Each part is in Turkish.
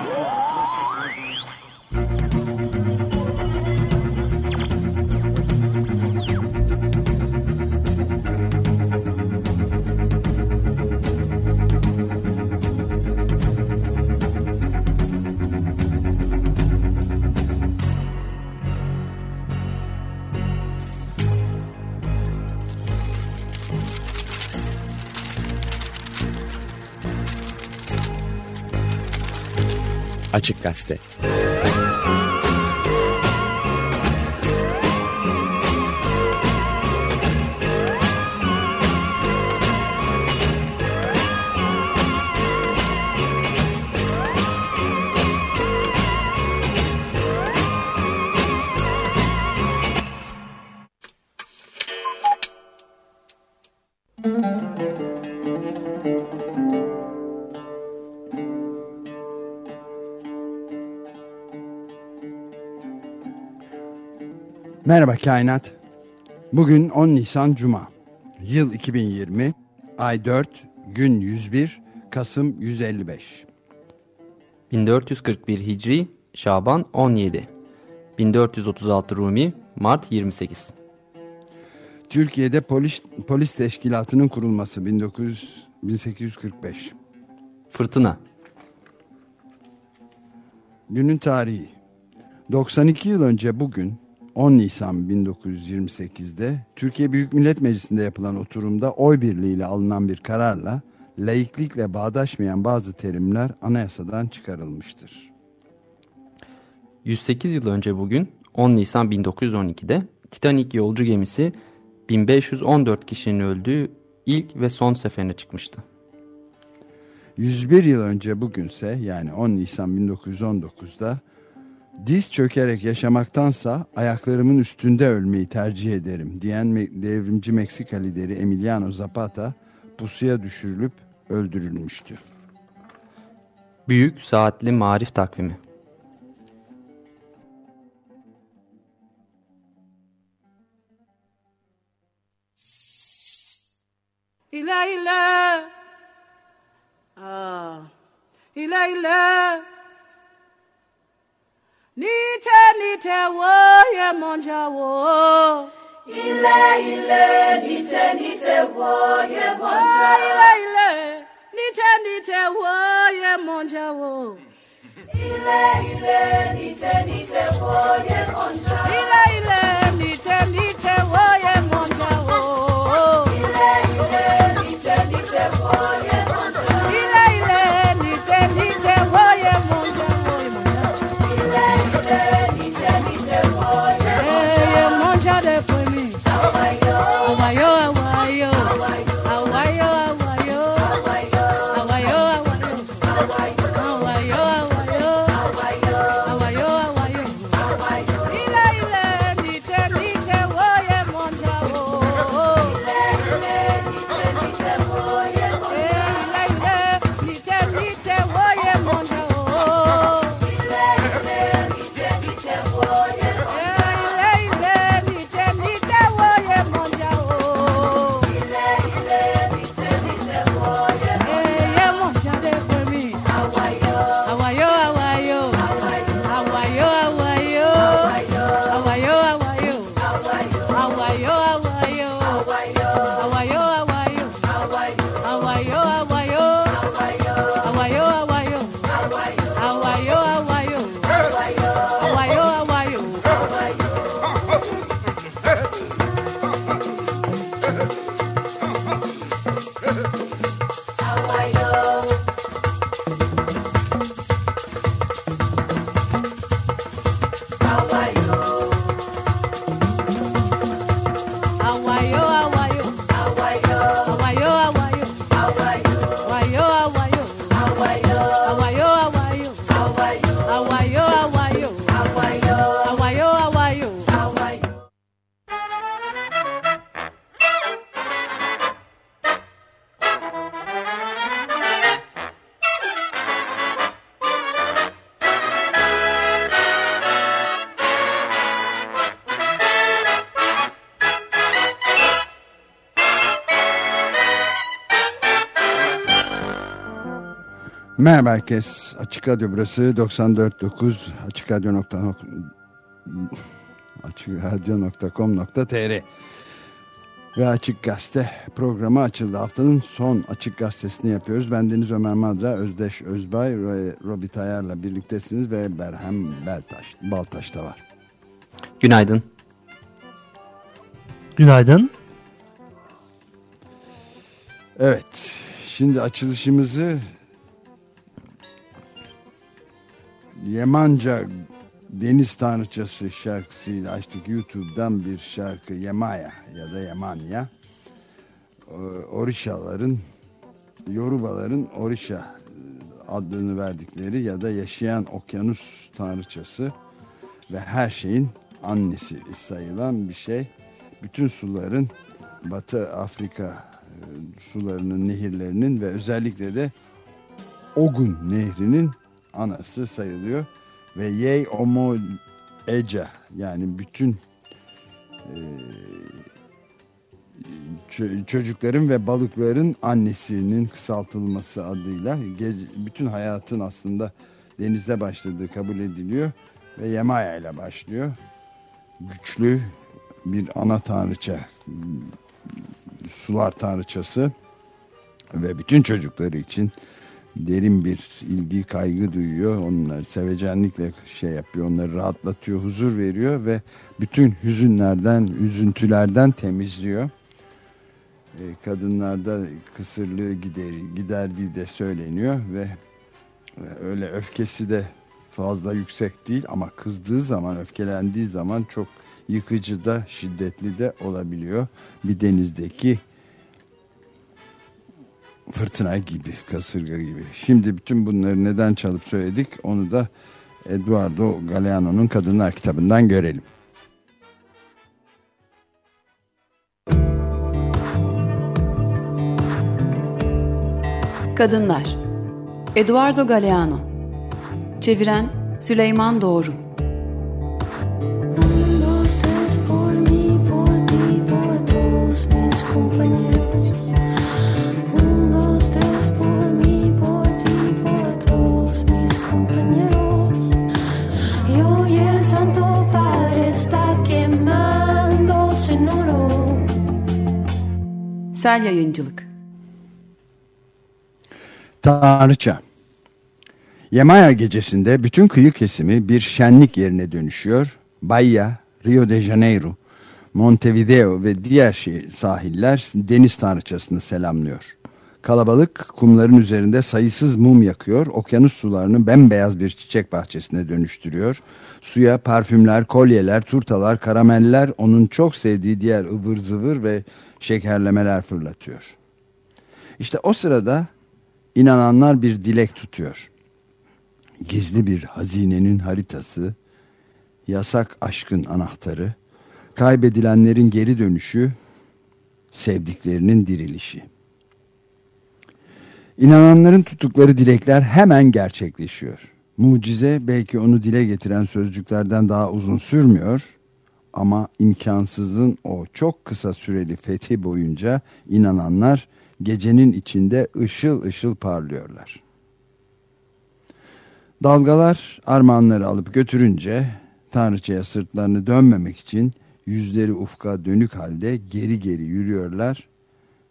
Oh! Açık Gazete Merhaba Kainat. Bugün 10 Nisan Cuma. Yıl 2020, ay 4, gün 101, Kasım 155. 1441 Hicri, Şaban 17. 1436 Rumi, Mart 28. Türkiye'de polis, polis teşkilatının kurulması 1900, 1845. Fırtına. Günün tarihi. 92 yıl önce bugün 10 Nisan 1928'de Türkiye Büyük Millet Meclisi'nde yapılan oturumda oy birliğiyle alınan bir kararla laiklikle bağdaşmayan bazı terimler anayasadan çıkarılmıştır. 108 yıl önce bugün 10 Nisan 1912'de Titanic yolcu gemisi 1514 kişinin öldüğü ilk ve son seferine çıkmıştı. 101 yıl önce bugünse yani 10 Nisan 1919'da diz çökerek yaşamaktansa ayaklarımın üstünde ölmeyi tercih ederim diyen devrimci Meksika lideri Emiliano Zapata pusuya düşürülüp öldürülmüştü. Büyük Saatli Marif Takvimi. İla ila ah, İla ila Nite nite wo ye monja wo. Ile ile nite nite oh, wo ye monja Ile ile. Nite nite wo ye monja wo. Ile ile nite nite wo ye monja Ile ile nite nite wo ye Merhaba herkes. Açık Radyo burası 94.9 Açık Radyo nokta, açıkradyo.com.tr ve Açık Gazete programı açıldı. Haftanın son Açık Gazetesini yapıyoruz. Ben Deniz Ömer Madra, Özdeş Özbay ve Robi Tayar'la birliktesiniz ve Berhem Beltaş, Baltaş da var. Günaydın. Günaydın. Evet, şimdi açılışımızı Yemanca Deniz Tanrıçası şarkısıyla açtık. YouTube'dan bir şarkı Yemaya ya da Yemanya. Orişaların, Yorubaların Orişa adını verdikleri ya da yaşayan okyanus tanrıçası ve her şeyin annesi sayılan bir şey. Bütün suların Batı Afrika sularının, nehirlerinin ve özellikle de Ogun Nehri'nin anası sayılıyor. Ve Yey Omo Eca yani bütün e, çocukların ve balıkların annesinin kısaltılması adıyla bütün hayatın aslında denizde başladığı kabul ediliyor ve Yemaya ile başlıyor. Güçlü bir ana tanrıça sular tanrıçası ve bütün çocukları için derin bir ilgi, kaygı duyuyor. Onları sevecenlikle şey yapıyor, onları rahatlatıyor, huzur veriyor ve bütün hüzünlerden, üzüntülerden temizliyor. E, kadınlarda kısırlığı gider, giderdiği de söyleniyor ve öyle öfkesi de fazla yüksek değil ama kızdığı zaman, öfkelendiği zaman çok yıkıcı da, şiddetli de olabiliyor. Bir denizdeki fırtına gibi, kasırga gibi. Şimdi bütün bunları neden çalıp söyledik onu da Eduardo Galeano'nun Kadınlar kitabından görelim. Kadınlar Eduardo Galeano Çeviren Süleyman Doğru Sel Yayıncılık Tanrıça Yemaya gecesinde bütün kıyı kesimi bir şenlik yerine dönüşüyor. Bahia, Rio de Janeiro, Montevideo ve diğer şey, sahiller deniz tanrıçasını selamlıyor. Kalabalık kumların üzerinde sayısız mum yakıyor, okyanus sularını bembeyaz bir çiçek bahçesine dönüştürüyor. Suya parfümler, kolyeler, turtalar, karameller onun çok sevdiği diğer ıvır zıvır ve şekerlemeler fırlatıyor. İşte o sırada inananlar bir dilek tutuyor. Gizli bir hazinenin haritası, yasak aşkın anahtarı, kaybedilenlerin geri dönüşü, sevdiklerinin dirilişi. İnananların tuttukları dilekler hemen gerçekleşiyor. Mucize belki onu dile getiren sözcüklerden daha uzun sürmüyor ama imkansızın o çok kısa süreli fethi boyunca inananlar gecenin içinde ışıl ışıl parlıyorlar. Dalgalar armağanları alıp götürünce Tanrıçaya sırtlarını dönmemek için yüzleri ufka dönük halde geri geri yürüyorlar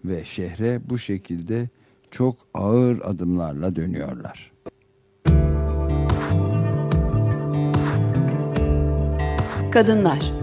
ve şehre bu şekilde çok ağır adımlarla dönüyorlar. Kadınlar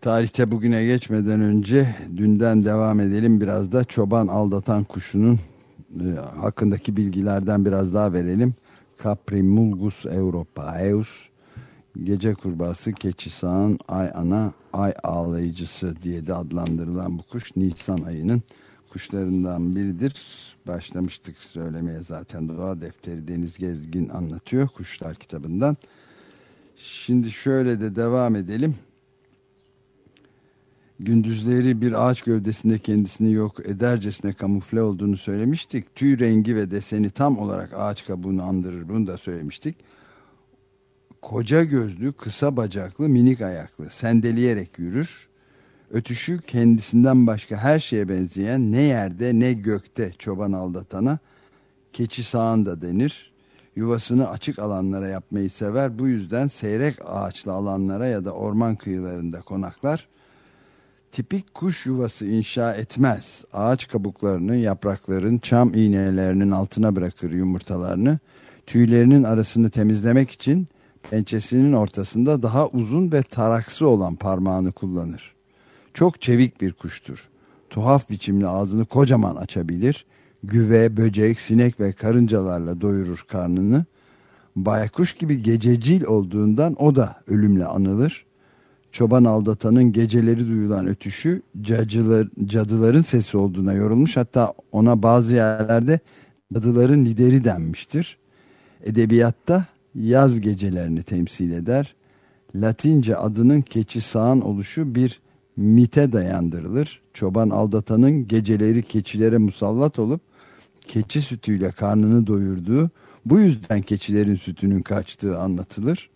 Tarihte bugüne geçmeden önce dünden devam edelim. Biraz da çoban aldatan kuşunun e, hakkındaki bilgilerden biraz daha verelim. Caprimulgus europaeus gece kurbağası, keçi sağan, ay ana, ay ağlayıcısı diye de adlandırılan bu kuş Nisan ayının kuşlarından biridir. Başlamıştık söylemeye zaten Doğa Defteri Deniz Gezgin anlatıyor kuşlar kitabından. Şimdi şöyle de devam edelim. Gündüzleri bir ağaç gövdesinde kendisini yok edercesine kamufle olduğunu söylemiştik. Tüy rengi ve deseni tam olarak ağaç kabuğunu andırır. Bunu da söylemiştik. Koca gözlü, kısa bacaklı, minik ayaklı, sendeleyerek yürür. Ötüşü kendisinden başka her şeye benzeyen ne yerde ne gökte çoban aldatana keçi sağında denir. Yuvasını açık alanlara yapmayı sever. Bu yüzden seyrek ağaçlı alanlara ya da orman kıyılarında konaklar. Tipik kuş yuvası inşa etmez. Ağaç kabuklarını, yaprakların, çam iğnelerinin altına bırakır yumurtalarını. Tüylerinin arasını temizlemek için pençesinin ortasında daha uzun ve taraksı olan parmağını kullanır. Çok çevik bir kuştur. Tuhaf biçimli ağzını kocaman açabilir. Güve, böcek, sinek ve karıncalarla doyurur karnını. Baykuş gibi gececil olduğundan o da ölümle anılır. Çoban aldatanın geceleri duyulan ötüşü cadılar, cadıların sesi olduğuna yorulmuş. Hatta ona bazı yerlerde cadıların lideri denmiştir. Edebiyatta yaz gecelerini temsil eder. Latince adının keçi sağan oluşu bir mite dayandırılır. Çoban aldatanın geceleri keçilere musallat olup keçi sütüyle karnını doyurduğu, bu yüzden keçilerin sütünün kaçtığı anlatılır.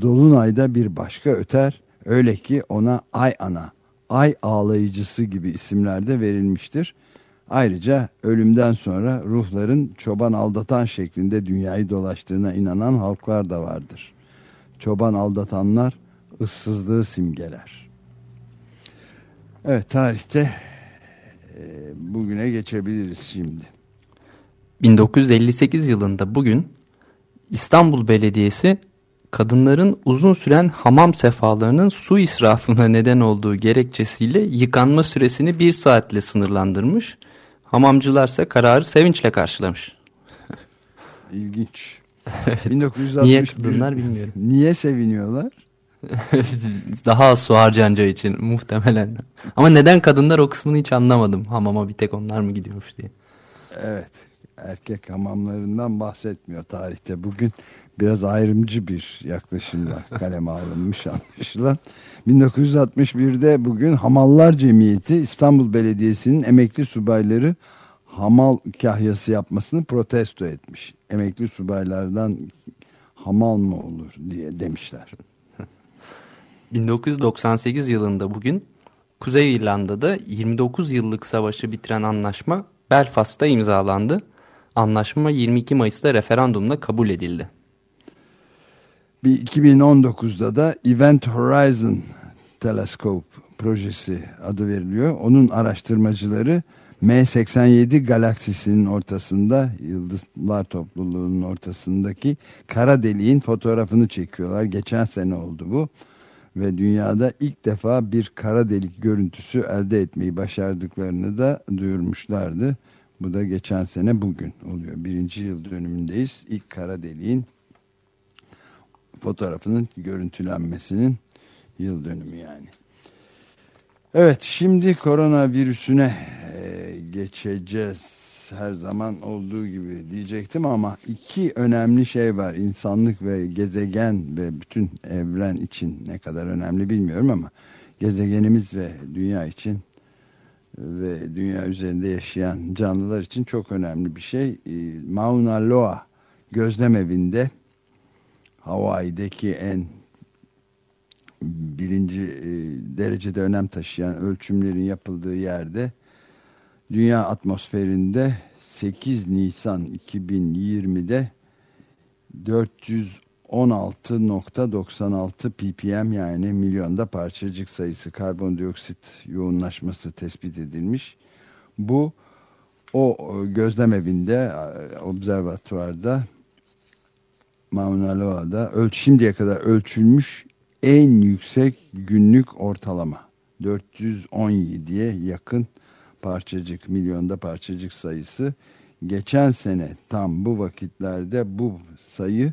Dolunayda bir başka öter, öyle ki ona ay ana, ay ağlayıcısı gibi isimler de verilmiştir. Ayrıca ölümden sonra ruhların çoban aldatan şeklinde dünyayı dolaştığına inanan halklar da vardır. Çoban aldatanlar ıssızlığı simgeler. Evet tarihte e, bugüne geçebiliriz şimdi. 1958 yılında bugün İstanbul Belediyesi kadınların uzun süren hamam sefalarının su israfına neden olduğu gerekçesiyle yıkanma süresini bir saatle sınırlandırmış. Hamamcılarsa kararı sevinçle karşılamış. İlginç. 1961 Niye kadınlar bilmiyorum. Niye seviniyorlar? Daha az su harcanacağı için muhtemelen. Ama neden kadınlar o kısmını hiç anlamadım. Hamama bir tek onlar mı gidiyormuş diye. Evet. Erkek hamamlarından bahsetmiyor tarihte. Bugün biraz ayrımcı bir yaklaşımla kaleme alınmış anlaşılan. 1961'de bugün Hamallar Cemiyeti İstanbul Belediyesi'nin emekli subayları hamal kahyası yapmasını protesto etmiş. Emekli subaylardan hamal mı olur diye demişler. 1998 yılında bugün Kuzey İrlanda'da 29 yıllık savaşı bitiren anlaşma Belfast'ta imzalandı. Anlaşma 22 Mayıs'ta referandumla kabul edildi. Bir 2019'da da Event Horizon Telescope projesi adı veriliyor. Onun araştırmacıları M87 galaksisinin ortasında yıldızlar topluluğunun ortasındaki kara deliğin fotoğrafını çekiyorlar. Geçen sene oldu bu ve dünyada ilk defa bir kara delik görüntüsü elde etmeyi başardıklarını da duyurmuşlardı. Bu da geçen sene bugün oluyor. Birinci yıl dönümündeyiz. İlk kara deliğin fotoğrafının görüntülenmesinin yıl dönümü yani. Evet şimdi koronavirüsüne e, geçeceğiz her zaman olduğu gibi diyecektim ama iki önemli şey var insanlık ve gezegen ve bütün evren için ne kadar önemli bilmiyorum ama gezegenimiz ve dünya için ve dünya üzerinde yaşayan canlılar için çok önemli bir şey. E, Mauna Loa gözlem evinde Hawaii'deki en birinci e, derecede önem taşıyan ölçümlerin yapıldığı yerde dünya atmosferinde 8 Nisan 2020'de 416.96 ppm yani milyonda parçacık sayısı karbondioksit yoğunlaşması tespit edilmiş. Bu o gözlem evinde observatuvarda Mauna Loa'da öl şimdiye kadar ölçülmüş en yüksek günlük ortalama 417'ye yakın parçacık milyonda parçacık sayısı geçen sene tam bu vakitlerde bu sayı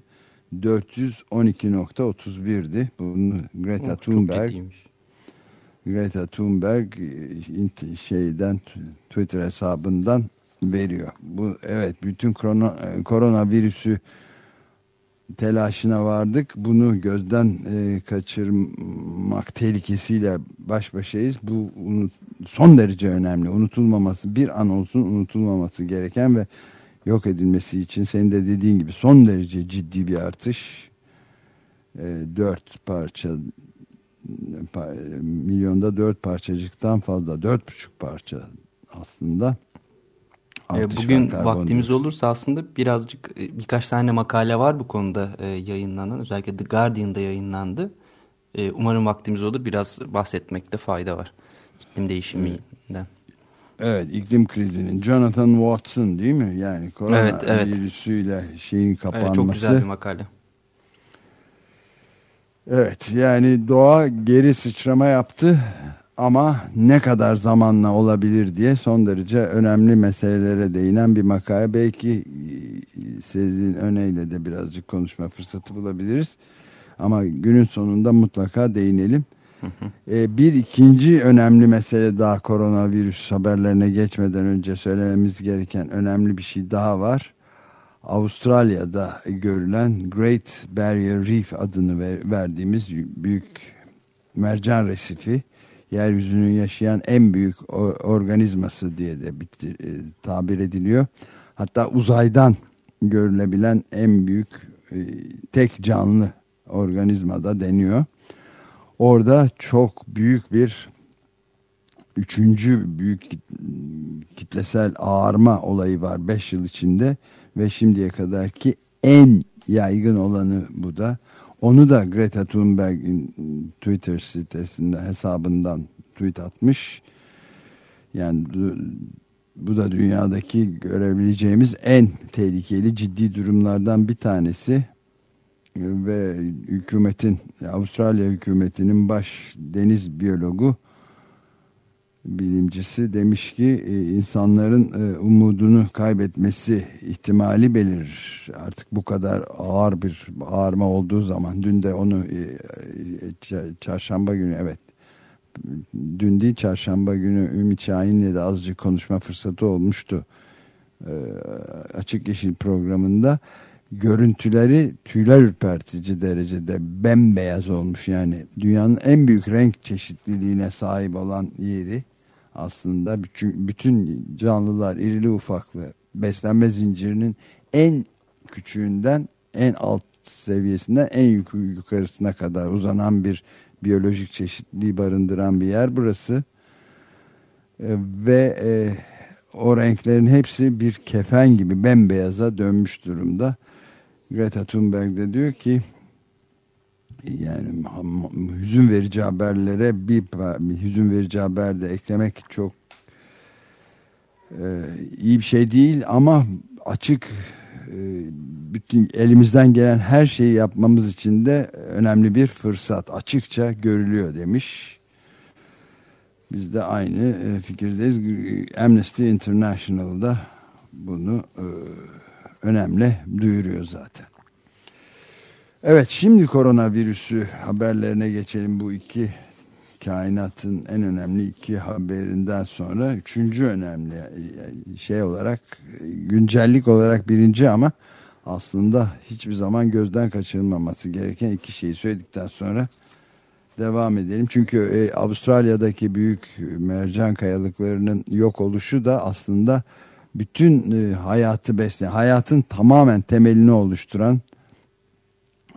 412.31'di. Bunu Greta Oh, Thunberg Greta Thunberg şeyden Twitter hesabından veriyor. Bu evet bütün korona, e, koronavirüsü telaşına vardık. Bunu gözden e, kaçırmak tehlikesiyle baş başayız. Bu unut- son derece önemli. Unutulmaması bir an olsun unutulmaması gereken ve yok edilmesi için senin de dediğin gibi son derece ciddi bir artış. E, dört parça pa- milyonda dört parçacıktan fazla dört buçuk parça aslında. E, artış var Bugün vaktimiz olursa aslında birazcık e, birkaç tane makale var bu konuda e, yayınlanan. Özellikle The Guardian'da yayınlandı. E, Umarım vaktimiz olur. Biraz bahsetmekte fayda var. İklim değişiminden. Evet iklim krizinin Jonathan Watson değil mi? Yani korona Evet, evet. virüsüyle şeyin kapanması. Evet, çok güzel bir makale. Evet yani doğa geri sıçrama yaptı ama ne kadar zamanla olabilir diye son derece önemli meselelere değinen bir makale. Belki e, Sezin Öne'yle de birazcık konuşma fırsatı bulabiliriz. Ama günün sonunda mutlaka değinelim. E, bir ikinci önemli mesele daha koronavirüs haberlerine geçmeden önce söylememiz gereken önemli bir şey daha var. Avustralya'da görülen Great Barrier Reef adını ver- verdiğimiz büyük mercan resifi yeryüzünün yaşayan en büyük organizması diye de bitti, e, tabir ediliyor. Hatta uzaydan görülebilen en büyük e, tek canlı organizma da deniyor. Orada çok büyük bir üçüncü büyük kit- kitlesel ağarma olayı var 5 yıl içinde ve şimdiye kadarki en yaygın olanı bu da. Onu da Greta Thunberg'in Twitter sitesinde hesabından tweet atmış. Yani bu da dünyadaki görebileceğimiz en tehlikeli ciddi durumlardan bir tanesi ve hükümetin Avustralya hükümetinin baş deniz biyologu bilimcisi demiş ki e, insanların e, umudunu kaybetmesi ihtimali belirir. Artık bu kadar ağır bir ağırma olduğu zaman dün de onu e, çarşamba günü evet dün değil çarşamba günü Ümit Şahin'le de azıcık konuşma fırsatı olmuştu Açık Yeşil programında görüntüleri tüyler ürpertici derecede bembeyaz olmuş yani dünyanın en büyük renk çeşitliliğine sahip olan yeri aslında bütün, canlılar irili ufaklı beslenme zincirinin en küçüğünden en alt seviyesinden en yuk- yukarısına kadar uzanan bir biyolojik çeşitliliği barındıran bir yer burası E, ve e, o renklerin hepsi bir kefen gibi bembeyaza dönmüş durumda. Greta Thunberg de diyor ki yani hüzün verici haberlere bir, bir hüzün verici haber de eklemek çok e, iyi bir şey değil ama açık e, bütün elimizden gelen her şeyi yapmamız için de önemli bir fırsat açıkça görülüyor demiş. Biz de aynı e, fikirdeyiz. Amnesty International'da bunu e, önemli duyuruyor zaten. Evet şimdi koronavirüsü haberlerine geçelim bu iki kainatın en önemli iki haberinden sonra üçüncü önemli e, şey olarak güncellik olarak birinci ama aslında hiçbir zaman gözden kaçırılmaması gereken iki şeyi söyledikten sonra devam edelim. Çünkü e, Avustralya'daki büyük mercan kayalıklarının yok oluşu da aslında bütün e, hayatı besleyen, hayatın tamamen temelini oluşturan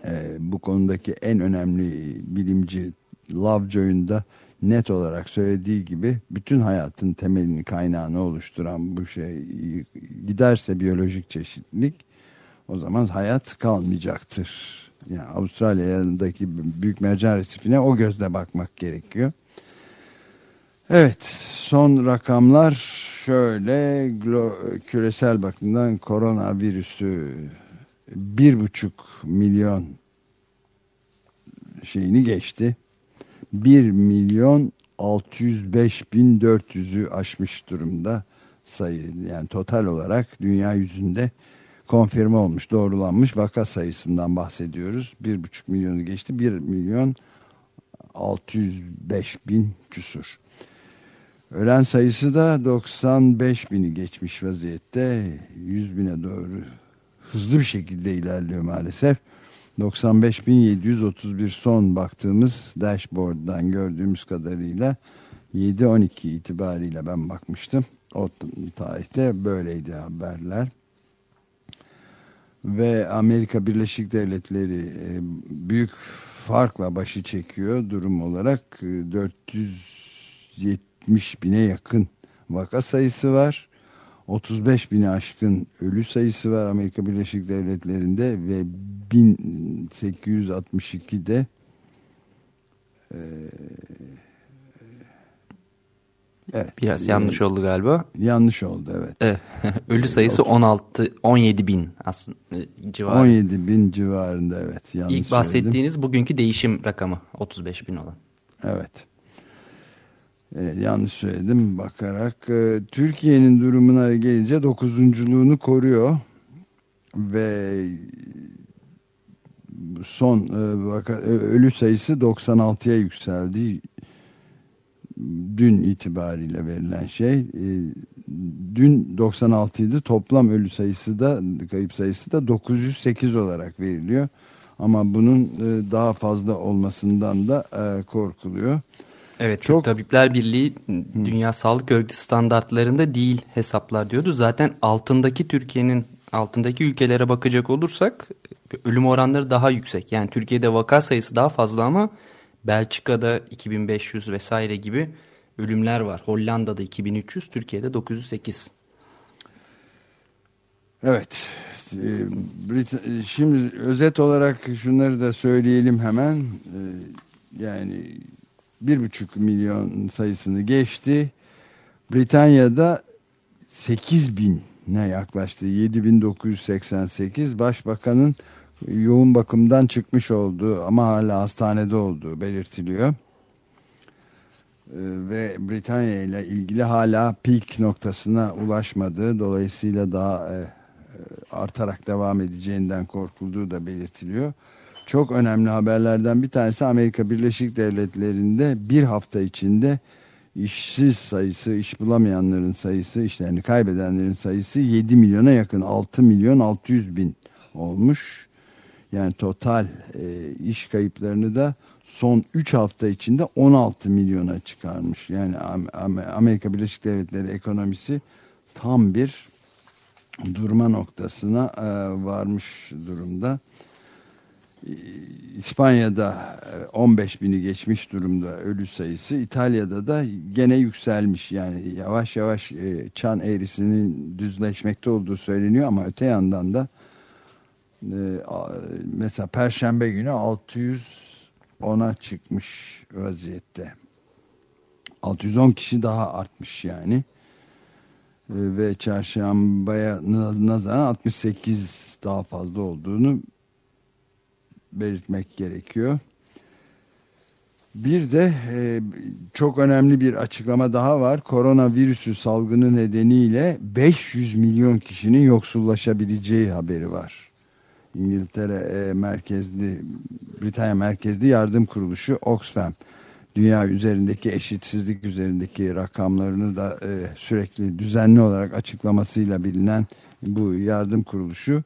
e, bu konudaki en önemli bilimci Lovejoy'un da net olarak söylediği gibi bütün hayatın temelini kaynağını oluşturan bu şey giderse biyolojik çeşitlilik o zaman hayat kalmayacaktır. Yani Avustralya'daki büyük mercan resifine o gözle bakmak gerekiyor. Evet son rakamlar şöyle küresel bakımdan koronavirüsü bir buçuk milyon şeyini geçti. 1 milyon 605 bin 400'ü aşmış durumda sayı. Yani total olarak dünya yüzünde konfirme olmuş, doğrulanmış vaka sayısından bahsediyoruz. 1,5 milyonu geçti. 1 milyon 605 bin küsur. Ölen sayısı da 95 bini geçmiş vaziyette. 100 bine doğru hızlı bir şekilde ilerliyor maalesef. 95.731 son baktığımız dashboard'dan gördüğümüz kadarıyla 7-12 itibariyle ben bakmıştım. O tarihte böyleydi haberler. Ve Amerika Birleşik Devletleri e, büyük farkla başı çekiyor durum olarak. 470 bine yakın vaka sayısı var. 35 bini aşkın ölü sayısı var Amerika Birleşik Devletleri'nde ve 1862'de e, evet, biraz yanlış oldu galiba. Yanlış oldu evet. evet. ölü sayısı 16 17 bin aslında e, civarı. 17 bin civarında evet. Yanlış İlk bahsettiğiniz söyledim. bugünkü değişim rakamı 35 bin olan. Evet. Evet, yanlış söyledim bakarak. E, Türkiye'nin durumuna gelince dokuzunculuğunu koruyor ve son e, ölü sayısı 96'ya yükseldi. Dün itibariyle verilen şey. E, dün 96 idi. Toplam ölü sayısı da kayıp sayısı da 908 olarak veriliyor. Ama bunun e, daha fazla olmasından da e, korkuluyor. Evet Çok... Tabipler Birliği Dünya Sağlık Örgütü standartlarında değil hesaplar diyordu. Zaten altındaki Türkiye'nin altındaki ülkelere bakacak olursak ölüm oranları daha yüksek. Yani Türkiye'de vaka sayısı daha fazla ama Belçika'da 2500 vesaire gibi ölümler var. Hollanda'da 2300, Türkiye'de 908. Evet. Şimdi özet olarak şunları da söyleyelim hemen. Yani bir buçuk milyon sayısını geçti. Britanya'da 8 bine yaklaştı. 7988 başbakanın yoğun bakımdan çıkmış olduğu ama hala hastanede olduğu belirtiliyor. Ee, ve Britanya ile ilgili hala peak noktasına ulaşmadığı dolayısıyla daha e, e, artarak devam edeceğinden korkulduğu da belirtiliyor. Çok önemli haberlerden bir tanesi Amerika Birleşik Devletleri'nde bir hafta içinde işsiz sayısı, iş bulamayanların sayısı, işlerini kaybedenlerin sayısı 7 milyona yakın 6 milyon 600 bin olmuş. Yani total e, iş kayıplarını da son 3 hafta içinde 16 milyona çıkarmış. Yani Amerika Birleşik Devletleri ekonomisi tam bir durma noktasına e, varmış durumda. İspanya'da 15 e, bini geçmiş durumda ölü sayısı. İtalya'da da gene yükselmiş. Yani yavaş yavaş e, çan eğrisinin düzleşmekte olduğu söyleniyor ama öte yandan da e, mesela Perşembe günü 610'a çıkmış vaziyette. 610 kişi daha artmış yani. Ve çarşambaya nazaran 68 daha fazla olduğunu belirtmek gerekiyor. Bir de e, çok önemli bir açıklama daha var. Koronavirüsü salgını nedeniyle 500 milyon kişinin yoksullaşabileceği haberi var. İngiltere e, merkezli, Britanya merkezli yardım kuruluşu Oxfam dünya üzerindeki eşitsizlik üzerindeki rakamlarını da e, sürekli düzenli olarak açıklamasıyla bilinen bu yardım kuruluşu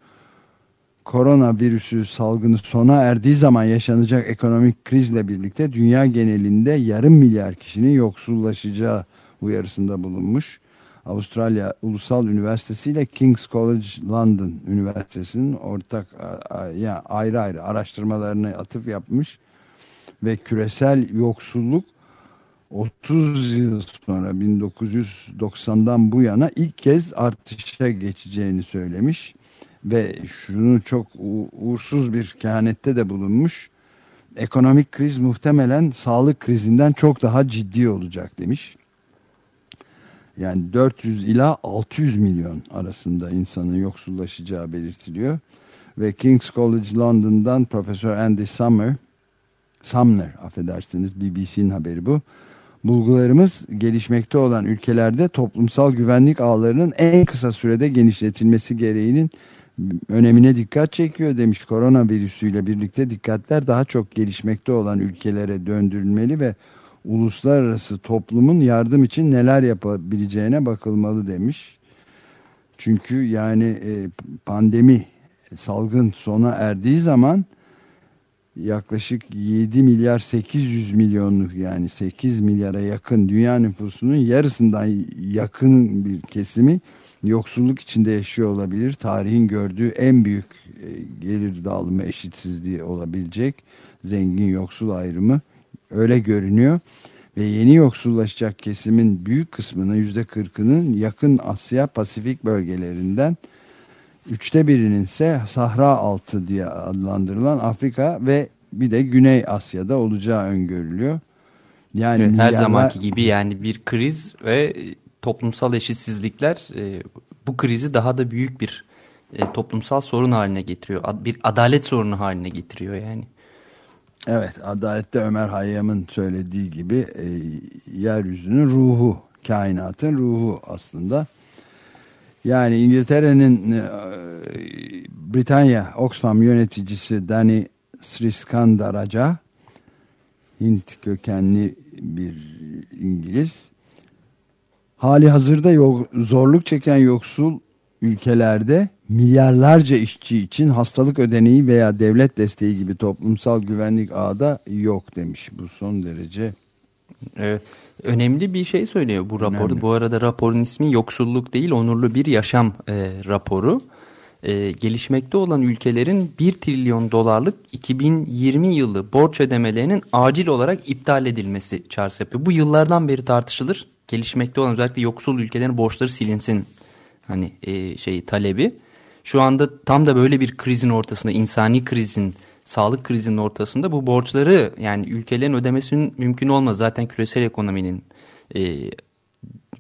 koronavirüsü salgını sona erdiği zaman yaşanacak ekonomik krizle birlikte dünya genelinde yarım milyar kişinin yoksullaşacağı uyarısında bulunmuş. Avustralya Ulusal Üniversitesi ile King's College London Üniversitesi'nin ortak yani ayrı ayrı araştırmalarını atıf yapmış ve küresel yoksulluk 30 yıl sonra 1990'dan bu yana ilk kez artışa geçeceğini söylemiş ve şunu çok uğursuz bir kehanette de bulunmuş. Ekonomik kriz muhtemelen sağlık krizinden çok daha ciddi olacak demiş. Yani 400 ila 600 milyon arasında insanın yoksullaşacağı belirtiliyor. Ve King's College London'dan Profesör Andy Summer, Sumner affedersiniz BBC'nin haberi bu. Bulgularımız gelişmekte olan ülkelerde toplumsal güvenlik ağlarının en kısa sürede genişletilmesi gereğinin önemine dikkat çekiyor demiş. Koronavirüsüyle birlikte dikkatler daha çok gelişmekte olan ülkelere döndürülmeli ve uluslararası toplumun yardım için neler yapabileceğine bakılmalı demiş. Çünkü yani e, pandemi salgın sona erdiği zaman yaklaşık 7 milyar 800 milyonluk yani 8 milyara yakın dünya nüfusunun yarısından yakın bir kesimi yoksulluk içinde yaşıyor olabilir. Tarihin gördüğü en büyük e, gelir dağılımı eşitsizliği olabilecek zengin yoksul ayrımı öyle görünüyor. Ve yeni yoksullaşacak kesimin büyük kısmının yüzde kırkının yakın Asya Pasifik bölgelerinden üçte birinin ise Sahra altı diye adlandırılan Afrika ve bir de Güney Asya'da olacağı öngörülüyor. Yani evet, her zamanki gibi yani bir kriz ve toplumsal eşitsizlikler e, bu krizi daha da büyük bir e, toplumsal sorun haline getiriyor. Ad, bir adalet sorunu haline getiriyor yani. Evet, adalette Ömer Hayyam'ın söylediği gibi e, yeryüzünün ruhu, kainatın ruhu aslında. Yani İngiltere'nin e, Britanya Oxfam yöneticisi Danny Sriskandaraja, Hint kökenli bir İngiliz, hali hazırda zorluk çeken yoksul ülkelerde milyarlarca işçi için hastalık ödeneği veya devlet desteği gibi toplumsal güvenlik ağda yok demiş. Bu son derece evet, önemli bir şey söylüyor bu raporda. Bu arada raporun ismi yoksulluk değil onurlu bir yaşam e, raporu. E, gelişmekte olan ülkelerin 1 trilyon dolarlık 2020 yılı borç ödemelerinin acil olarak iptal edilmesi çağrısı yapıyor. Bu yıllardan beri tartışılır. Gelişmekte olan özellikle yoksul ülkelerin borçları silinsin hani e, şey talebi. Şu anda tam da böyle bir krizin ortasında insani krizin sağlık krizinin ortasında bu borçları yani ülkelerin ödemesinin mümkün olmaz. Zaten küresel ekonominin e,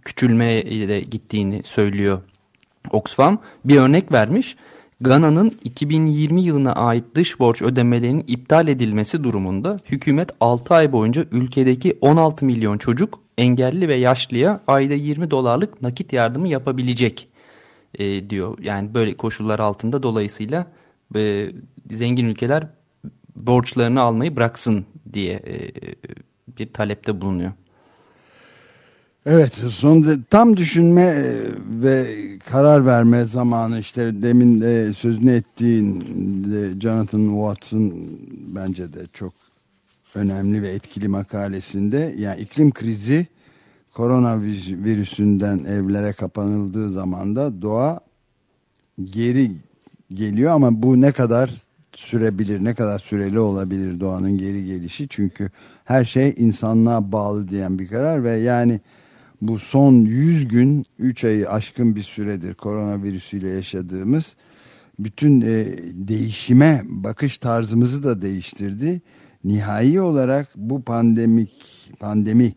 küçülmeye gittiğini söylüyor Oxfam. Bir örnek vermiş. Gana'nın 2020 yılına ait dış borç ödemelerinin iptal edilmesi durumunda hükümet 6 ay boyunca ülkedeki 16 milyon çocuk engelli ve yaşlıya ayda 20 dolarlık nakit yardımı yapabilecek e, diyor. Yani böyle koşullar altında dolayısıyla e, zengin ülkeler borçlarını almayı bıraksın diye e, bir talepte bulunuyor. Evet son tam düşünme e, ve karar verme zamanı işte demin de sözünü ettiğin Jonathan Watson bence de çok önemli ve etkili makalesinde yani iklim krizi koronavirüsünden evlere kapanıldığı zaman da doğa geri geliyor ama bu ne kadar sürebilir, ne kadar süreli olabilir doğanın geri gelişi? Çünkü her şey insanlığa bağlı diyen bir karar ve yani bu son 100 gün 3 ayı aşkın bir süredir koronavirüsüyle yaşadığımız bütün e, değişime bakış tarzımızı da değiştirdi. Nihai olarak bu pandemik pandemi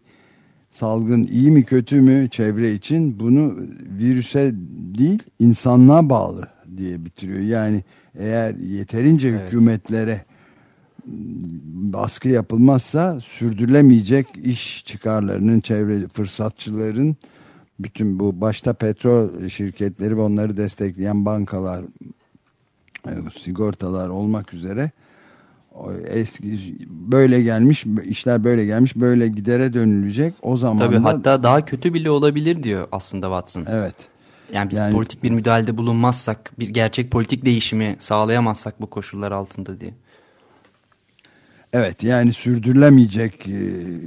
salgın iyi mi kötü mü çevre için bunu virüse değil insanlığa bağlı diye bitiriyor. Yani eğer yeterince evet. hükümetlere baskı yapılmazsa sürdürülemeyecek iş çıkarlarının, çevre fırsatçıların bütün bu başta petrol şirketleri ve onları destekleyen bankalar, e, sigortalar olmak üzere eski böyle gelmiş işler böyle gelmiş böyle gidere dönülecek o zaman Tabii da, hatta daha kötü bile olabilir diyor aslında Watson. Evet. Yani biz yani, politik bir müdahalede bulunmazsak bir gerçek politik değişimi sağlayamazsak bu koşullar altında diye. Evet yani sürdürülemeyecek e,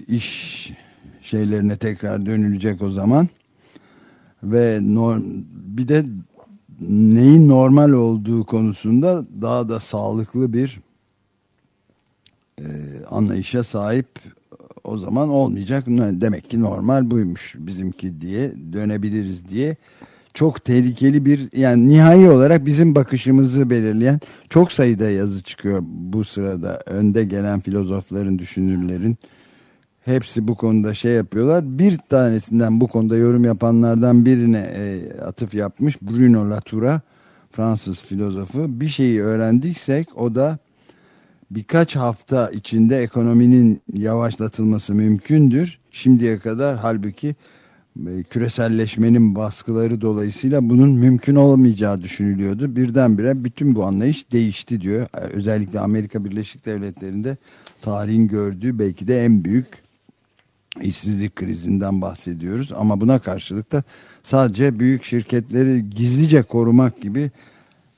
iş şeylerine tekrar dönülecek o zaman. Ve bir de neyin normal olduğu konusunda daha da sağlıklı bir e, anlayışa sahip o zaman olmayacak. Demek ki normal buymuş bizimki diye dönebiliriz diye çok tehlikeli bir yani nihai olarak bizim bakışımızı belirleyen çok sayıda yazı çıkıyor bu sırada. Önde gelen filozofların düşünürlerin hepsi bu konuda şey yapıyorlar. Bir tanesinden bu konuda yorum yapanlardan birine e, atıf yapmış Bruno Latour'a Fransız filozofu. Bir şeyi öğrendiysek o da birkaç hafta içinde ekonominin yavaşlatılması mümkündür. Şimdiye kadar halbuki küreselleşmenin baskıları dolayısıyla bunun mümkün olmayacağı düşünülüyordu. Birdenbire bütün bu anlayış değişti diyor. E, Özellikle Amerika Birleşik Devletleri'nde tarihin gördüğü belki de en büyük işsizlik krizinden bahsediyoruz. Ama buna karşılık da sadece büyük şirketleri gizlice korumak gibi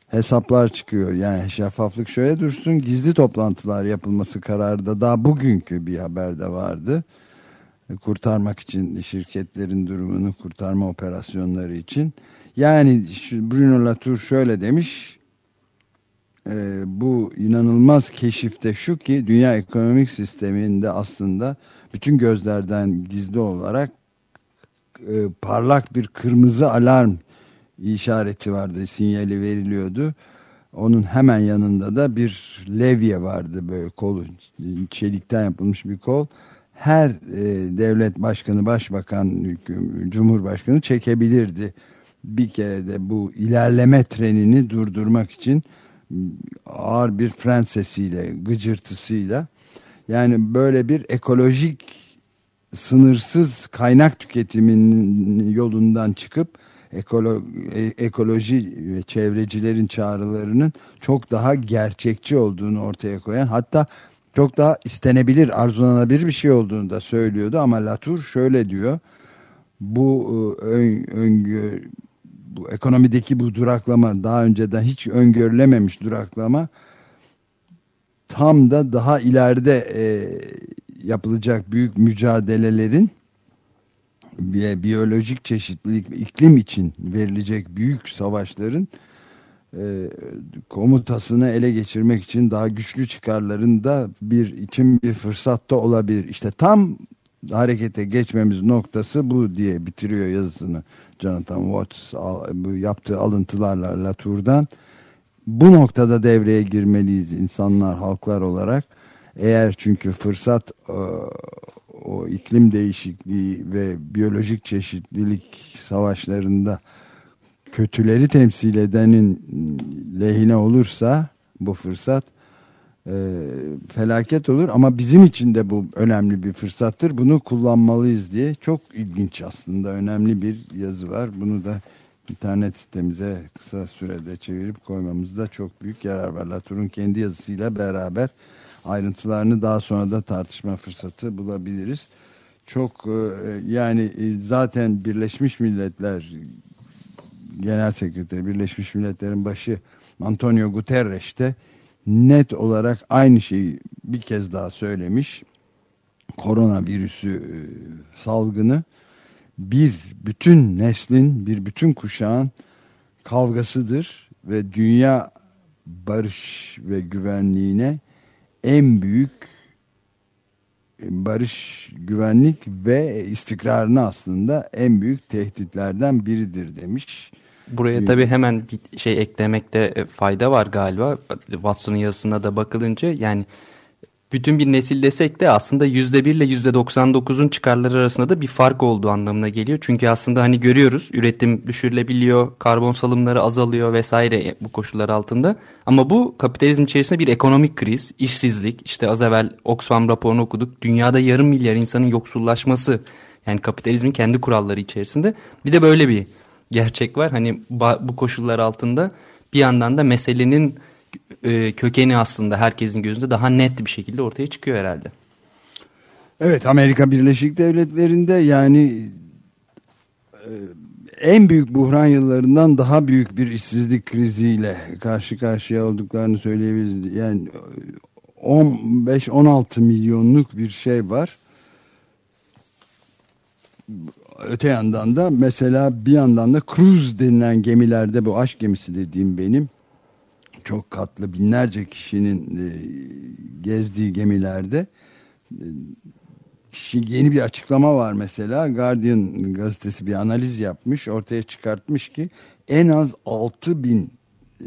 hesaplar çıkıyor. Yani şeffaflık şöyle dursun gizli toplantılar yapılması kararı da daha bugünkü bir haberde vardı. Kurtarmak için şirketlerin durumunu kurtarma operasyonları için. Yani Bruno Latour şöyle demiş. E, bu inanılmaz keşifte şu ki dünya ekonomik sisteminde aslında bütün gözlerden gizli olarak e, parlak bir kırmızı alarm işareti vardı, sinyali veriliyordu. Onun hemen yanında da bir levye vardı böyle kolu çelikten yapılmış bir kol. Her e, devlet başkanı, başbakan, cumhurbaşkanı çekebilirdi. Bir kere de bu ilerleme trenini durdurmak için ağır bir fren sesiyle, gıcırtısıyla yani böyle bir ekolojik sınırsız kaynak tüketiminin yolundan çıkıp ekolo, e, ekoloji ve çevrecilerin çağrılarının çok daha gerçekçi olduğunu ortaya koyan hatta çok daha istenebilir, arzulanabilir bir şey olduğunu da söylüyordu ama Latour şöyle diyor. Bu e, ön, öngör, bu ekonomideki bu duraklama daha önceden hiç öngörülememiş duraklama tam da daha ileride e, yapılacak büyük mücadelelerin biyolojik çeşitlilik iklim için verilecek büyük savaşların e, komutasını ele geçirmek için daha güçlü çıkarların da bir için bir fırsatta olabilir. İşte tam harekete geçmemiz noktası bu diye bitiriyor yazısını Jonathan Watts bu yaptığı alıntılarla Latour'dan. Bu noktada devreye girmeliyiz insanlar, halklar olarak. Eğer çünkü fırsat e, o iklim değişikliği ve biyolojik çeşitlilik savaşlarında kötüleri temsil edenin lehine olursa bu fırsat e, felaket olur ama bizim için de bu önemli bir fırsattır. Bunu kullanmalıyız diye çok ilginç aslında önemli bir yazı var. Bunu da internet sitemize kısa sürede çevirip koymamızda çok büyük yarar var. Latour'un kendi yazısıyla beraber ayrıntılarını daha sonra da tartışma fırsatı bulabiliriz. Çok e, yani e, zaten Birleşmiş Milletler Genel Sekreteri Birleşmiş Milletler'in başı Antonio Guterres de net olarak aynı şeyi bir kez daha söylemiş. Koronavirüsü e, salgını bir bütün neslin, bir bütün kuşağın kavgasıdır ve dünya barış ve güvenliğine en büyük barış, güvenlik ve istikrarına aslında en büyük tehditlerden biridir demiş. Buraya tabii hemen bir şey eklemekte e, fayda var galiba. Watson'ın yazısına da bakılınca yani bütün bir nesil desek de aslında %1 ile %99'un çıkarları arasında da bir fark olduğu anlamına geliyor. Çünkü aslında hani görüyoruz üretim düşürülebiliyor, karbon salımları azalıyor vesaire bu koşullar altında. Ama bu kapitalizm içerisinde bir ekonomik kriz, işsizlik, işte az evvel Oxfam raporunu okuduk. Dünyada yarım milyar insanın yoksullaşması yani kapitalizmin kendi kuralları içerisinde. Bir de böyle bir gerçek var. Hani bu koşullar altında bir yandan da meselenin e, kökeni aslında herkesin gözünde daha net bir şekilde ortaya çıkıyor herhalde. Evet Amerika Birleşik Devletleri'nde yani e, en büyük buhran yıllarından daha büyük bir işsizlik kriziyle karşı karşıya olduklarını söyleyebiliriz. Yani 15-16 milyonluk bir şey var. Öte yandan da mesela bir yandan da cruise denilen gemilerde bu aşk gemisi dediğim benim çok katlı binlerce kişinin e, gezdiği gemilerde e, yeni bir açıklama var mesela Guardian gazetesi bir analiz yapmış ortaya çıkartmış ki en az 6 bin e,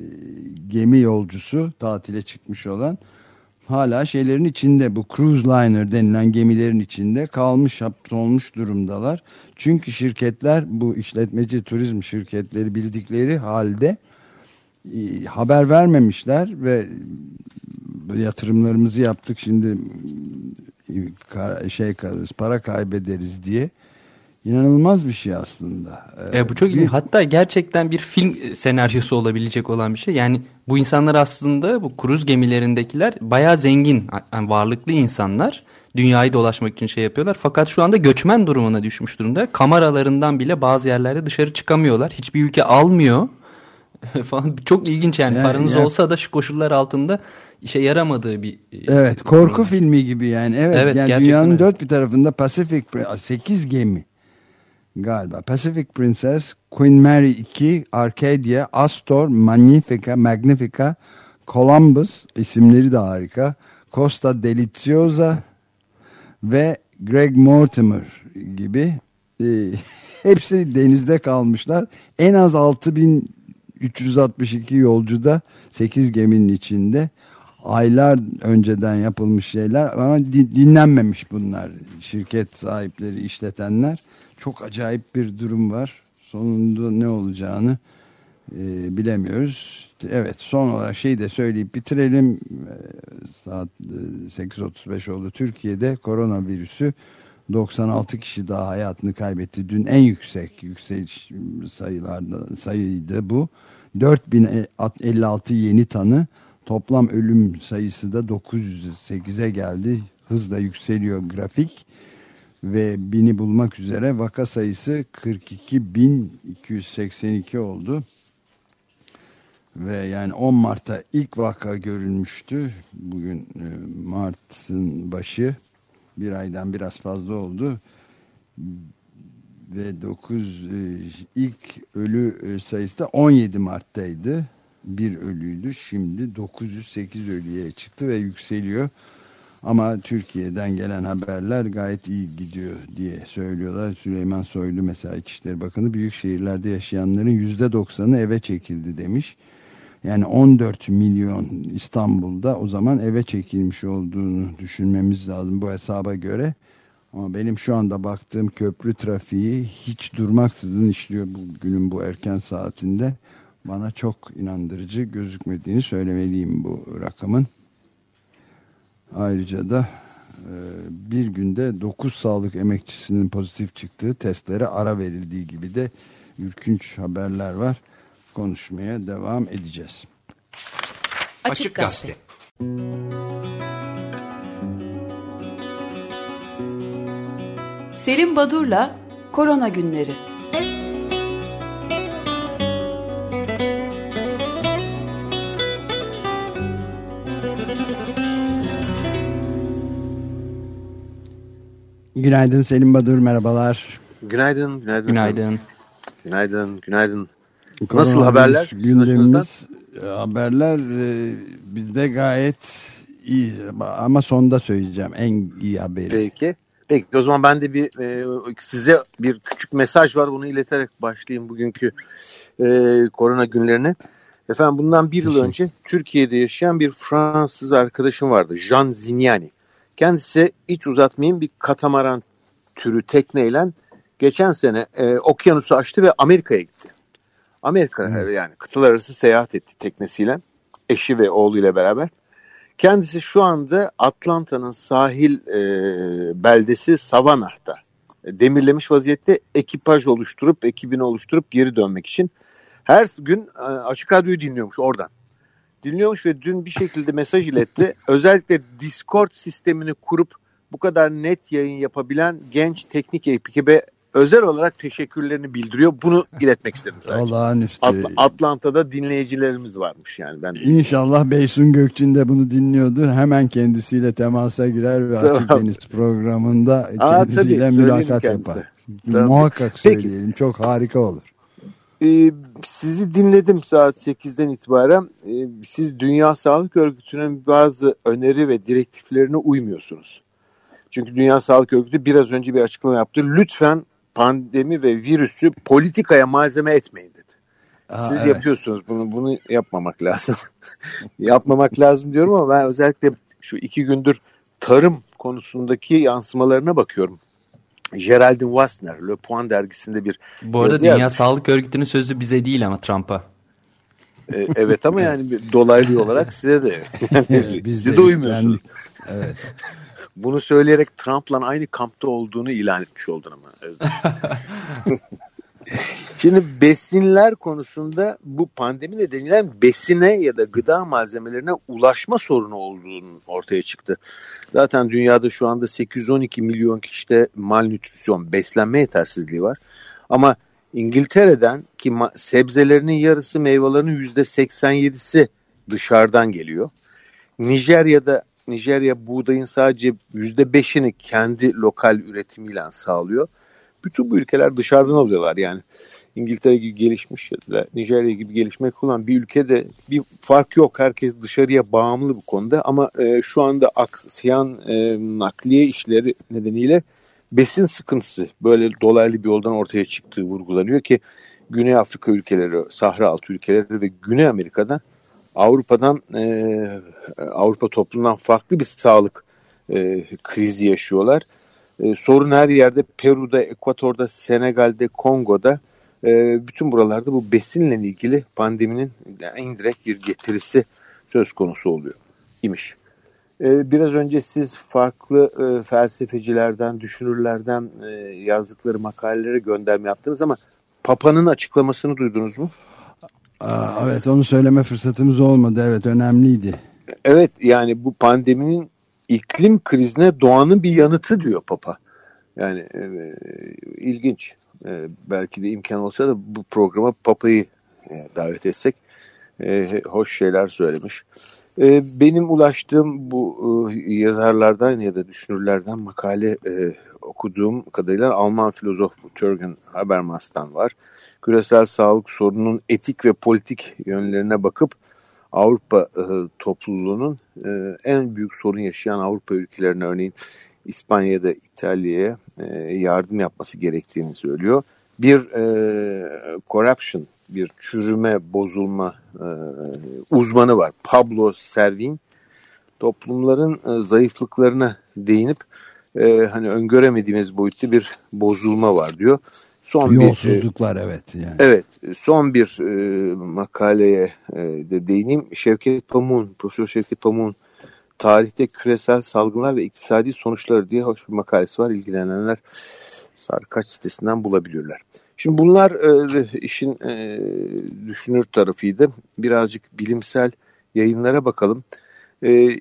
gemi yolcusu tatile çıkmış olan hala şeylerin içinde bu cruise liner denilen gemilerin içinde kalmış hapsolmuş durumdalar. Çünkü şirketler bu işletmeci turizm şirketleri bildikleri halde e, haber vermemişler ve yatırımlarımızı yaptık şimdi e, şey kalırız para kaybederiz diye İnanılmaz bir şey aslında. Ee, E, bu çok bir- ilginç. Hatta gerçekten bir film e, senaryosu olabilecek olan bir şey. Yani bu insanlar aslında bu kruz gemilerindekiler bayağı zengin, yani varlıklı insanlar. Dünyayı dolaşmak için şey yapıyorlar. Fakat şu anda göçmen durumuna düşmüş durumda. Kameralarından bile bazı yerlerde dışarı çıkamıyorlar. Hiçbir ülke almıyor. falan. Çok ilginç yani. Yani- Paranız yani- olsa da şu koşullar altında işe yaramadığı bir... e, Evet korku durum. filmi gibi yani. Evet, Evet, yani dünyanın öyle. dört bir tarafında Pacific 8 gemi galiba. Pacific Princess, Queen Mary 2, Arcadia, Astor, Magnifica, Magnifica, Columbus isimleri de harika. Costa Deliziosa ve Greg Mortimer gibi e, hepsi denizde kalmışlar. En az 6362 yolcu da 8 geminin içinde. Aylar önceden yapılmış şeyler ama di- dinlenmemiş bunlar. Şirket sahipleri, işletenler. Çok acayip bir durum var. Sonunda ne olacağını e, bilemiyoruz. Evet son olarak şey de söyleyip bitirelim. E, saat e, 8.35 oldu. Türkiye'de koronavirüsü 96 kişi daha hayatını kaybetti. Dün en yüksek yükseliş sayılarda sayıydı bu. 4056 yeni tanı. Toplam ölüm sayısı da 908'e geldi. Hızla yükseliyor grafik ve bini bulmak üzere vaka sayısı 42.282 oldu. Ve yani 10 Mart'ta ilk vaka görülmüştü. Bugün e, Mart'ın başı bir aydan biraz fazla oldu. Ve 9 e, ilk ölü e, sayısı da 17 Mart'taydı. Bir ölüydü. Şimdi 908 ölüye çıktı ve yükseliyor. Ama Türkiye'den gelen haberler gayet iyi gidiyor diye söylüyorlar. Süleyman Soylu mesela İçişleri Bakanı büyük şehirlerde yaşayanların %90'ı eve çekildi demiş. Yani 14 milyon İstanbul'da o zaman eve çekilmiş olduğunu düşünmemiz lazım bu hesaba göre. Ama benim şu anda baktığım köprü trafiği hiç durmaksızın işliyor bugünün bu erken saatinde. Bana çok inandırıcı gözükmediğini söylemeliyim bu rakamın. Ayrıca da e, bir günde 9 sağlık emekçisinin pozitif çıktığı testlere ara verildiği gibi de ürkünç haberler var. Konuşmaya devam edeceğiz. Açık Gazete. Selim Badur'la Korona Günleri. Günaydın Selim Badur merhabalar. Günaydın, günaydın. Günaydın. Günaydın, günaydın. Nasıl haberler? Gündemimiz e, haberler e, bizde gayet iyi ama sonda söyleyeceğim en iyi haberi. Peki. Peki o zaman ben de bir e, size bir küçük mesaj var. Bunu ileterek başlayayım bugünkü e, korona günlerine. Efendim bundan bir yıl önce Türkiye'de yaşayan bir Fransız arkadaşım vardı. Jean Zignani. Kendisi hiç uzatmayayım bir katamaran türü tekneyle geçen sene e, okyanusu açtı ve Amerika'ya gitti. Amerika Evet. yani kıtalar arası seyahat etti teknesiyle. Eşi ve oğluyla beraber. Kendisi şu anda Atlanta'nın sahil e, beldesi Savannah'ta e, demirlemiş vaziyette ekipaj oluşturup ekibini oluşturup geri dönmek için her gün e, açık radyoyu dinliyormuş oradan. Dinliyormuş ve dün bir şekilde mesaj iletti. Özellikle Discord sistemini kurup bu kadar net yayın yapabilen genç teknik ekibe özel olarak teşekkürlerini bildiriyor. Bunu iletmek istedim. Olağanüstü. Atl- Atlanta'da dinleyicilerimiz varmış yani ben. İnşallah Beysun Gökçin de bunu dinliyordur. Hemen kendisiyle temasa girer ve Açık. Deniz programında Aa, kendisiyle tabii, mülakat yapar. Tamam. Muhakkak Peki. söyleyelim. Çok harika olur. Ee, sizi dinledim saat 8'den itibaren. Ee, siz Dünya Sağlık Örgütü'nün bazı öneri ve direktiflerine uymuyorsunuz. Çünkü Dünya Sağlık Örgütü biraz önce bir açıklama yaptı. Lütfen pandemi ve virüsü politikaya malzeme etmeyin dedi. Aa, Siz evet. yapıyorsunuz bunu. Bunu yapmamak lazım. yapmamak lazım diyorum ama ben özellikle şu iki gündür tarım konusundaki yansımalarına bakıyorum. Geraldine Wassner, Le Point dergisinde bir Bu arada Dünya yazmış. Sağlık Örgütü'nün sözü bize değil ama Trump'a. E, evet ama yani dolaylı olarak size de. Yani biz siz de de uymuyorsunuz. Evet. Bunu söyleyerek Trump'la aynı kampta olduğunu ilan etmiş oldun ama. Şimdi besinler konusunda bu pandemi nedeniyle besine ya da gıda malzemelerine ulaşma sorunu olduğunu ortaya çıktı. Zaten dünyada şu anda 812 milyon kişide malnütrisyon, beslenme yetersizliği var. Ama İngiltere'den ki sebzelerinin yarısı meyvelerinin %87'si dışarıdan geliyor. Nijerya'da Nijerya buğdayın sadece %5'ini kendi lokal üretimiyle sağlıyor. Bütün bu ülkeler dışarıdan alıyorlar yani. İngiltere gibi gelişmiş ya da Nijerya gibi gelişmek olan bir ülkede bir fark yok. Herkes dışarıya bağımlı bu konuda ama e, şu anda aksayan e, nakliye işleri nedeniyle besin sıkıntısı böyle dolaylı bir yoldan ortaya çıktığı vurgulanıyor ki Güney Afrika ülkeleri, Sahra altı ülkeleri ve Güney Amerika'dan Avrupa'dan e, Avrupa toplumundan farklı bir sağlık e, krizi yaşıyorlar. E, sorun her yerde Peru'da, Ekvator'da, Senegal'de, Kongo'da e, bütün buralarda bu besinle ilgili pandeminin indirekt bir getirisi söz konusu oluyor imiş. E, biraz önce siz farklı e, felsefecilerden, düşünürlerden e, yazdıkları makalelere gönderme yaptınız ama Papa'nın açıklamasını duydunuz mu? Aa, evet onu söyleme fırsatımız olmadı. Evet önemliydi. Evet yani bu pandeminin iklim krizine doğanın bir yanıtı diyor Papa. Yani e, ilginç. E, belki de imkan olsa da bu programa Papa'yı e, davet etsek e, hoş şeyler söylemiş. E, benim ulaştığım bu e, yazarlardan ya da düşünürlerden makale e, okuduğum kadarıyla Alman filozof Jürgen Habermas'tan var. Küresel sağlık sorununun etik ve politik yönlerine bakıp Avrupa e, topluluğunun e, en büyük sorun yaşayan Avrupa ülkelerine örneğin İspanya'da İtalya'ya e, yardım yapması gerektiğini söylüyor. Bir e, corruption, bir çürüme, bozulma e, uzmanı var. Pablo Servin toplumların e, zayıflıklarına değinip e, hani öngöremediğimiz boyutta bir bozulma var diyor. Son Yolsuzluklar bir, e, evet. Yani. Evet son bir e, makaleye e, de değineyim. Şevket Pamuk'un, Profesör Şevket Pamuk'un tarihte küresel salgınlar ve iktisadi sonuçları diye hoş bir makalesi var. İlgilenenler Sarkaç sitesinden bulabiliyorlar. Şimdi bunlar e, işin e, düşünür tarafıydı. Birazcık bilimsel yayınlara bakalım. E,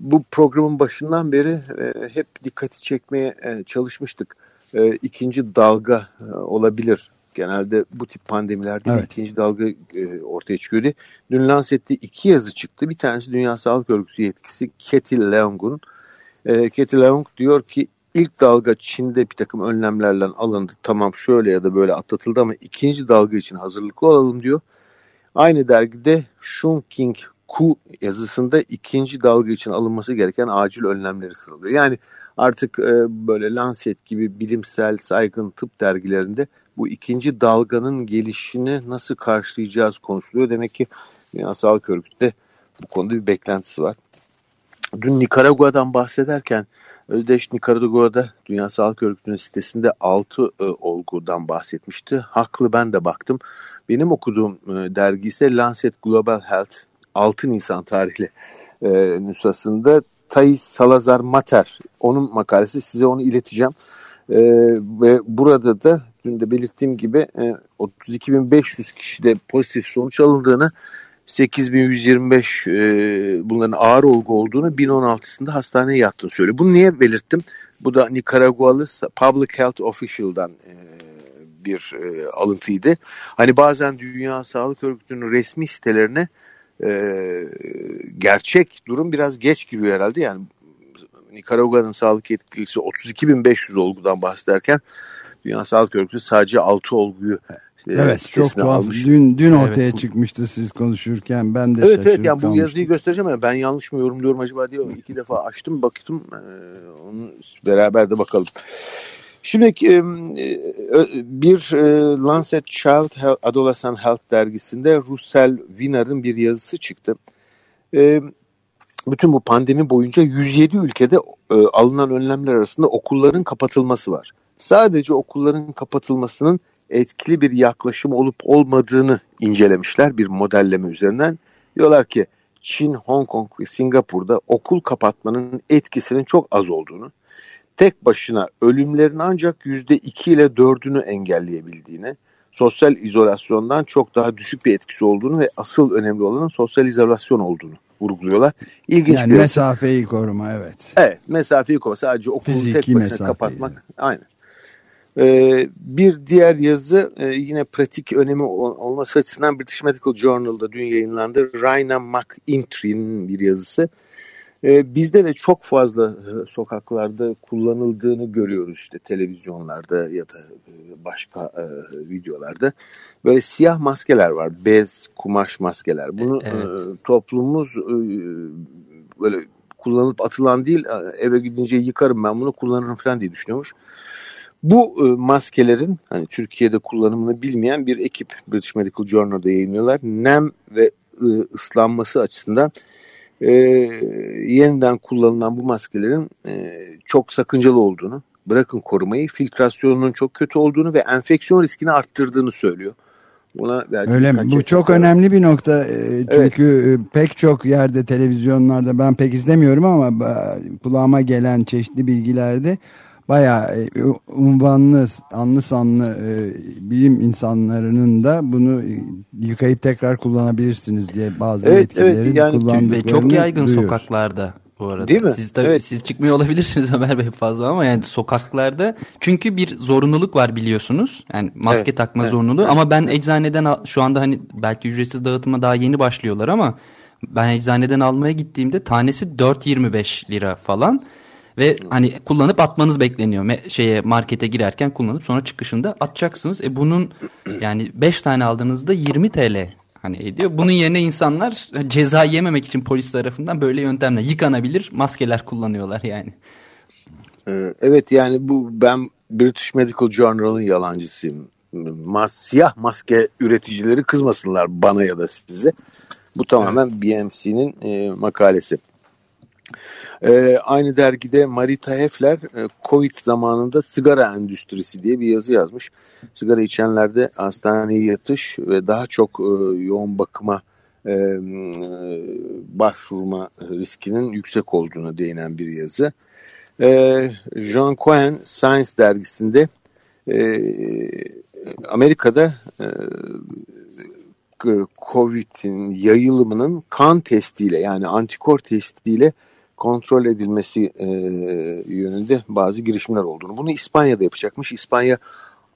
bu programın başından beri e, hep dikkati çekmeye e, çalışmıştık. E, ikinci dalga e, olabilir Genelde bu tip pandemilerde evet. ikinci dalga e, ortaya çıkıyordu. Dün Lancet'te iki yazı çıktı. Bir tanesi Dünya Sağlık Örgütü yetkisi Katie Leong'un. E, Katie Leong diyor ki ilk dalga Çin'de bir takım önlemlerle alındı. Tamam şöyle ya da böyle atlatıldı ama ikinci dalga için hazırlıklı olalım diyor. Aynı dergide Shunking Ku yazısında ikinci dalga için alınması gereken acil önlemleri sıralıyor. Yani artık e, böyle Lancet gibi bilimsel saygın tıp dergilerinde bu ikinci dalganın gelişini nasıl karşılayacağız konuşuluyor. Demek ki Dünya Sağlık Örgütü'de bu konuda bir beklentisi var. Dün Nikaragua'dan bahsederken Özdeş Nikaragua'da Dünya Sağlık Örgütü'nün sitesinde 6 e, olgudan bahsetmişti. Haklı ben de baktım. Benim okuduğum e, dergi ise Lancet Global Health 6 Nisan tarihli e, nüshasında Thais Salazar Mater onun makalesi size onu ileteceğim. E, ve burada da dün de belirttiğim gibi e, 32.500 kişide pozitif sonuç alındığını 8125 e, bunların ağır olgu olduğunu 1016'sında hastaneye yattığını söylüyor. Bunu niye belirttim? Bu da Nikaragualı Public Health Official'dan e, bir e, alıntıydı. Hani bazen Dünya Sağlık Örgütü'nün resmi sitelerine e, gerçek durum biraz geç giriyor herhalde. Yani Nikaragua'nın sağlık yetkilisi 32.500 olgudan bahsederken Dünya Sağlık Örgütü sadece 6 olguyu Evet çok tuhaf. Almış. Dün, dün ortaya evet. çıkmıştı siz konuşurken ben de Evet evet yani bu yazıyı göstereceğim ama ben yanlış mı yorumluyorum acaba diye iki defa açtım baktım ee, onu beraber de bakalım. Şimdi e, bir e, Lancet Child Health, Adolescent Health dergisinde Russell Winner'ın bir yazısı çıktı. E, bütün bu pandemi boyunca 107 ülkede alınan önlemler arasında okulların kapatılması var sadece okulların kapatılmasının etkili bir yaklaşım olup olmadığını incelemişler bir modelleme üzerinden. Diyorlar ki Çin, Hong Kong ve Singapur'da okul kapatmanın etkisinin çok az olduğunu, tek başına ölümlerin ancak yüzde iki ile dördünü engelleyebildiğini, sosyal izolasyondan çok daha düşük bir etkisi olduğunu ve asıl önemli olanın sosyal izolasyon olduğunu vurguluyorlar. İlginç Yani bir mesafeyi koruma evet. Evet mesafeyi koyma sadece okulu Fiziki tek başına mesafeyi, kapatmak. evet. Aynen. Ee, bir diğer yazı e, yine pratik önemi ol- olması açısından British Medical Journal'da dün yayınlandı. Raina McIntyre'nin bir yazısı. Ee, bizde de çok fazla e, sokaklarda kullanıldığını görüyoruz işte televizyonlarda ya da e, başka e, videolarda. Böyle siyah maskeler var. Bez, kumaş maskeler. Bunu Evet. e, toplumumuz e, böyle kullanılıp atılan değil e, eve gidince yıkarım ben bunu kullanırım falan diye düşünüyormuş. Bu e, maskelerin hani Türkiye'de kullanımını bilmeyen bir ekip British Medical Journal'da yayınlıyorlar. Nem ve e, ıslanması açısından e, yeniden kullanılan bu maskelerin e, çok sakıncalı olduğunu, bırakın korumayı, filtrasyonunun çok kötü olduğunu ve enfeksiyon riskini arttırdığını söylüyor. Buna Öyle mi? Bu çok taraf- önemli bir nokta. Ee, Çünkü e, pek çok yerde televizyonlarda ben pek izlemiyorum ama kulağıma gelen çeşitli bilgilerde bayağı e, unvanlı, anlı sanlı e, bilim insanlarının da bunu e, yıkayıp tekrar kullanabilirsiniz diye bazı Evet, yetkililerin evet, yani kullandıklarını Ve çok yaygın duyuyoruz. sokaklarda bu arada. Değil mi? Siz tabii Evet. siz çıkmıyor olabilirsiniz Ömer Bey fazla ama yani sokaklarda çünkü bir zorunluluk var biliyorsunuz. Yani maske Evet, takma evet, zorunluluğu ama ben eczaneden şu anda hani belki ücretsiz dağıtıma daha yeni başlıyorlar ama ben eczaneden almaya gittiğimde tanesi 4.25 lira falan. Ve hani kullanıp atmanız bekleniyor. Me- şeye markete girerken kullanıp sonra çıkışında atacaksınız. E bunun yani 5 tane aldığınızda 20 TL hani ediyor. Bunun yerine insanlar ceza yememek için polis tarafından böyle yöntemle yıkanabilir maskeler kullanıyorlar yani. Ee, Evet yani bu ben British Medical Journal'ın yalancısıyım. Mas, siyah maske üreticileri kızmasınlar bana ya da size. Bu tamamen BMC'nin e, makalesi. Ee, aynı dergide Marita Hefler e, Covid zamanında sigara endüstrisi diye bir yazı yazmış. Sigara içenlerde hastaneye yatış ve daha çok e, yoğun bakıma e, e, başvurma riskinin yüksek olduğuna değinen bir yazı. E, Jean Cohen Science dergisinde e, Amerika'da e, COVID'in yayılımının kan testiyle yani antikor testiyle kontrol edilmesi e, yönünde bazı girişimler olduğunu. Bunu İspanya'da yapacakmış. İspanya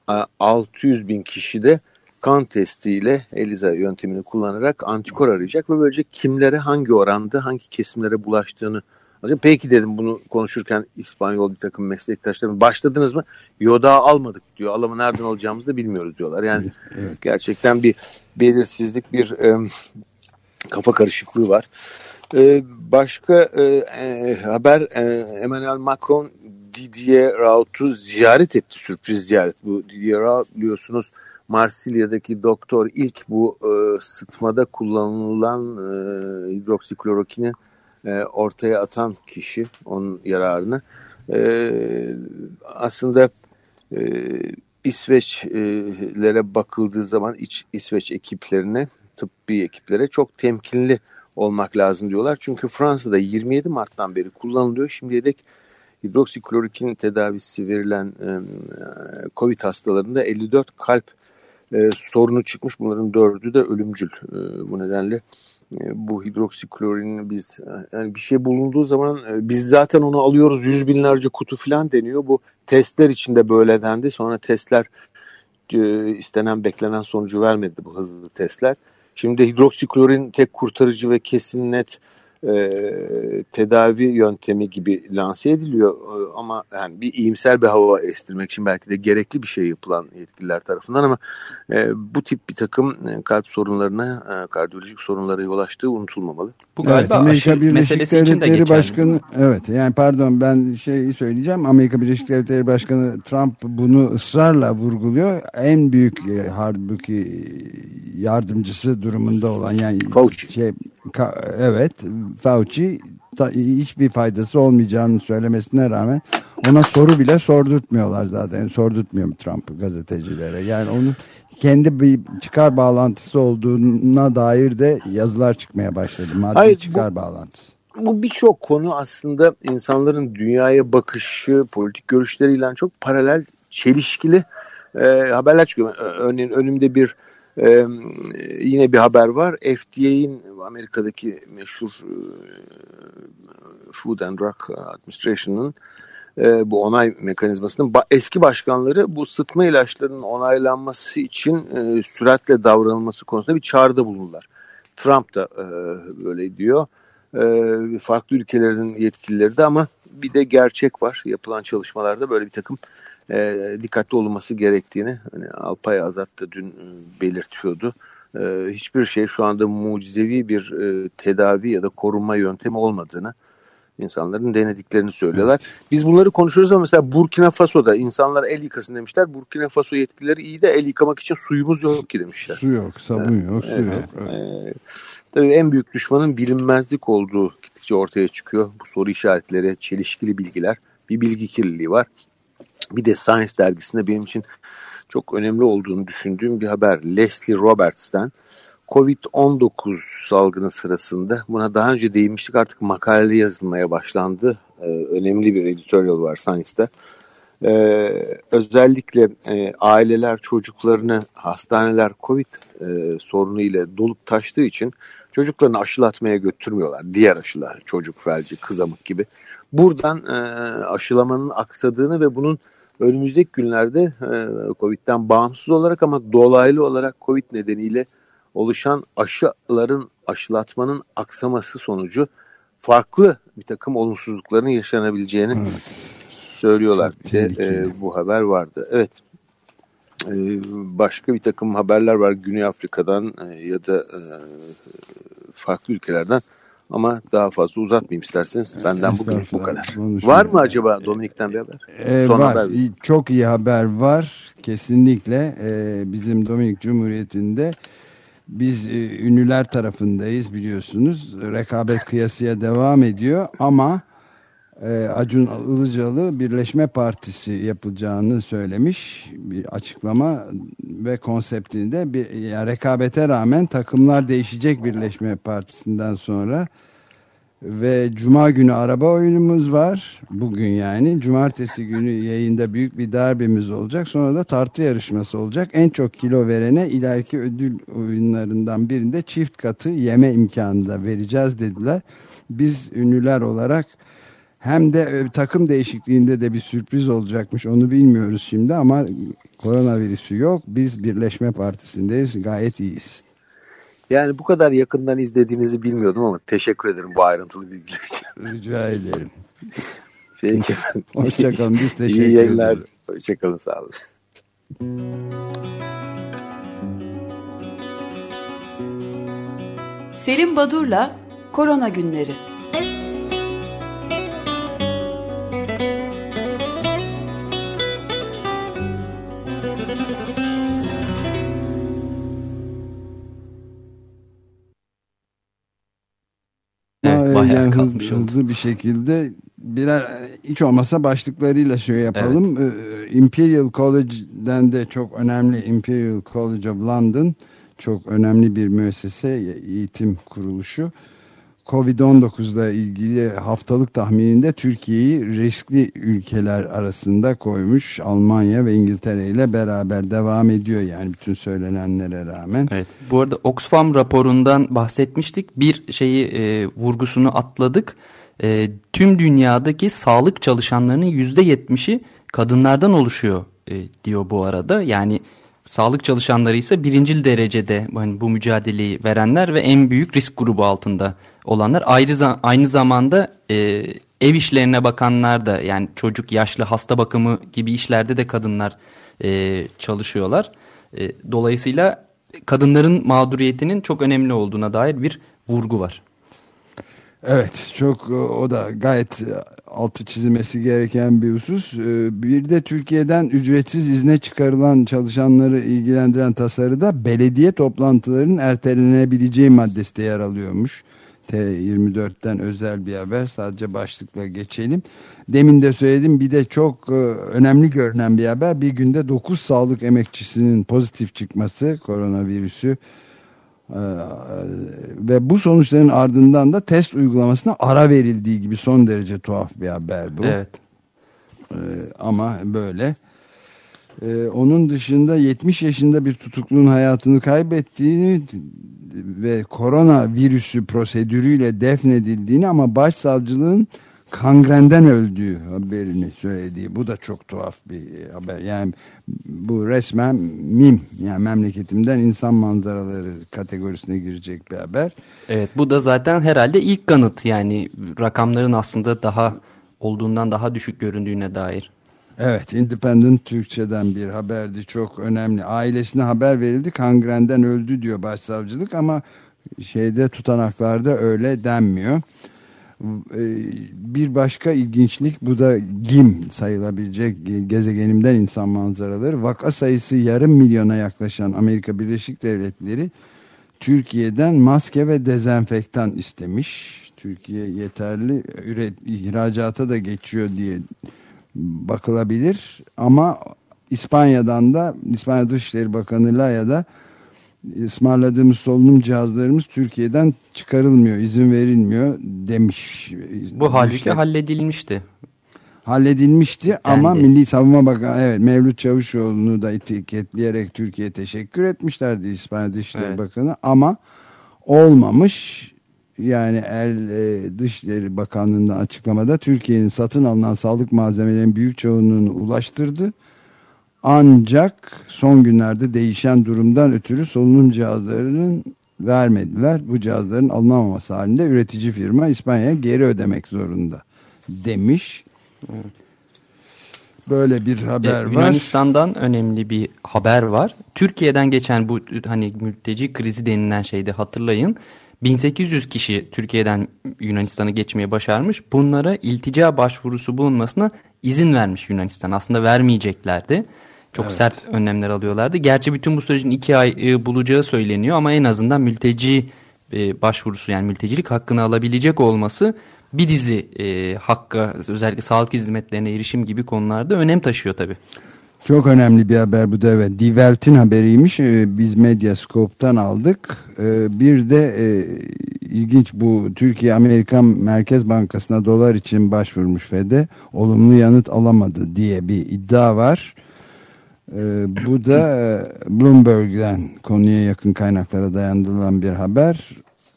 a, 600 bin kişide kan testiyle ELISA yöntemini kullanarak antikor arayacak ve böylece kimlere hangi oranda hangi kesimlere bulaştığını. Peki dedim bunu konuşurken İspanyol bir takım meslektaşlarım başladınız mı? Yo daha almadık diyor. Alımı nereden alacağımızı da bilmiyoruz diyorlar. Yani gerçekten bir belirsizlik bir e, kafa karışıklığı var. E, başka e, e, haber e, Emmanuel Macron Didier Raoult'u ziyaret etti. Sürpriz ziyaret. Bu Didier Raoult biliyorsunuz Marsilya'daki doktor ilk bu e, sıtmada kullanılan e, hidroksiklorokini e, ortaya atan kişi onun yararını. E, aslında e, İsveçlere bakıldığı zaman iç İsveç ekiplerine, tıbbi ekiplere çok temkinli olmak lazım diyorlar. Çünkü Fransa'da 27 Mart'tan beri kullanılıyor. Şimdiye dek hidroksiklorokin tedavisi verilen e, COVID hastalarında 54 kalp e, sorunu çıkmış. Bunların dördü de ölümcül. E, bu nedenle e, bu hidroksiklorini biz e, yani bir şey bulunduğu zaman e, biz zaten onu alıyoruz yüz binlerce kutu falan deniyor. Bu testler içinde böyle dendi. Sonra testler e, istenen beklenen sonucu vermedi bu hızlı testler. Şimdi hidroksiklorin tek kurtarıcı ve kesin net e, tedavi yöntemi gibi lanse ediliyor E, ama yani bir iyimser bir hava estirmek için belki de gerekli bir şey yapılan yetkililer tarafından ama e, bu tip bir takım e, kalp sorunlarına, e, kardiyolojik sorunlara yol açtığı unutulmamalı. Bu Evet, galiba Amerika aşı Birleşik meselesi için de Devletleri geçerli. Başkanı evet yani pardon ben şeyi söyleyeceğim Amerika Birleşik Devletleri Başkanı Trump bunu ısrarla vurguluyor. En büyük e, halbuki yardımcısı durumunda olan yani Fauci. şey ka- evet Fauci hiçbir faydası olmayacağını söylemesine rağmen Ona soru bile sordurtmuyorlar zaten. Sordurtmuyor mu Trump gazetecilere? Yani onun kendi bir çıkar bağlantısı olduğuna dair de yazılar çıkmaya başladı. Maddi Hayır, bu- çıkar bağlantısı. Bu birçok konu aslında insanların dünyaya bakışı, politik görüşleriyle çok paralel, çelişkili e, haberler çıkıyor. Örneğin önümde bir e, yine bir haber var. FDA'in Amerika'daki meşhur e, Food and Drug Administration'ın e, bu onay mekanizmasının ba- eski başkanları bu sıtma ilaçlarının onaylanması için e, süratle davranılması konusunda bir çağrıda bulundular. Trump da e, böyle diyor. E, farklı ülkelerin yetkilileri de ama bir de gerçek var. Yapılan çalışmalarda böyle bir takım e, dikkatli olunması gerektiğini hani Alpay Azat da dün e, belirtiyordu. E, hiçbir şey şu anda mucizevi bir e, tedavi ya da korunma yöntemi olmadığını insanların denediklerini söylüyorlar. Biz bunları konuşuyoruz ama mesela Burkina Faso'da insanlar el yıkasın demişler. Burkina Faso yetkilileri iyi de el yıkamak için suyumuz yok ki demişler. Su yok, sabun yok, su Evet. yok. Evet. Ee, tabii en büyük düşmanın bilinmezlik olduğu gittikçe ortaya çıkıyor. Bu soru işaretleri, çelişkili bilgiler, bir bilgi kirliliği var. Bir de Science dergisinde benim için çok önemli olduğunu düşündüğüm bir haber. Leslie Roberts'ten Covid-19 salgını sırasında buna daha önce değinmiştik artık makale yazılmaya başlandı. Ee, önemli bir editorial var Science'da. Ee, özellikle e, aileler çocuklarını hastaneler Covid e, sorunu ile dolup taştığı için çocuklarını aşılatmaya götürmüyorlar. Diğer aşılar çocuk felci, kızamık gibi. Buradan e, aşılamanın aksadığını ve bunun önümüzdeki günlerde e, Covid'den bağımsız olarak ama dolaylı olarak Covid nedeniyle oluşan aşıların aşılatmanın aksaması sonucu farklı bir takım olumsuzlukların yaşanabileceğini söylüyorlar. Bir de e, bu haber vardı. Evet. E, başka bir takım haberler var Güney Afrika'dan e, ya da e, farklı ülkelerden ama daha fazla uzatmayayım isterseniz. Benden bugün bu kadar. Var mı acaba Dominik'ten bir haber? Ee, Son var. haber. Çok iyi haber var. Kesinlikle Ee, bizim Dominik Cumhuriyeti'nde biz e, ünlüler tarafındayız biliyorsunuz. Rekabet kıyasıya devam ediyor ama e, Acun Ilıcalı Birleşme Partisi yapılacağını söylemiş bir açıklama ve konseptini de bir, yani rekabete rağmen takımlar değişecek Birleşme Partisi'nden sonra ve Cuma günü araba oyunumuz var. Bugün yani. Cumartesi günü yayında büyük bir derbimiz olacak. Sonra da tartı yarışması olacak. En çok kilo verene ileriki ödül oyunlarından birinde çift katı yeme imkanı da vereceğiz dediler. Biz ünlüler olarak hem de e, takım değişikliğinde de bir sürpriz olacakmış. Onu bilmiyoruz şimdi ama koronavirüsü yok. Biz Birleşme Partisi'ndeyiz. Gayet iyiyiz. Yani bu kadar yakından izlediğinizi bilmiyordum ama teşekkür ederim bu ayrıntılı bilgiler için. Rica ederim. Peki efendim. Hoşçakalın. Biz teşekkür İyi yayınlar. ederiz. Hoşçakalın sağ olun. Selim Badur'la Korona Günleri. Evet, kalmış hızlı, oldu. hızlı bir şekilde birer hiç olmazsa başlıklarıyla şey yapalım. Ee, Imperial College'den de çok önemli Imperial College of London çok önemli bir müessese eğitim kuruluşu. Covid-19 ile ilgili haftalık tahmininde Türkiye'yi riskli ülkeler arasında koymuş. Almanya ve İngiltere ile beraber devam ediyor yani bütün söylenenlere rağmen. Evet. Bu arada Oxfam raporundan bahsetmiştik. Bir şeyi e, vurgusunu atladık. E, tüm dünyadaki sağlık çalışanlarının yüzde yetmişi kadınlardan oluşuyor e, diyor bu arada. Yani sağlık çalışanları ise birincil derecede hani bu mücadeleyi verenler ve en büyük risk grubu altında olanlar. Ayrı aynı zamanda e, ev işlerine bakanlar da yani çocuk, yaşlı, hasta bakımı gibi işlerde de kadınlar e, çalışıyorlar. E, dolayısıyla kadınların mağduriyetinin çok önemli olduğuna dair bir vurgu var. Evet çok e, o da gayet e, altı çizilmesi gereken bir husus. E, Bir de Türkiye'den ücretsiz izne çıkarılan çalışanları ilgilendiren tasarıda belediye toplantılarının ertelenebileceği maddesi de yer alıyormuş. T24'ten özel bir haber. Sadece başlıkla geçelim. Demin de söyledim bir de çok e, önemli görünen bir haber. Bir günde 9 sağlık emekçisinin pozitif çıkması koronavirüsü e, ve bu sonuçların ardından da test uygulamasına ara verildiği gibi son derece tuhaf bir haber bu. Evet. E, ama böyle. E, onun dışında 70 yaşında bir tutuklunun hayatını kaybettiğini ve korona virüsü prosedürüyle defnedildiğini ama başsavcılığın kangrenden öldüğü haberini söylediği. Bu da çok tuhaf bir haber. Yani bu resmen mim yani memleketimden insan manzaraları kategorisine girecek bir haber. Evet bu da zaten herhalde ilk kanıt yani rakamların aslında daha olduğundan daha düşük göründüğüne dair. Evet Independent Türkçe'den bir haberdi çok önemli. Ailesine haber verildi kangrenden öldü diyor başsavcılık ama şeyde tutanaklarda öyle denmiyor. Ee, bir başka ilginçlik bu da GIM sayılabilecek gezegenimden insan manzaraları. Vaka sayısı yarım milyona yaklaşan Amerika Birleşik Devletleri Türkiye'den maske ve dezenfektan istemiş. Türkiye yeterli üret, ihracata da geçiyor diye bakılabilir ama İspanya'dan da İspanya Dışişleri Bakanı Laya'da ısmarladığımız solunum cihazlarımız Türkiye'den çıkarılmıyor, izin verilmiyor demiş. Bu halbuki halledilmişti. Halledilmişti Dendi. ama Milli Savunma Bakanı evet Mevlüt Çavuşoğlu'nu da etiketleyerek Türkiye'ye teşekkür etmişlerdi İspanya Dışişleri evet. Bakanı ama olmamış. Yani El e, Dışişleri Bakanlığı'ndan açıklamada Türkiye'nin satın alınan sağlık malzemelerinin büyük çoğunluğunu ulaştırdı ancak son günlerde değişen durumdan ötürü solunum cihazlarının vermediler. Bu cihazların alınamaması halinde üretici firma İspanya'ya geri ödemek zorunda demiş. Böyle bir haber e, var. Yunanistan'dan önemli bir haber var. Türkiye'den geçen bu hani mülteci krizi denilen şeyde hatırlayın. 1800 kişi Türkiye'den Yunanistan'a geçmeye başarmış. Bunlara iltica başvurusu bulunmasına izin vermiş Yunanistan. Aslında vermeyeceklerdi. Çok evet. sert önlemler alıyorlardı. Gerçi bütün bu sürecin iki ay e, bulacağı söyleniyor ama en azından mülteci e, başvurusu yani mültecilik hakkını alabilecek olması bir dizi e, hakka özellikle sağlık hizmetlerine erişim gibi konularda önem taşıyor tabii. Çok önemli bir haber bu da evet. Die haberiymiş. Ee, biz Medyascope'tan aldık. Ee, bir de e, ilginç bu Türkiye Amerikan Merkez Bankası'na dolar için başvurmuş FED'e olumlu yanıt alamadı diye bir iddia var. Ee, bu da e, Bloomberg'den konuya yakın kaynaklara dayandırılan bir haber.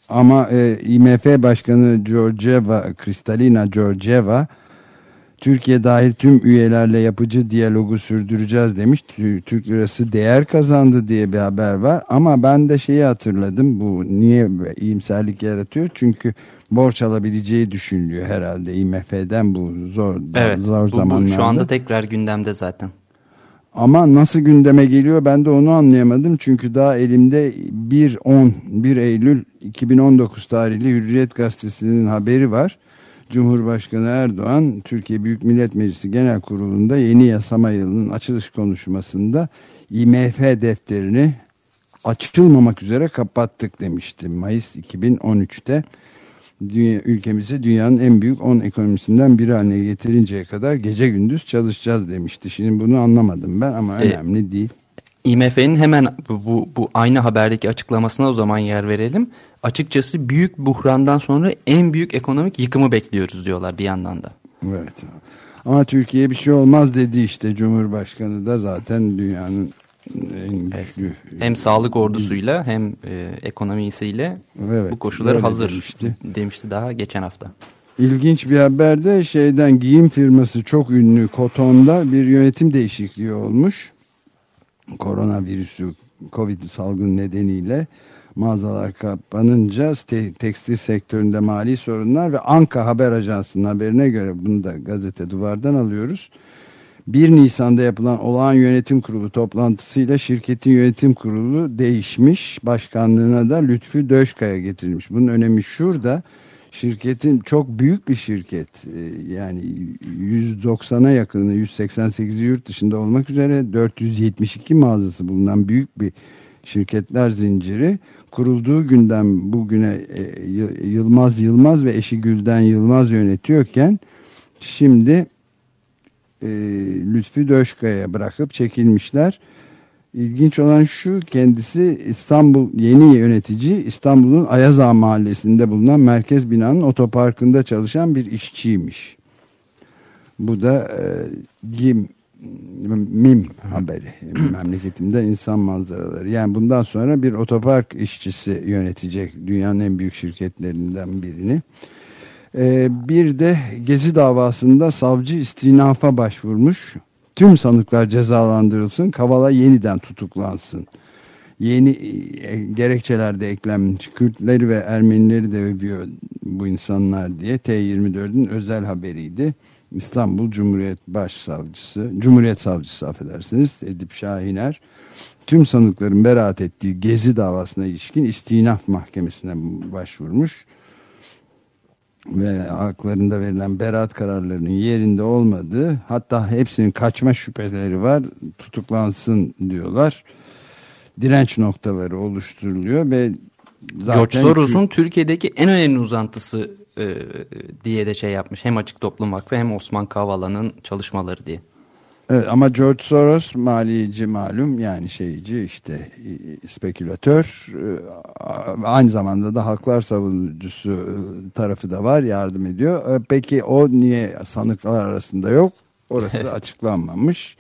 Ama e, IMF Başkanı Georgieva, Kristalina Georgieva Türkiye dahil tüm üyelerle yapıcı diyalogu sürdüreceğiz demiş. Türk lirası değer kazandı diye bir haber var. Ama ben de şeyi hatırladım. Bu niye iyimserlik yaratıyor? Çünkü borç alabileceği düşünülüyor herhalde IMF'den bu zor, evet, zor bu, zamanlarda. Bu şu anda tekrar gündemde zaten. Ama nasıl gündeme geliyor ben de onu anlayamadım. Çünkü daha elimde 1-10, 1 Eylül 2019 tarihli Hürriyet Gazetesi'nin haberi var. Cumhurbaşkanı Erdoğan Türkiye Büyük Millet Meclisi Genel Kurulu'nda yeni yasama yılının açılış konuşmasında IMF defterini açılmamak üzere kapattık demişti. Mayıs 2013'te dünya, ülkemizi dünyanın en büyük 10 ekonomisinden biri haline getirinceye kadar gece gündüz çalışacağız demişti. Şimdi bunu anlamadım ben ama e, önemli değil. IMF'nin hemen bu, bu aynı haberdeki açıklamasına o zaman yer verelim. Açıkçası büyük buhrandan sonra en büyük ekonomik yıkımı bekliyoruz diyorlar bir yandan da. Evet. Ama Türkiye bir şey olmaz dedi işte Cumhurbaşkanı da zaten dünyanın en güçlü. Evet. Hem sağlık ordusuyla hem e, ekonomisiyle evet, bu koşulları hazır demişti. demişti daha geçen hafta. İlginç bir haberde şeyden giyim firması çok ünlü Koton'da bir yönetim değişikliği olmuş koronavirüsü Covid salgın nedeniyle mağazalar kapanınca te tekstil sektöründe mali sorunlar ve Anka Haber Ajansı'nın haberine göre bunu da gazete duvardan alıyoruz. 1 Nisan'da yapılan olağan yönetim kurulu toplantısıyla şirketin yönetim kurulu değişmiş. Başkanlığına da Lütfü Döşkaya getirilmiş. Bunun önemi şurada. Şirketin çok büyük bir şirket ee, yani 190'a yakını 188 yurt dışında olmak üzere 472 mağazası bulunan büyük bir şirketler zinciri kurulduğu günden bugüne e, Yılmaz Yılmaz ve eşi Gülden Yılmaz yönetiyorken şimdi e, Lütfü Döşkaya bırakıp çekilmişler. İlginç olan şu kendisi İstanbul yeni yönetici İstanbul'un Ayazağa mahallesinde bulunan merkez binanın otoparkında çalışan bir işçiymiş. Bu da e, GİM MIM haberi memleketimde insan manzaraları. Yani bundan sonra bir otopark işçisi yönetecek dünyanın en büyük şirketlerinden birini. Ee, bir de Gezi davasında savcı istinafa başvurmuş. Tüm sanıklar cezalandırılsın, Kavala yeniden tutuklansın. Yeni e, gerekçeler de eklenmiş. Kürtleri ve Ermenileri de övüyor bu insanlar diye. T24'ün özel haberiydi. İstanbul Cumhuriyet Başsavcısı, Cumhuriyet Savcısı affedersiniz Edip Şahiner. Tüm sanıkların beraat ettiği Gezi davasına ilişkin istinaf mahkemesine başvurmuş. Ve haklarında verilen beraat kararlarının yerinde olmadığı hatta hepsinin kaçma şüpheleri var tutuklansın diyorlar. Direnç noktaları oluşturuluyor ve zaten George Soros'un Türkiye'deki en önemli uzantısı e, diye de şey yapmış. Hem Açık Toplum Vakfı hem Osman Kavala'nın çalışmaları diye. Evet, ama George Soros maliyeci malum yani şeyci işte e, spekülatör e, aynı zamanda da haklar savunucusu e, tarafı da var yardım ediyor. Peki o niye sanıklar arasında yok? Orası açıklanmamış.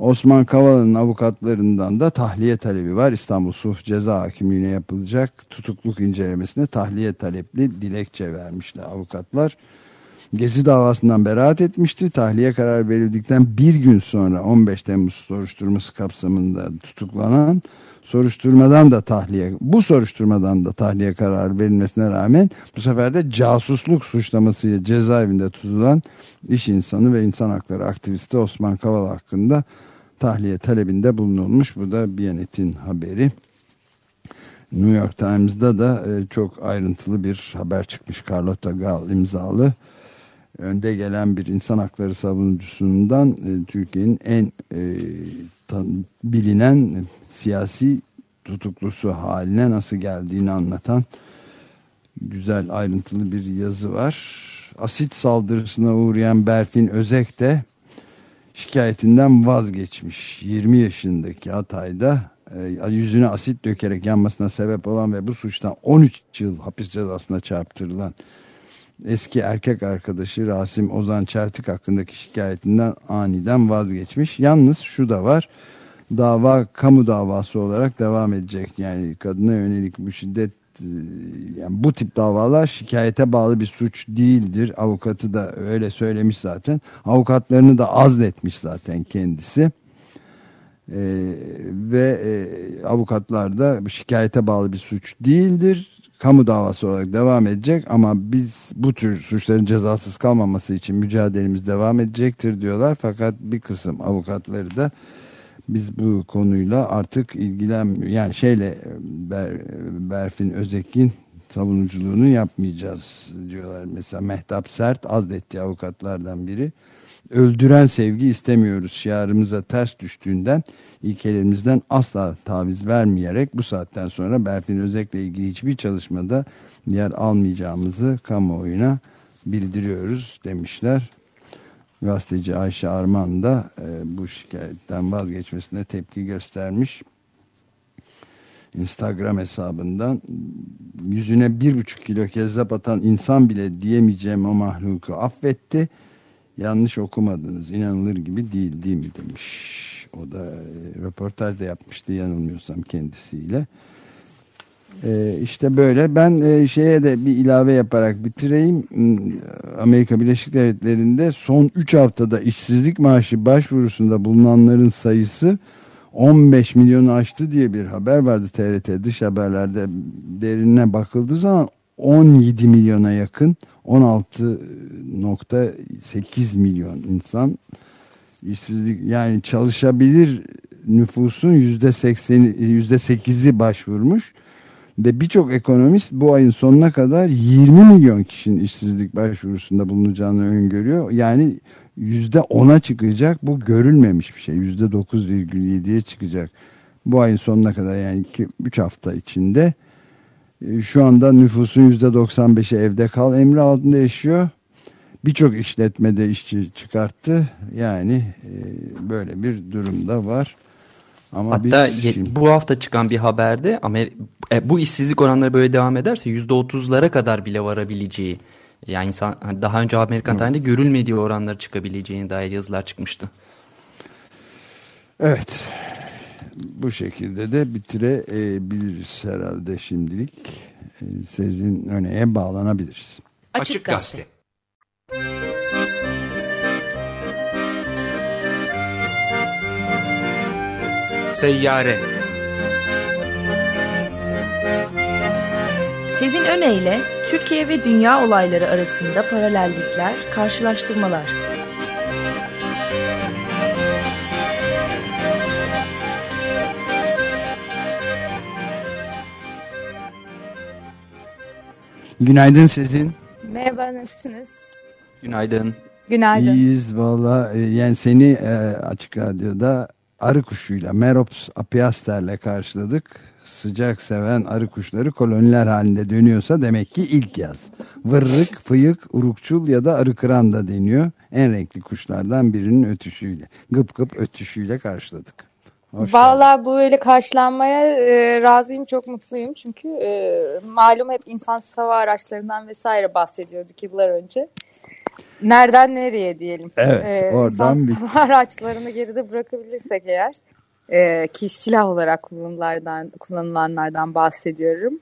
Osman Kavala'nın avukatlarından da tahliye talebi var. İstanbul Sulh Ceza Hakimliği'ne yapılacak tutukluk incelemesine tahliye talepli dilekçe vermişler avukatlar. Gezi davasından beraat etmişti. Tahliye kararı verildikten bir gün sonra 15 Temmuz soruşturması kapsamında tutuklanan soruşturmadan da tahliye bu soruşturmadan da tahliye kararı verilmesine rağmen bu sefer de casusluk suçlamasıyla cezaevinde tutulan iş insanı ve insan hakları aktivisti Osman Kavala hakkında tahliye talebinde bulunulmuş. Bu da Biyanet'in haberi. New York Times'da da e, çok ayrıntılı bir haber çıkmış. Carlota Gal imzalı önde gelen bir insan hakları savunucusundan e, Türkiye'nin en e, tan- bilinen siyasi tutuklusu haline nasıl geldiğini anlatan güzel ayrıntılı bir yazı var. Asit saldırısına uğrayan Berfin Özek de şikayetinden vazgeçmiş. 20 yaşındaki Hatay'da e, yüzüne asit dökerek yanmasına sebep olan ve bu suçtan 13 yıl hapis cezasına çarptırılan eski erkek arkadaşı Rasim Ozan Çeltik hakkındaki şikayetinden aniden vazgeçmiş. Yalnız şu da var. Dava kamu davası olarak devam edecek. Yani kadına yönelik bu şiddet yani bu tip davalar şikayete bağlı bir suç değildir. Avukatı da öyle söylemiş zaten. Avukatlarını da azletmiş zaten kendisi. Ee, ve e, avukatlar da şikayete bağlı bir suç değildir. Kamu davası olarak devam edecek ama biz bu tür suçların cezasız kalmaması için mücadelemiz devam edecektir diyorlar. Fakat bir kısım avukatları da biz bu konuyla artık ilgilenmiyor. Yani şeyle Ber, Berfin Özek'in savunuculuğunu yapmayacağız diyorlar. Mesela Mehtap Sert azlettiği avukatlardan biri. Öldüren sevgi istemiyoruz şiarımıza ters düştüğünden ilkelerimizden asla taviz vermeyerek bu saatten sonra Berfin Özek'le ilgili hiçbir çalışmada yer almayacağımızı kamuoyuna bildiriyoruz demişler. Gazeteci Ayşe Arman da e, bu şikayetten vazgeçmesine tepki göstermiş. Instagram hesabından yüzüne bir buçuk kilo kezzap atan insan bile diyemeyeceğim o mahluku affetti. Yanlış okumadınız inanılır gibi değil değil mi demiş. O da e, röportaj da yapmıştı yanılmıyorsam kendisiyle. E, işte böyle. Ben e, şeye de bir ilave yaparak bitireyim. Hmm, Amerika Birleşik Devletleri'nde son 3 haftada işsizlik maaşı başvurusunda bulunanların sayısı 15 milyonu aştı diye bir haber vardı TRT dış haberlerde. Derine bakıldığı zaman 17 milyona yakın 16.8 milyon insan işsizlik yani çalışabilir nüfusun yüzde sekseni yüzde sekizi başvurmuş ve birçok ekonomist bu ayın sonuna kadar 20 milyon kişinin işsizlik başvurusunda bulunacağını öngörüyor. Yani yüzde 10'a çıkacak bu görülmemiş bir şey yüzde 9,7'ye çıkacak Bu ayın sonuna kadar yani 3 hafta içinde e, şu anda nüfusun %95'i evde kal emri altında yaşıyor. Birçok işletmede işçi çıkarttı. Yani e, böyle bir durumda var. Ama Hatta şimdi- bu hafta çıkan bir haberde Amer e, bu işsizlik oranları böyle devam ederse %30'lara kadar bile varabileceği yani insan hani daha önce Amerikan tarihinde görülmediği oranları çıkabileceğine dair yazılar çıkmıştı. Evet. Bu şekilde de bitirebiliriz herhalde şimdilik. Sezin Öne'ye bağlanabiliriz. Açık Gazete. Seyyare Sezin Öne Türkiye ve dünya olayları arasında paralellikler, karşılaştırmalar. Günaydın Sezin. Merhaba nasılsınız? Günaydın. Günaydın. İyiyiz valla. E, Yani seni e, Açık Radyo'da arı kuşuyla Merops apiasterle karşıladık. Sıcak seven arı kuşları koloniler halinde dönüyorsa demek ki ilk yaz. Vırrık, fıyık, urukçul ya da arı kıran da deniyor. En renkli kuşlardan birinin ötüşüyle. Gıp gıp ötüşüyle karşıladık. Hoş. Vallahi bu öyle karşılanmaya e, razıyım, çok mutluyum. Çünkü e, malum hep insansız hava araçlarından vesaire bahsediyorduk yıllar önce. Nereden nereye diyelim. Evet, E, oradan bir- araçlarını geride bırakabilirsek eğer e, ki silah olarak kullanılanlardan, kullanılanlardan bahsediyorum.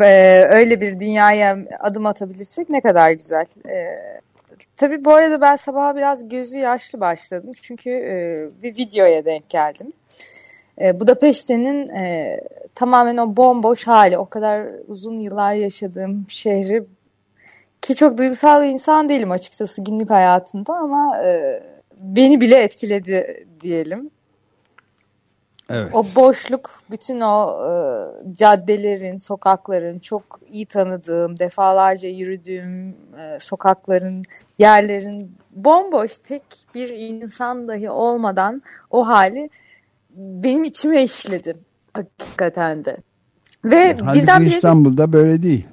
E, öyle bir dünyaya adım atabilirsek ne kadar güzel. E, Tabii bu arada ben sabaha biraz gözü yaşlı başladım. Çünkü e, bir videoya denk geldim. E, Budapeşte'nin e, tamamen o bomboş hali, o kadar uzun yıllar yaşadığım şehri ki çok duygusal bir insan değilim açıkçası günlük hayatında ama e, beni bile etkiledi diyelim. Evet. O boşluk, bütün o e, caddelerin, sokakların, çok iyi tanıdığım, defalarca yürüdüğüm e, sokakların, yerlerin bomboş tek bir insan dahi olmadan o hali benim içime işledi hakikaten de. Ve Halbuki birdenbire İstanbul'da böyle değil.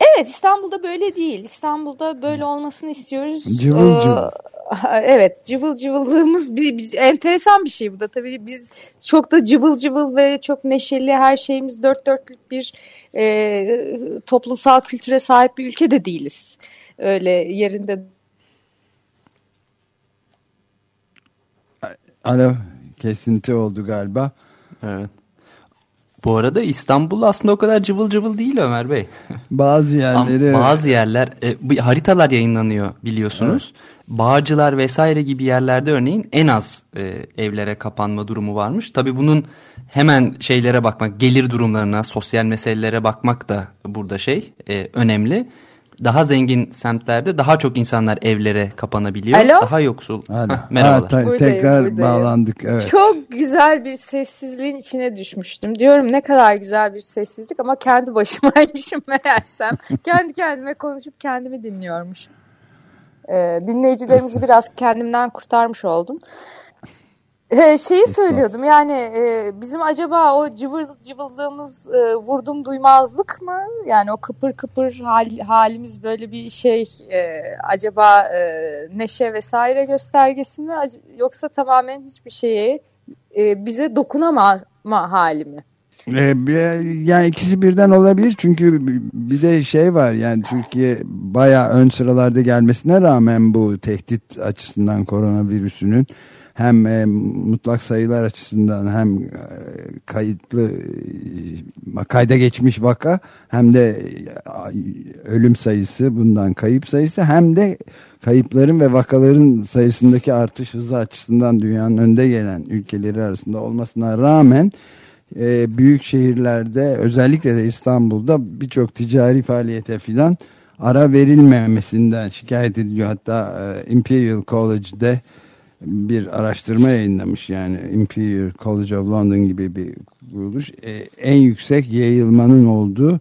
Evet İstanbul'da böyle değil. İstanbul'da böyle olmasını istiyoruz. Cıvıl Ee, cıvıl. Evet cıvıl cıvıllığımız bir, bir- enteresan bir şey bu da. Tabii biz çok da cıvıl cıvıl ve çok neşeli her şeyimiz dört dörtlük bir e, toplumsal kültüre sahip bir ülke de değiliz. Öyle yerinde Alo kesinti oldu galiba. Evet. Bu arada İstanbul aslında o kadar cıvıl cıvıl değil Ömer Bey. Bazı yerleri bazı yerler e, bu haritalar yayınlanıyor biliyorsunuz. Bağcılar vesaire gibi yerlerde örneğin en az e, evlere kapanma durumu varmış. Tabii bunun hemen şeylere bakmak, gelir durumlarına, sosyal meselelere bakmak da burada şey e, önemli. Daha zengin semtlerde daha çok insanlar evlere kapanabiliyor. Alo? Daha yoksul. Hala. Heh, merhabalar. Ha, ta- Buradayım, tekrar buradayım. bağlandık. Evet. çok güzel bir sessizliğin içine düşmüştüm. Diyorum ne kadar güzel bir sessizlik ama kendi başımaymışım meğersem. kendi kendime konuşup kendimi dinliyormuşum. Ee, dinleyicilerimizi biraz kendimden kurtarmış oldum. Ee, şeyi söylüyordum yani e, bizim acaba o cıvıl cıvıldığımız e, vurdum duymazlık mı? Yani o kıpır kıpır hal, halimiz böyle bir şey e, acaba e, neşe vesaire göstergesi mi? Yoksa tamamen hiçbir şeye e, bize dokunama hali mi? Yani ikisi birden olabilir çünkü bir de şey var yani Türkiye bayağı ön sıralarda gelmesine rağmen bu tehdit açısından koronavirüsünün hem e, mutlak sayılar açısından hem e, kayıtlı e, kayda geçmiş vaka hem de e, ölüm sayısı bundan kayıp sayısı hem de kayıpların ve vakaların sayısındaki artış hızı açısından dünyanın önde gelen ülkeleri arasında olmasına rağmen e, büyük şehirlerde özellikle de İstanbul'da birçok ticari faaliyete filan ara verilmemesinden şikayet ediliyor. Hatta e, Imperial College'de bir araştırma yayınlamış yani Imperial College of London gibi bir kuruluş. E, en yüksek yayılmanın olduğu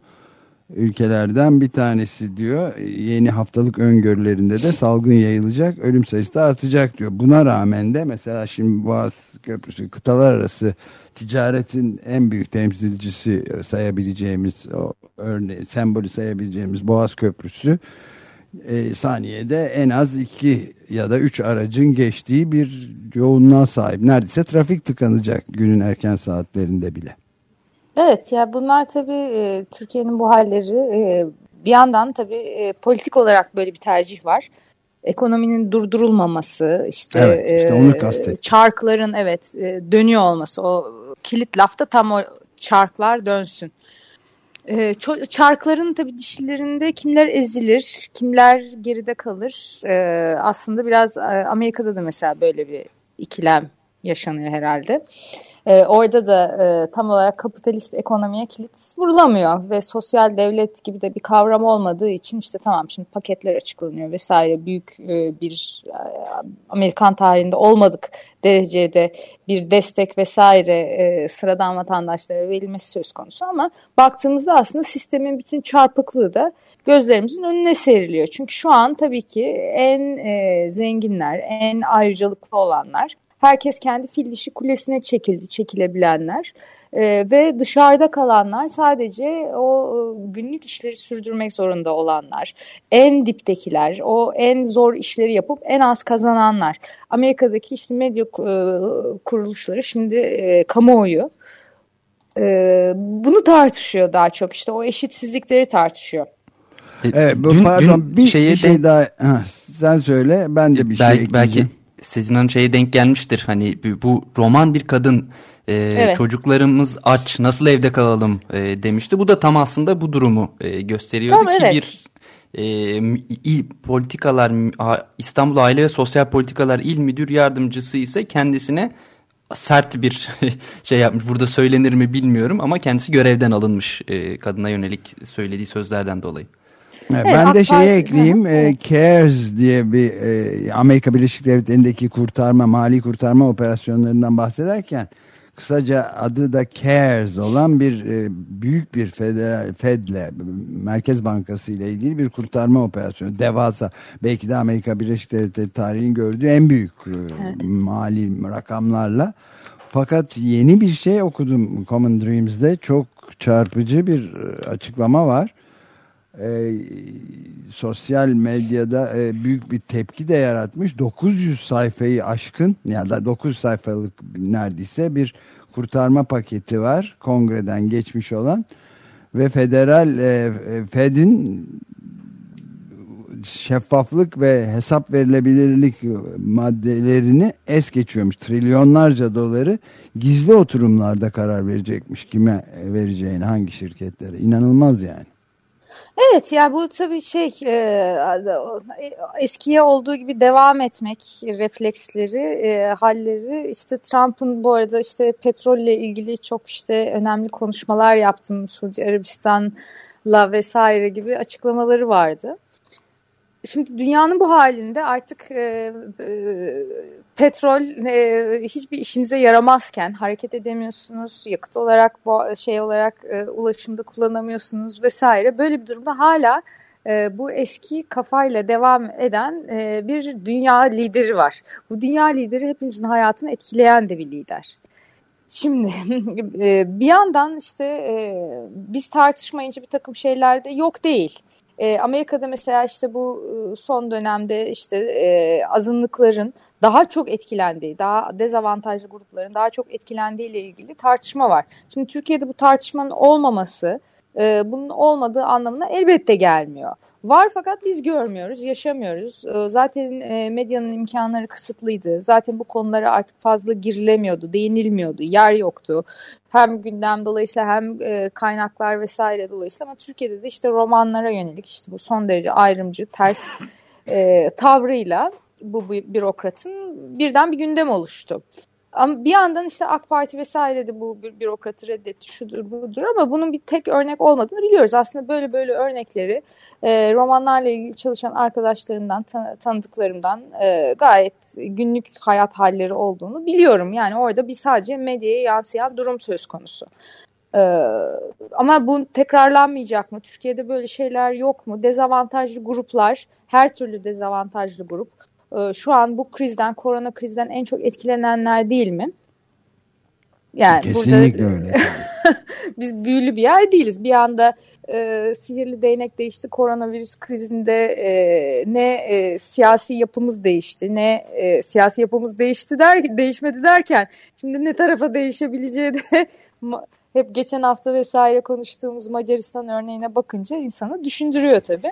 ülkelerden bir tanesi diyor. Yeni haftalık öngörülerinde de salgın yayılacak, ölüm sayısı da artacak diyor. Buna rağmen de mesela şimdi Boğaz Köprüsü kıtalar arası ticaretin en büyük temsilcisi sayabileceğimiz o örneği sembolü sayabileceğimiz Boğaz Köprüsü e, saniyede en az iki ya da üç aracın geçtiği bir yoğunluğa sahip. Neredeyse trafik tıkanacak günün erken saatlerinde bile. Evet ya bunlar tabii e, Türkiye'nin bu halleri e, bir yandan tabii e, politik olarak böyle bir tercih var. Ekonominin durdurulmaması işte, evet, işte onu e, çarkların evet e, dönüyor olması o kilit lafta tam o çarklar dönsün. E, çarkların tabii dişlerinde kimler ezilir, kimler geride kalır. E, aslında biraz e, Amerika'da da mesela böyle bir ikilem yaşanıyor herhalde. E, orada da e, tam olarak kapitalist ekonomiye kilit vurulamıyor ve sosyal devlet gibi de bir kavram olmadığı için işte tamam şimdi paketler açıklanıyor vesaire büyük e, bir e, Amerikan tarihinde olmadık derecede bir destek vesaire e, sıradan vatandaşlara verilmesi söz konusu ama baktığımızda aslında sistemin bütün çarpıklığı da gözlerimizin önüne seriliyor. Çünkü şu an tabii ki en e, zenginler, en ayrıcalıklı olanlar Herkes kendi fil dişi kulesine çekildi, çekilebilenler. E, ve dışarıda kalanlar sadece o e, günlük işleri sürdürmek zorunda olanlar. En diptekiler, o en zor işleri yapıp en az kazananlar. Amerika'daki işte medya e, kuruluşları şimdi e, kamuoyu e, bunu tartışıyor daha çok işte o eşitsizlikleri tartışıyor. E, evet, bu, dün, pardon dün bir, bir şey de, daha ha, sen söyle ben de bir belki, şey Belki Sezin Hanım şeye denk gelmiştir. Hani bu roman bir kadın e, evet. çocuklarımız aç nasıl evde kalalım e, demişti. Bu da tam aslında bu durumu e, gösteriyordu tam, ki evet. bir e, il politikalar İstanbul Aile ve Sosyal Politikalar İl Müdür Yardımcısı ise kendisine sert bir şey yapmış. Burada söylenir mi bilmiyorum ama kendisi görevden alınmış e, kadına yönelik söylediği sözlerden dolayı. Evet, ben de şeyi ekleyeyim. E, CARES diye bir e, Amerika Birleşik Devletleri'ndeki kurtarma, mali kurtarma operasyonlarından bahsederken kısaca adı da CARES olan bir e, büyük bir federal Fed'le Merkez Bankası ile ilgili bir kurtarma operasyonu. Devasa. Belki de Amerika Birleşik Devletleri tarihinin gördüğü en büyük e, evet. mali rakamlarla. Fakat yeni bir şey okudum Common Dreams'de. Çok çarpıcı bir e, açıklama var e, sosyal medyada e, büyük bir tepki de yaratmış. 900 sayfayı aşkın ya da 9 sayfalık neredeyse bir kurtarma paketi var. Kongreden geçmiş olan ve federal e, Fed'in şeffaflık ve hesap verilebilirlik maddelerini es geçiyormuş. Trilyonlarca doları gizli oturumlarda karar verecekmiş. Kime vereceğini, hangi şirketlere. İnanılmaz yani. Evet ya bu tabii şey e, eskiye olduğu gibi devam etmek refleksleri, e, halleri işte Trump'ın bu arada işte petrolle ilgili çok işte önemli konuşmalar yaptım Suudi Arabistan'la vesaire gibi açıklamaları vardı. Şimdi dünyanın bu halinde artık e, e, petrol e, hiçbir işinize yaramazken hareket edemiyorsunuz, yakıt olarak bu şey olarak e, ulaşımda kullanamıyorsunuz vesaire. Böyle bir durumda hala e, bu eski kafayla devam eden e, bir dünya lideri var. Bu dünya lideri hepimizin hayatını etkileyen de bir lider. Şimdi e, bir yandan işte e, biz tartışmayınca bir takım şeyler de yok değil. E, Amerika'da mesela işte bu e, son dönemde işte e, azınlıkların daha çok etkilendiği, daha dezavantajlı grupların daha çok etkilendiği ile ilgili tartışma var. Şimdi Türkiye'de bu tartışmanın olmaması e, bunun olmadığı anlamına elbette gelmiyor. Var fakat biz görmüyoruz, yaşamıyoruz. Ee, zaten e, medyanın imkanları kısıtlıydı. Zaten bu konulara artık fazla girilemiyordu, değinilmiyordu, yer yoktu. Hem gündem dolayısıyla hem e, kaynaklar vesaire dolayısıyla ama Türkiye'de de işte romanlara yönelik işte bu son derece ayrımcı, ters e, tavrıyla bu bürokratın birden bir gündem oluştu. Ama bir yandan işte AK Parti vesaire de bu bürokratı reddetti şudur budur ama bunun bir tek örnek olmadığını biliyoruz. Aslında böyle böyle örnekleri e, romanlarla ilgili çalışan arkadaşlarımdan, tan tanıdıklarımdan e, gayet günlük hayat halleri olduğunu biliyorum. Yani orada bir sadece medyaya yansıyan durum söz konusu. Ee, ama bu tekrarlanmayacak mı? Türkiye'de böyle şeyler yok mu? Dezavantajlı gruplar, her türlü dezavantajlı grup e, şu an bu krizden, korona krizden en çok etkilenenler değil mi? Yani Kesinlikle burada, öyle. biz büyülü bir yer değiliz. Bir anda e, sihirli değnek değişti. Koronavirüs krizinde e, ne e, siyasi yapımız değişti, ne e, siyasi yapımız değişti der, değişmedi derken şimdi ne tarafa değişebileceği de hep geçen hafta vesaire konuştuğumuz Macaristan örneğine bakınca insanı düşündürüyor tabii.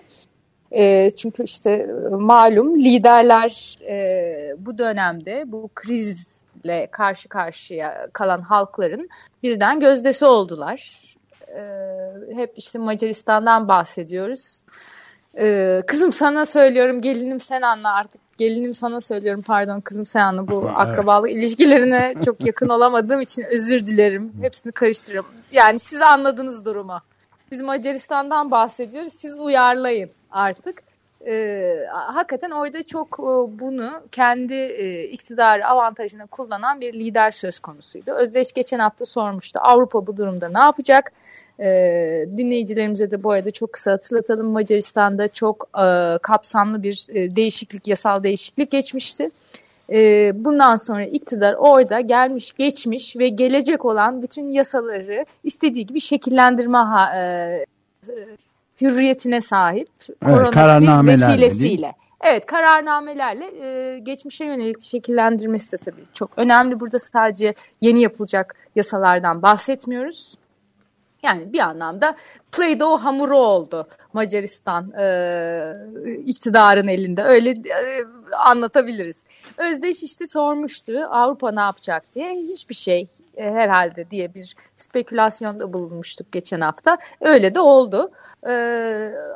E, çünkü işte e, malum liderler e, bu dönemde bu krizle karşı karşıya kalan halkların birden gözdesi oldular. E, hep işte Macaristan'dan bahsediyoruz. E, kızım sana söylüyorum gelinim sen anla artık gelinim sana söylüyorum pardon kızım sen anla bu akrabalık ilişkilerine çok yakın olamadığım için özür dilerim. Hepsini karıştırıyorum. Yani siz anladınız durumu. Biz Macaristan'dan bahsediyoruz. Siz uyarlayın artık. Ee, hakikaten orada çok e, bunu kendi e, iktidarı avantajını kullanan bir lider söz konusuydu. Özdeş geçen hafta sormuştu. Avrupa bu durumda ne yapacak? Ee, dinleyicilerimize de bu arada çok kısa hatırlatalım. Macaristan'da çok e, kapsamlı bir e, değişiklik, yasal değişiklik geçmişti. E, bundan sonra iktidar orada gelmiş, geçmiş ve gelecek olan bütün yasaları istediği gibi şekillendirme ha, e, hürriyetine sahip. Evet, kararnamelerle vesilesiyle. Evet kararnamelerle e, geçmişe yönelik şekillendirmesi de tabii çok önemli. Burada sadece yeni yapılacak yasalardan bahsetmiyoruz. Yani bir anlamda Play-Doh hamuru oldu Macaristan e, iktidarın elinde. Öyle e, anlatabiliriz. Özdeş işte sormuştu Avrupa ne yapacak diye. Hiçbir şey e, herhalde diye bir spekülasyonda bulunmuştuk geçen hafta. Öyle de oldu. E,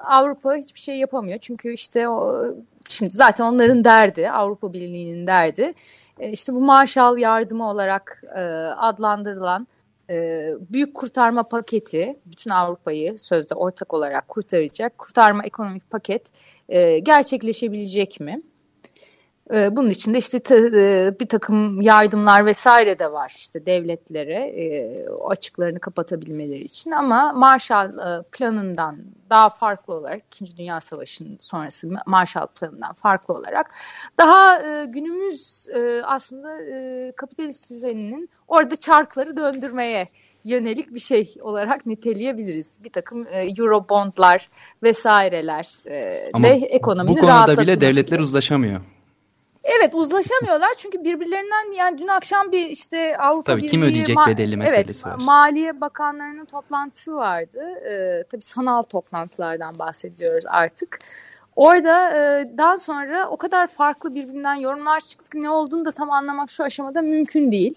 Avrupa hiçbir şey yapamıyor. Çünkü işte o, şimdi zaten onların derdi Avrupa Birliği'nin derdi. E, işte bu Marshall yardımı olarak e, adlandırılan e, büyük kurtarma paketi bütün Avrupa'yı sözde ortak olarak kurtaracak kurtarma ekonomik paket e, gerçekleşebilecek mi? E, bunun içinde işte e, bir takım yardımlar vesaire de var işte devletlere e, açıklarını kapatabilmeleri için ama Marshall planından daha farklı olarak İkinci Dünya Savaşı'nın sonrası Marshall planından farklı olarak daha günümüz aslında kapitalist düzeninin orada çarkları döndürmeye yönelik bir şey olarak niteleyebiliriz. Bir takım e, Eurobondlar vesaireler e, Ama de ekonominin bu konuda bile devletler uzlaşamıyor. Evet uzlaşamıyorlar çünkü birbirlerinden yani dün akşam bir işte Avrupa Tabii kim ödeyecek bedeli meselesi evet, var. Maliye Bakanlarının toplantısı vardı. Ee, tabii sanal toplantılardan bahsediyoruz artık. Orada e, daha sonra o kadar farklı birbirinden yorumlar çıktı ki ne olduğunu da tam anlamak şu aşamada mümkün değil.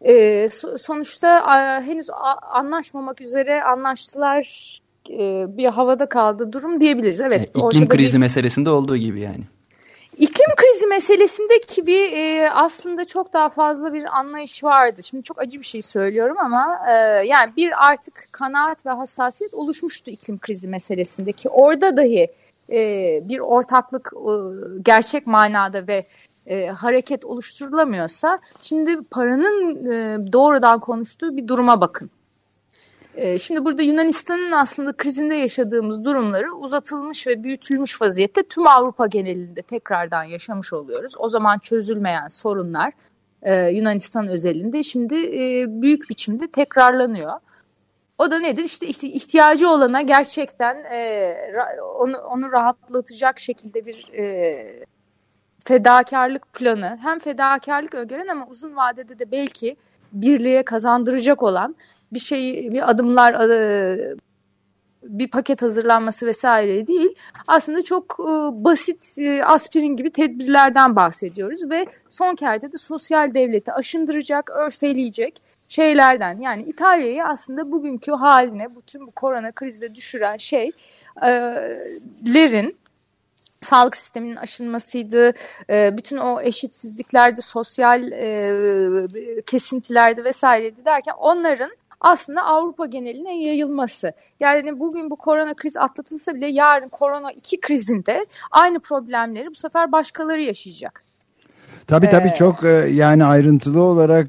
E, sonuçta e, henüz anlaşmamak üzere anlaştılar e, bir havada kaldı durum diyebiliriz. Evet. E, iklim krizi bir... meselesinde olduğu gibi yani. İklim krizi meselesindeki bir e, aslında çok daha fazla bir anlayış vardı. Şimdi çok acı bir şey söylüyorum ama e, yani bir artık kanaat ve hassasiyet oluşmuştu iklim krizi meselesindeki. Orada dahi e, bir ortaklık e, gerçek manada ve e, hareket oluşturulamıyorsa şimdi paranın e, doğrudan konuştuğu bir duruma bakın. E, şimdi burada Yunanistan'ın aslında krizinde yaşadığımız durumları uzatılmış ve büyütülmüş vaziyette tüm Avrupa genelinde tekrardan yaşamış oluyoruz. O zaman çözülmeyen sorunlar e, Yunanistan özelinde şimdi e, büyük biçimde tekrarlanıyor. O da nedir? İşte ihtiyacı olana gerçekten e, onu, rahatlatacak şekilde bir fedakarlık planı hem fedakarlık öngören ama uzun vadede de belki birliğe kazandıracak olan bir şey bir adımlar e, bir paket hazırlanması vesaire değil. Aslında çok e, basit e, aspirin gibi tedbirlerden bahsediyoruz ve son kerde de sosyal devleti aşındıracak, örseleyecek şeylerden. Yani İtalya'yı aslında bugünkü haline bütün bu korona krizde düşüren şeylerin sağlık sisteminin aşınmasıydı, bütün o eşitsizliklerde, sosyal kesintilerde vesaireydi derken onların aslında Avrupa geneline yayılması. Yani bugün bu korona kriz atlatılsa bile yarın korona iki krizinde aynı problemleri bu sefer başkaları yaşayacak. Tabii tabii ee, çok yani ayrıntılı olarak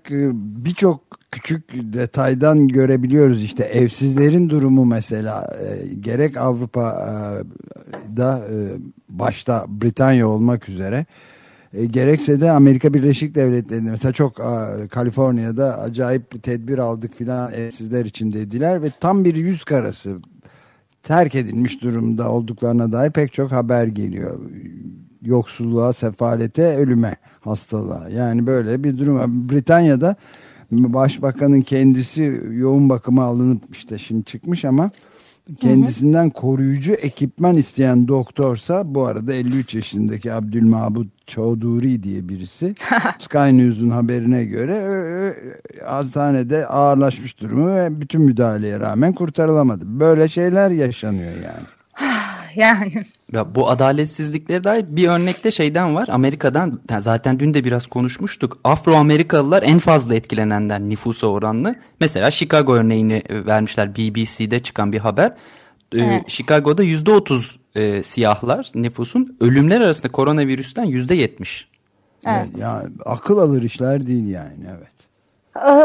birçok küçük detaydan görebiliyoruz işte evsizlerin durumu mesela e, gerek Avrupa'da e, başta Britanya olmak üzere e, gerekse de Amerika Birleşik Devletleri'nde mesela çok e, Kaliforniya'da acayip bir tedbir aldık filan evsizler için dediler ve tam bir yüz karası terk edilmiş durumda olduklarına dair pek çok haber geliyor. Yoksulluğa, sefalete, ölüme, hastalığa. Yani böyle bir durum. Britanya'da başbakanın kendisi yoğun bakıma alınıp işte şimdi çıkmış ama kendisinden koruyucu ekipman isteyen doktorsa bu arada 53 yaşındaki Abdülmabut Çavduri diye birisi Sky News'un haberine göre hastanede ağırlaşmış durumu ve bütün müdahaleye rağmen kurtarılamadı. Böyle şeyler yaşanıyor yani. yani. Ya bu adaletsizlikleri dair bir örnekte şeyden var. Amerika'dan zaten dün de biraz konuşmuştuk. Afro-Amerikalılar en fazla etkilenenler nüfusa oranlı. Mesela Chicago örneğini vermişler BBC'de çıkan bir haber. Evet. Chicago'da %30 e, siyahlar nüfusun ölümler arasında koronavirüsten %70. Evet. Ya, akıl alır işler değil yani evet.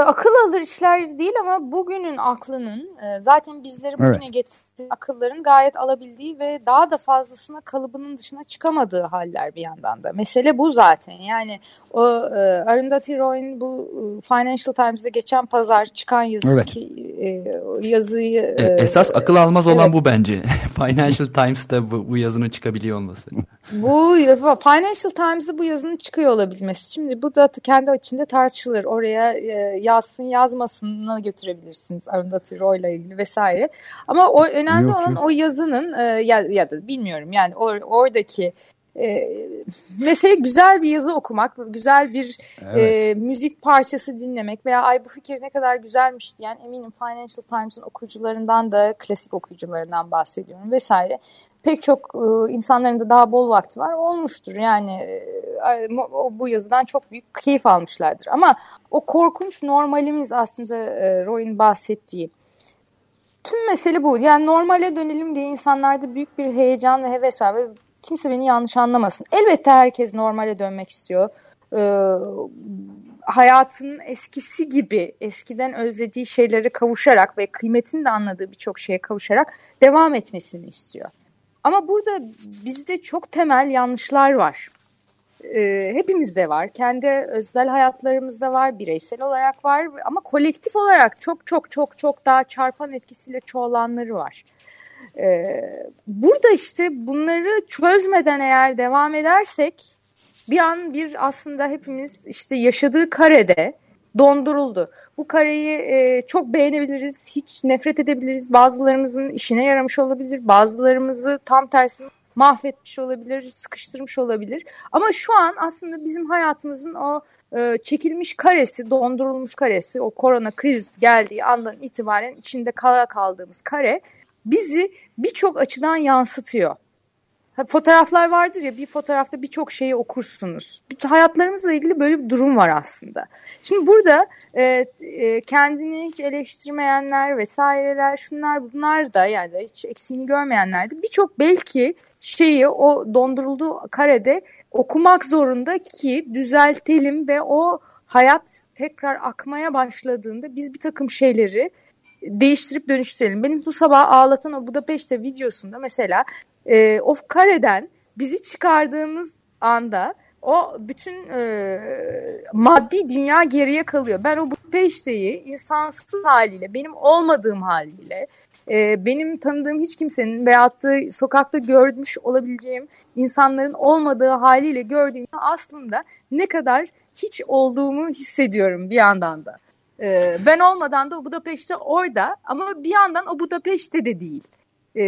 Akıl alır işler değil ama bugünün aklının zaten bizleri bugüne evet. getirdiği akılların gayet alabildiği ve daha da fazlasına kalıbının dışına çıkamadığı haller bir yandan da. Mesele bu zaten. Yani o e, Arundhati Roy'un bu e, Financial Times'da geçen pazar çıkan yazısı evet. ki, e, yazıyı... E, esas akıl almaz olan evet. bu bence. Financial Times'ta bu, bu yazının çıkabiliyor olması. bu Financial Times'da bu yazının çıkıyor olabilmesi. Şimdi bu da kendi içinde tartışılır. Oraya e, yazsın yazmasına götürebilirsiniz Arundhati Roy'la ilgili vesaire. Ama o önemli yok, olan yok. o yazının e, ya, ya da bilmiyorum yani or, oradaki e, mesela güzel bir yazı okumak, güzel bir evet. e, müzik parçası dinlemek veya ay bu fikir ne kadar güzelmiş diyen eminim Financial Times'ın okuyucularından da klasik okuyucularından bahsediyorum vesaire. Pek çok e, insanların da daha bol vakti var olmuştur yani e, o, bu yazıdan çok büyük keyif almışlardır ama o korkunç normalimiz aslında e, Roy'un bahsettiği tüm mesele bu. Yani normale dönelim diye insanlarda büyük bir heyecan ve heves var. Ve kimse beni yanlış anlamasın. Elbette herkes normale dönmek istiyor. Ee, hayatının eskisi gibi eskiden özlediği şeylere kavuşarak ve kıymetini de anladığı birçok şeye kavuşarak devam etmesini istiyor. Ama burada bizde çok temel yanlışlar var e, hepimizde var. Kendi özel hayatlarımızda var, bireysel olarak var ama kolektif olarak çok çok çok çok daha çarpan etkisiyle çoğalanları var. E, burada işte bunları çözmeden eğer devam edersek bir an bir aslında hepimiz işte yaşadığı karede donduruldu. Bu kareyi e, çok beğenebiliriz, hiç nefret edebiliriz. Bazılarımızın işine yaramış olabilir, bazılarımızı tam tersi mahvetmiş olabilir, sıkıştırmış olabilir. Ama şu an aslında bizim hayatımızın o e, çekilmiş karesi, dondurulmuş karesi, o korona kriz geldiği andan itibaren içinde kala kaldığımız kare bizi birçok açıdan yansıtıyor. Fotoğraflar vardır ya bir fotoğrafta birçok şeyi okursunuz. Hayatlarımızla ilgili böyle bir durum var aslında. Şimdi burada e, e, kendini hiç eleştirmeyenler vesaireler şunlar bunlar da yani hiç eksiğini görmeyenler de birçok belki şeyi o dondurulduğu karede okumak zorunda ki düzeltelim ve o hayat tekrar akmaya başladığında biz bir takım şeyleri değiştirip dönüştürelim. Benim bu sabah ağlatan o Budapeşte videosunda mesela e, o kareden bizi çıkardığımız anda o bütün e, maddi dünya geriye kalıyor. Ben o Budapeşte'yi insansız haliyle, benim olmadığım haliyle, e, benim tanıdığım hiç kimsenin veyahut da sokakta görmüş olabileceğim insanların olmadığı haliyle gördüğümde aslında ne kadar hiç olduğumu hissediyorum bir yandan da. E, ben olmadan da o Budapeşte orada ama bir yandan o Budapeşte de değil. E,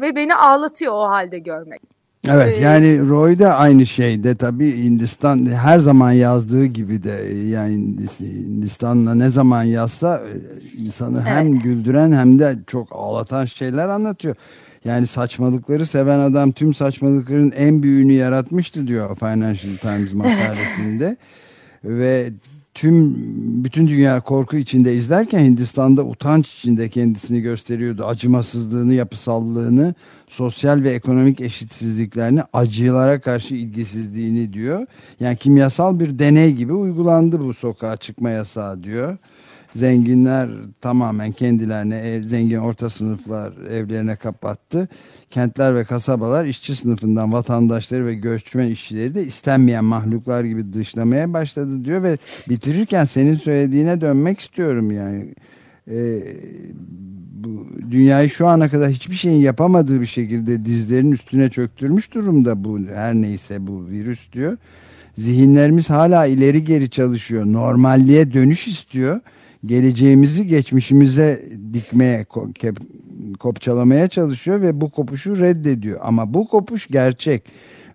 ve beni ağlatıyor o halde görmek. Evet ee, yani Roy da aynı şeyde tabii Hindistan her zaman yazdığı gibi de yani Hindistan'la ne zaman yazsa e, insanı evet. hem güldüren hem de çok ağlatan şeyler anlatıyor. Yani saçmalıkları seven adam tüm saçmalıkların en büyüğünü yaratmıştı diyor Financial Times makalesinde. Evet. Ve tüm bütün dünya korku içinde izlerken Hindistan'da utanç içinde kendisini gösteriyordu. Acımasızlığını, yapısallığını, sosyal ve ekonomik eşitsizliklerini, acılara karşı ilgisizliğini diyor. Yani kimyasal bir deney gibi uygulandı bu sokağa çıkma yasağı diyor. Zenginler tamamen kendilerine, ev, zengin orta sınıflar evlerine kapattı. Kentler ve kasabalar işçi sınıfından vatandaşları ve göçmen işçileri de istenmeyen mahluklar gibi dışlamaya başladı diyor ve bitirirken senin söylediğine dönmek istiyorum yani. Ee, bu dünyayı şu ana kadar hiçbir şeyin yapamadığı bir şekilde dizlerin üstüne çöktürmüş durumda bu her neyse bu virüs diyor. Zihinlerimiz hala ileri geri çalışıyor. Normalliğe dönüş istiyor. Geleceğimizi geçmişimize dikmeye, kopçalamaya çalışıyor ve bu kopuşu reddediyor. Ama bu kopuş gerçek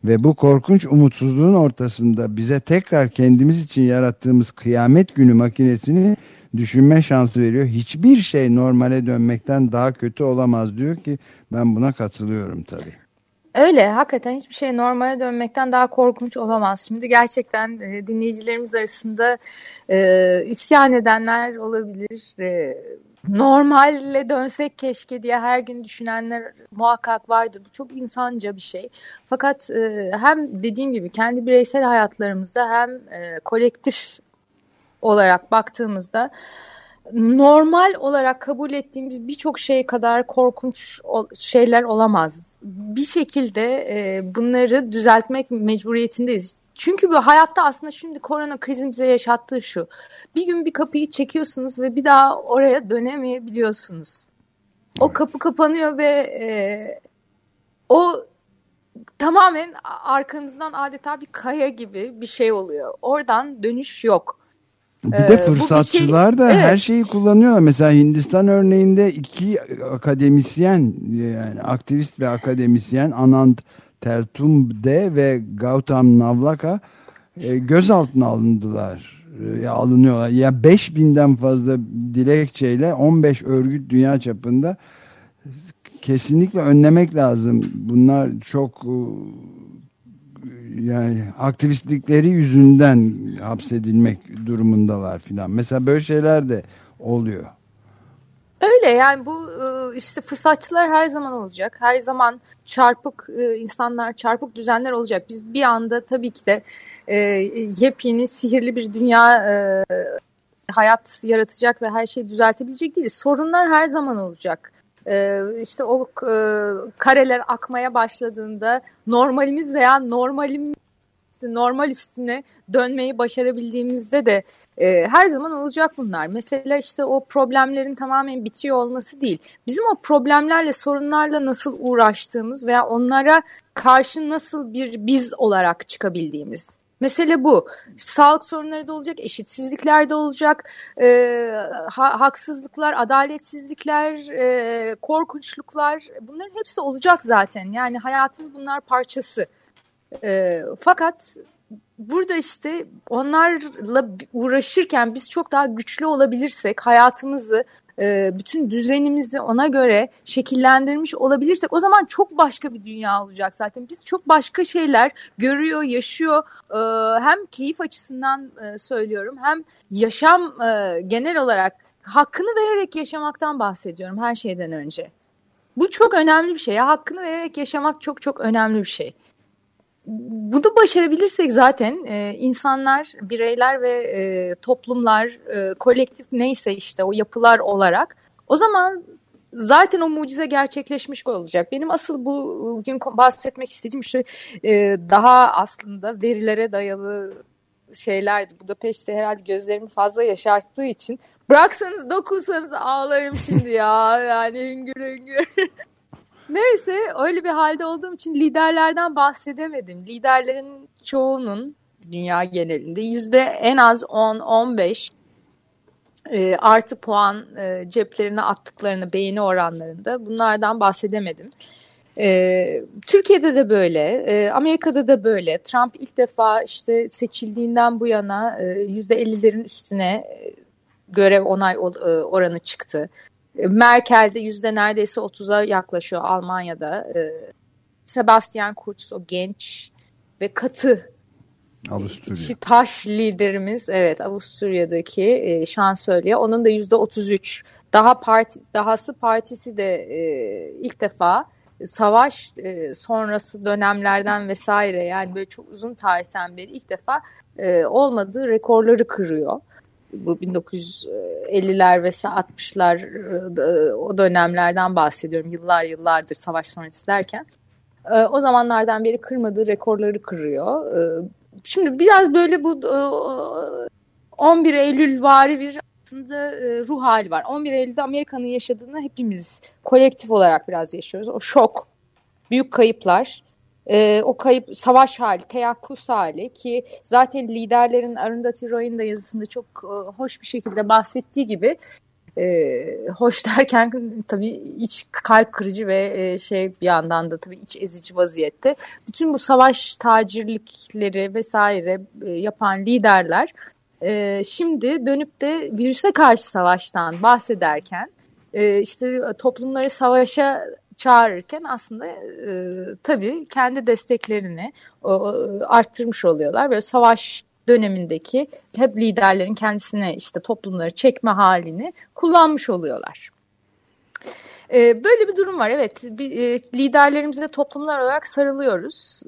ve bu korkunç umutsuzluğun ortasında bize tekrar kendimiz için yarattığımız kıyamet günü makinesini düşünme şansı veriyor. Hiçbir şey normale dönmekten daha kötü olamaz diyor ki ben buna katılıyorum tabii. Öyle hakikaten hiçbir şey normale dönmekten daha korkunç olamaz. Şimdi gerçekten e, dinleyicilerimiz arasında e, isyan edenler olabilir. E, normalle dönsek keşke diye her gün düşünenler muhakkak vardır. Bu çok insanca bir şey. Fakat e, hem dediğim gibi kendi bireysel hayatlarımızda hem e, kolektif olarak baktığımızda normal olarak kabul ettiğimiz birçok şey kadar korkunç şeyler olamaz. Bir şekilde e, bunları düzeltmek mecburiyetindeyiz. Çünkü bu hayatta aslında şimdi korona krizin bize yaşattığı şu. Bir gün bir kapıyı çekiyorsunuz ve bir daha oraya dönemeyebiliyorsunuz. O kapı kapanıyor ve e, o tamamen arkanızdan adeta bir kaya gibi bir şey oluyor. Oradan dönüş yok. Bir de ee, fırsatçılar şey, da evet. her şeyi kullanıyorlar. Mesela Hindistan örneğinde iki akademisyen yani aktivist ve akademisyen Anand Teltumde ve Gautam Navlaka e, gözaltına alındılar. E, alınıyorlar. Ya 5000'den fazla dilekçeyle 15 örgüt dünya çapında kesinlikle önlemek lazım. Bunlar çok e, yani aktivistlikleri yüzünden hapsedilmek durumundalar filan. Mesela böyle şeyler de oluyor. Öyle yani bu e, işte fırsatçılar her zaman olacak. Her zaman çarpık e, insanlar, çarpık düzenler olacak. Biz bir anda tabii ki de e, yepyeni, sihirli bir dünya hayat yaratacak ve her şeyi düzeltebilecek değiliz. Sorunlar her zaman olacak. Ee, işte o e, kareler akmaya başladığında normalimiz veya normalim normal üstüne dönmeyi başarabildiğimizde de e, her zaman olacak bunlar. Mesela işte o problemlerin tamamen bitiyor olması değil. Bizim o problemlerle, sorunlarla nasıl uğraştığımız veya onlara karşı nasıl bir biz olarak çıkabildiğimiz. Mesele bu. Sağlık sorunları da olacak, eşitsizlikler de olacak, e, ha, haksızlıklar, adaletsizlikler, e, korkunçluklar bunların hepsi olacak zaten. Yani hayatın bunlar parçası. E, fakat burada işte onlarla uğraşırken biz çok daha güçlü olabilirsek, hayatımızı e, bütün düzenimizi ona göre şekillendirmiş olabilirsek o zaman çok başka bir dünya olacak zaten. Biz çok başka şeyler görüyor, yaşıyor. E, hem keyif açısından e, söylüyorum hem yaşam genel olarak hakkını vererek yaşamaktan bahsediyorum her şeyden önce. Bu çok önemli bir şey. Ya. Hakkını vererek yaşamak çok çok önemli bir şey bunu başarabilirsek zaten e, insanlar, bireyler ve e, toplumlar, e, kolektif neyse işte o yapılar olarak o zaman zaten o mucize gerçekleşmiş olacak. Benim asıl bu bugün bahsetmek istediğim şey e, daha aslında verilere dayalı şeylerdi. Budapeşte herhalde gözlerimi fazla yaşarttığı için bıraksanız dokunsanız ağlarım şimdi ya yani hüngür hüngür. Neyse öyle bir halde olduğum için liderlerden bahsedemedim. Liderlerin çoğunun dünya genelinde yüzde en az 10-15 e, artı puan e, ceplerine attıklarını beğeni oranlarında bunlardan bahsedemedim. E, Türkiye'de de böyle, e, Amerika'da da böyle. Trump ilk defa işte seçildiğinden bu yana e, yüzde 50'lerin üstüne e, görev onay e, oranı çıktı. Merkel'de yüzde neredeyse 30'a yaklaşıyor Almanya'da. Ee, Sebastian Kurz o genç ve katı Avusturya. taş liderimiz evet Avusturya'daki e, şansölye onun da yüzde 33 daha parti dahası partisi de e, ilk defa savaş e, sonrası dönemlerden vesaire yani böyle çok uzun tarihten beri ilk defa e, olmadığı rekorları kırıyor. Bu 1950'ler ve 60'lar e, o dönemlerden bahsediyorum. Yıllar yıllardır savaş sonrası derken. E, o zamanlardan beri kırmadığı rekorları kırıyor. E, şimdi biraz böyle bu 11 Eylül vari bir aslında ruh hali var. 11 Eylül'de Amerika'nın yaşadığını hepimiz kolektif olarak biraz yaşıyoruz. O şok, büyük kayıplar, e, o kayıp savaş hali, teyakkuz hali ki zaten liderlerin Arundhati Roy'un da yazısında çok e, hoş bir şekilde bahsettiği gibi e, hoş derken tabii iç kalp kırıcı ve e, şey bir yandan da tabii iç ezici vaziyette. Bütün bu savaş tacirlikleri vesaire e, yapan liderler e, şimdi dönüp de virüse karşı savaştan bahsederken e, işte toplumları savaşa çağırırken aslında e, tabii kendi desteklerini e, arttırmış oluyorlar. Böyle savaş dönemindeki hep liderlerin kendisine işte toplumları çekme halini kullanmış oluyorlar. E, böyle bir durum var evet bir, e, liderlerimize toplumlar olarak sarılıyoruz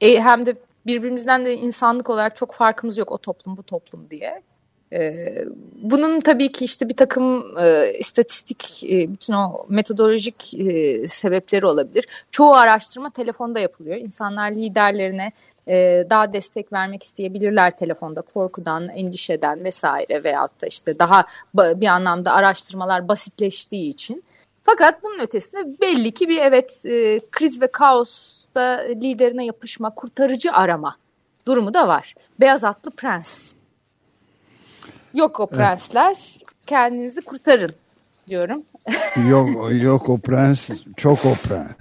e, e, hem de birbirimizden de insanlık olarak çok farkımız yok o toplum bu toplum diye. Ee, bunun tabii ki işte bir takım e, istatistik, e, bütün o metodolojik e, sebepleri olabilir. Çoğu araştırma telefonda yapılıyor. İnsanlar liderlerine e, daha destek vermek isteyebilirler telefonda korkudan, endişeden vesaire veyahut da işte daha bir anlamda araştırmalar basitleştiği için. Fakat bunun ötesinde belli ki bir evet kriz ve kaosta liderine yapışma, kurtarıcı arama durumu da var. Beyaz atlı prens Yok o prensler. Evet. Kendinizi kurtarın diyorum. yok yok o prens, çok o prens.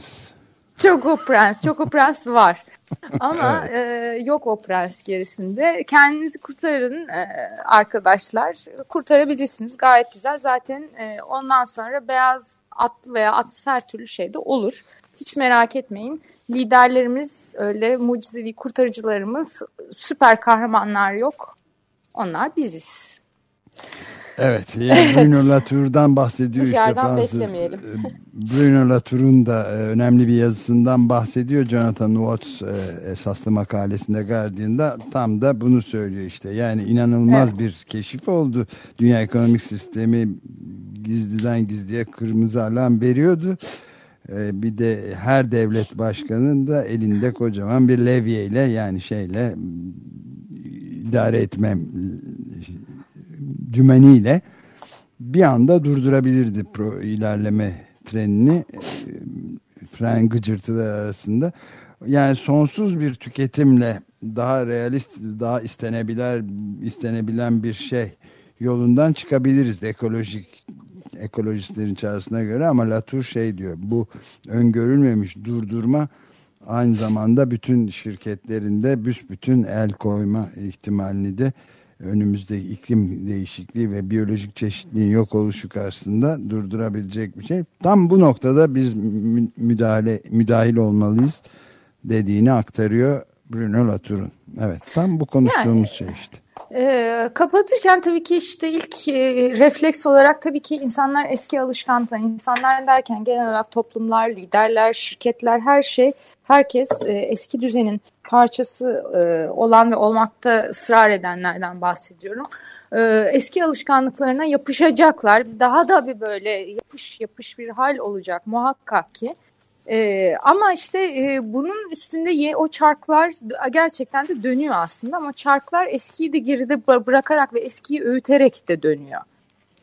Çok o prens, çok o prens var. Ama evet. e, yok o prens gerisinde. Kendinizi kurtarın e, arkadaşlar. Kurtarabilirsiniz. Gayet güzel. Zaten e, ondan sonra beyaz atlı veya atsız her türlü şey de olur. Hiç merak etmeyin. Liderlerimiz öyle mucizevi kurtarıcılarımız süper kahramanlar yok. Onlar biziz. Evet, yani Bruno Latour'dan bahsediyor işte Fransız. beklemeyelim. E, Bruno Latour'un da e, önemli bir yazısından bahsediyor. Jonathan Watts e, esaslı makalesinde Guardian'da tam da bunu söylüyor işte. Yani inanılmaz evet. bir keşif oldu. Dünya ekonomik sistemi gizliden gizliye kırmızı alarm veriyordu. Bir de her devlet başkanının da elinde kocaman bir levyeyle yani şeyle idare etmem dümeniyle bir anda durdurabilirdi pro ilerleme trenini e, fren gıcırtılar arasında. Yani sonsuz bir tüketimle daha realist, daha istenebilen, istenebilen bir şey yolundan çıkabiliriz ekolojik ekolojistlerin çağrısına göre ama Latour şey diyor bu öngörülmemiş durdurma aynı zamanda bütün şirketlerinde büsbütün el koyma ihtimalini de önümüzde iklim değişikliği ve biyolojik çeşitliliğin yok oluşu karşısında durdurabilecek bir şey. Tam bu noktada biz müdahale müdahil olmalıyız dediğini aktarıyor Bruno Latour'un. Evet tam bu konuştuğumuz yani, şey işte. E, kapatırken tabii ki işte ilk e, refleks olarak tabii ki insanlar eski alışkanlıklar, insanlar derken genel olarak toplumlar, liderler, şirketler her şey, herkes e, eski düzenin parçası e, olan ve olmakta ısrar edenlerden bahsediyorum. E, eski alışkanlıklarına yapışacaklar. Daha da bir böyle yapış yapış bir hal olacak muhakkak ki. E, ama işte e, bunun üstünde ye, o çarklar gerçekten de dönüyor aslında ama çarklar eskiyi de geride bırakarak ve eskiyi öğüterek de dönüyor.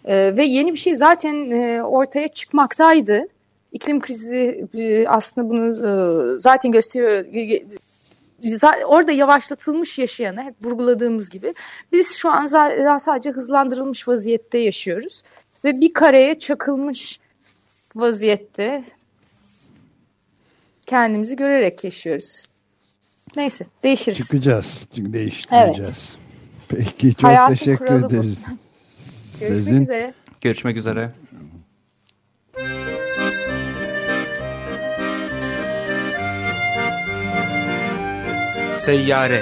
E, ve yeni bir şey zaten e, ortaya çıkmaktaydı. İklim krizi e, aslında bunu e, zaten gösteriyor orada yavaşlatılmış yaşayanı hep vurguladığımız gibi biz şu an sadece hızlandırılmış vaziyette yaşıyoruz ve bir kareye çakılmış vaziyette kendimizi görerek yaşıyoruz. Neyse değişiriz. Çıkacağız. Değiştireceğiz. Evet. Peki çok Hayatın teşekkür ederiz. Görüşmek Sizin... üzere. Görüşmek üzere. Seyyare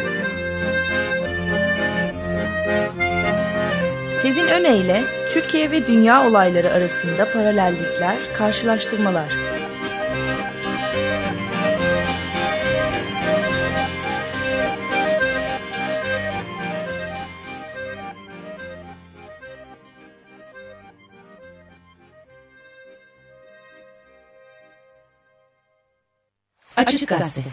Sezin Öne Türkiye ve dünya olayları arasında paralellikler, karşılaştırmalar. Açık Gazete.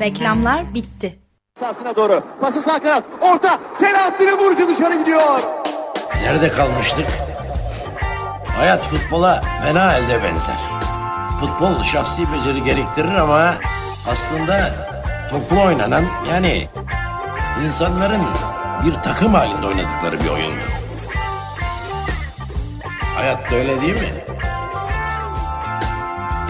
Reklamlar bitti. Sahasına doğru. Pası sağ kanat. Orta. Selahattin'in vuruşu dışarı gidiyor. Nerede kalmıştık? Hayat futbola fena elde benzer. Futbol şahsi beceri gerektirir ama aslında toplu oynanan yani insanların bir takım halinde oynadıkları bir oyundur. Hayat da öyle değil mi?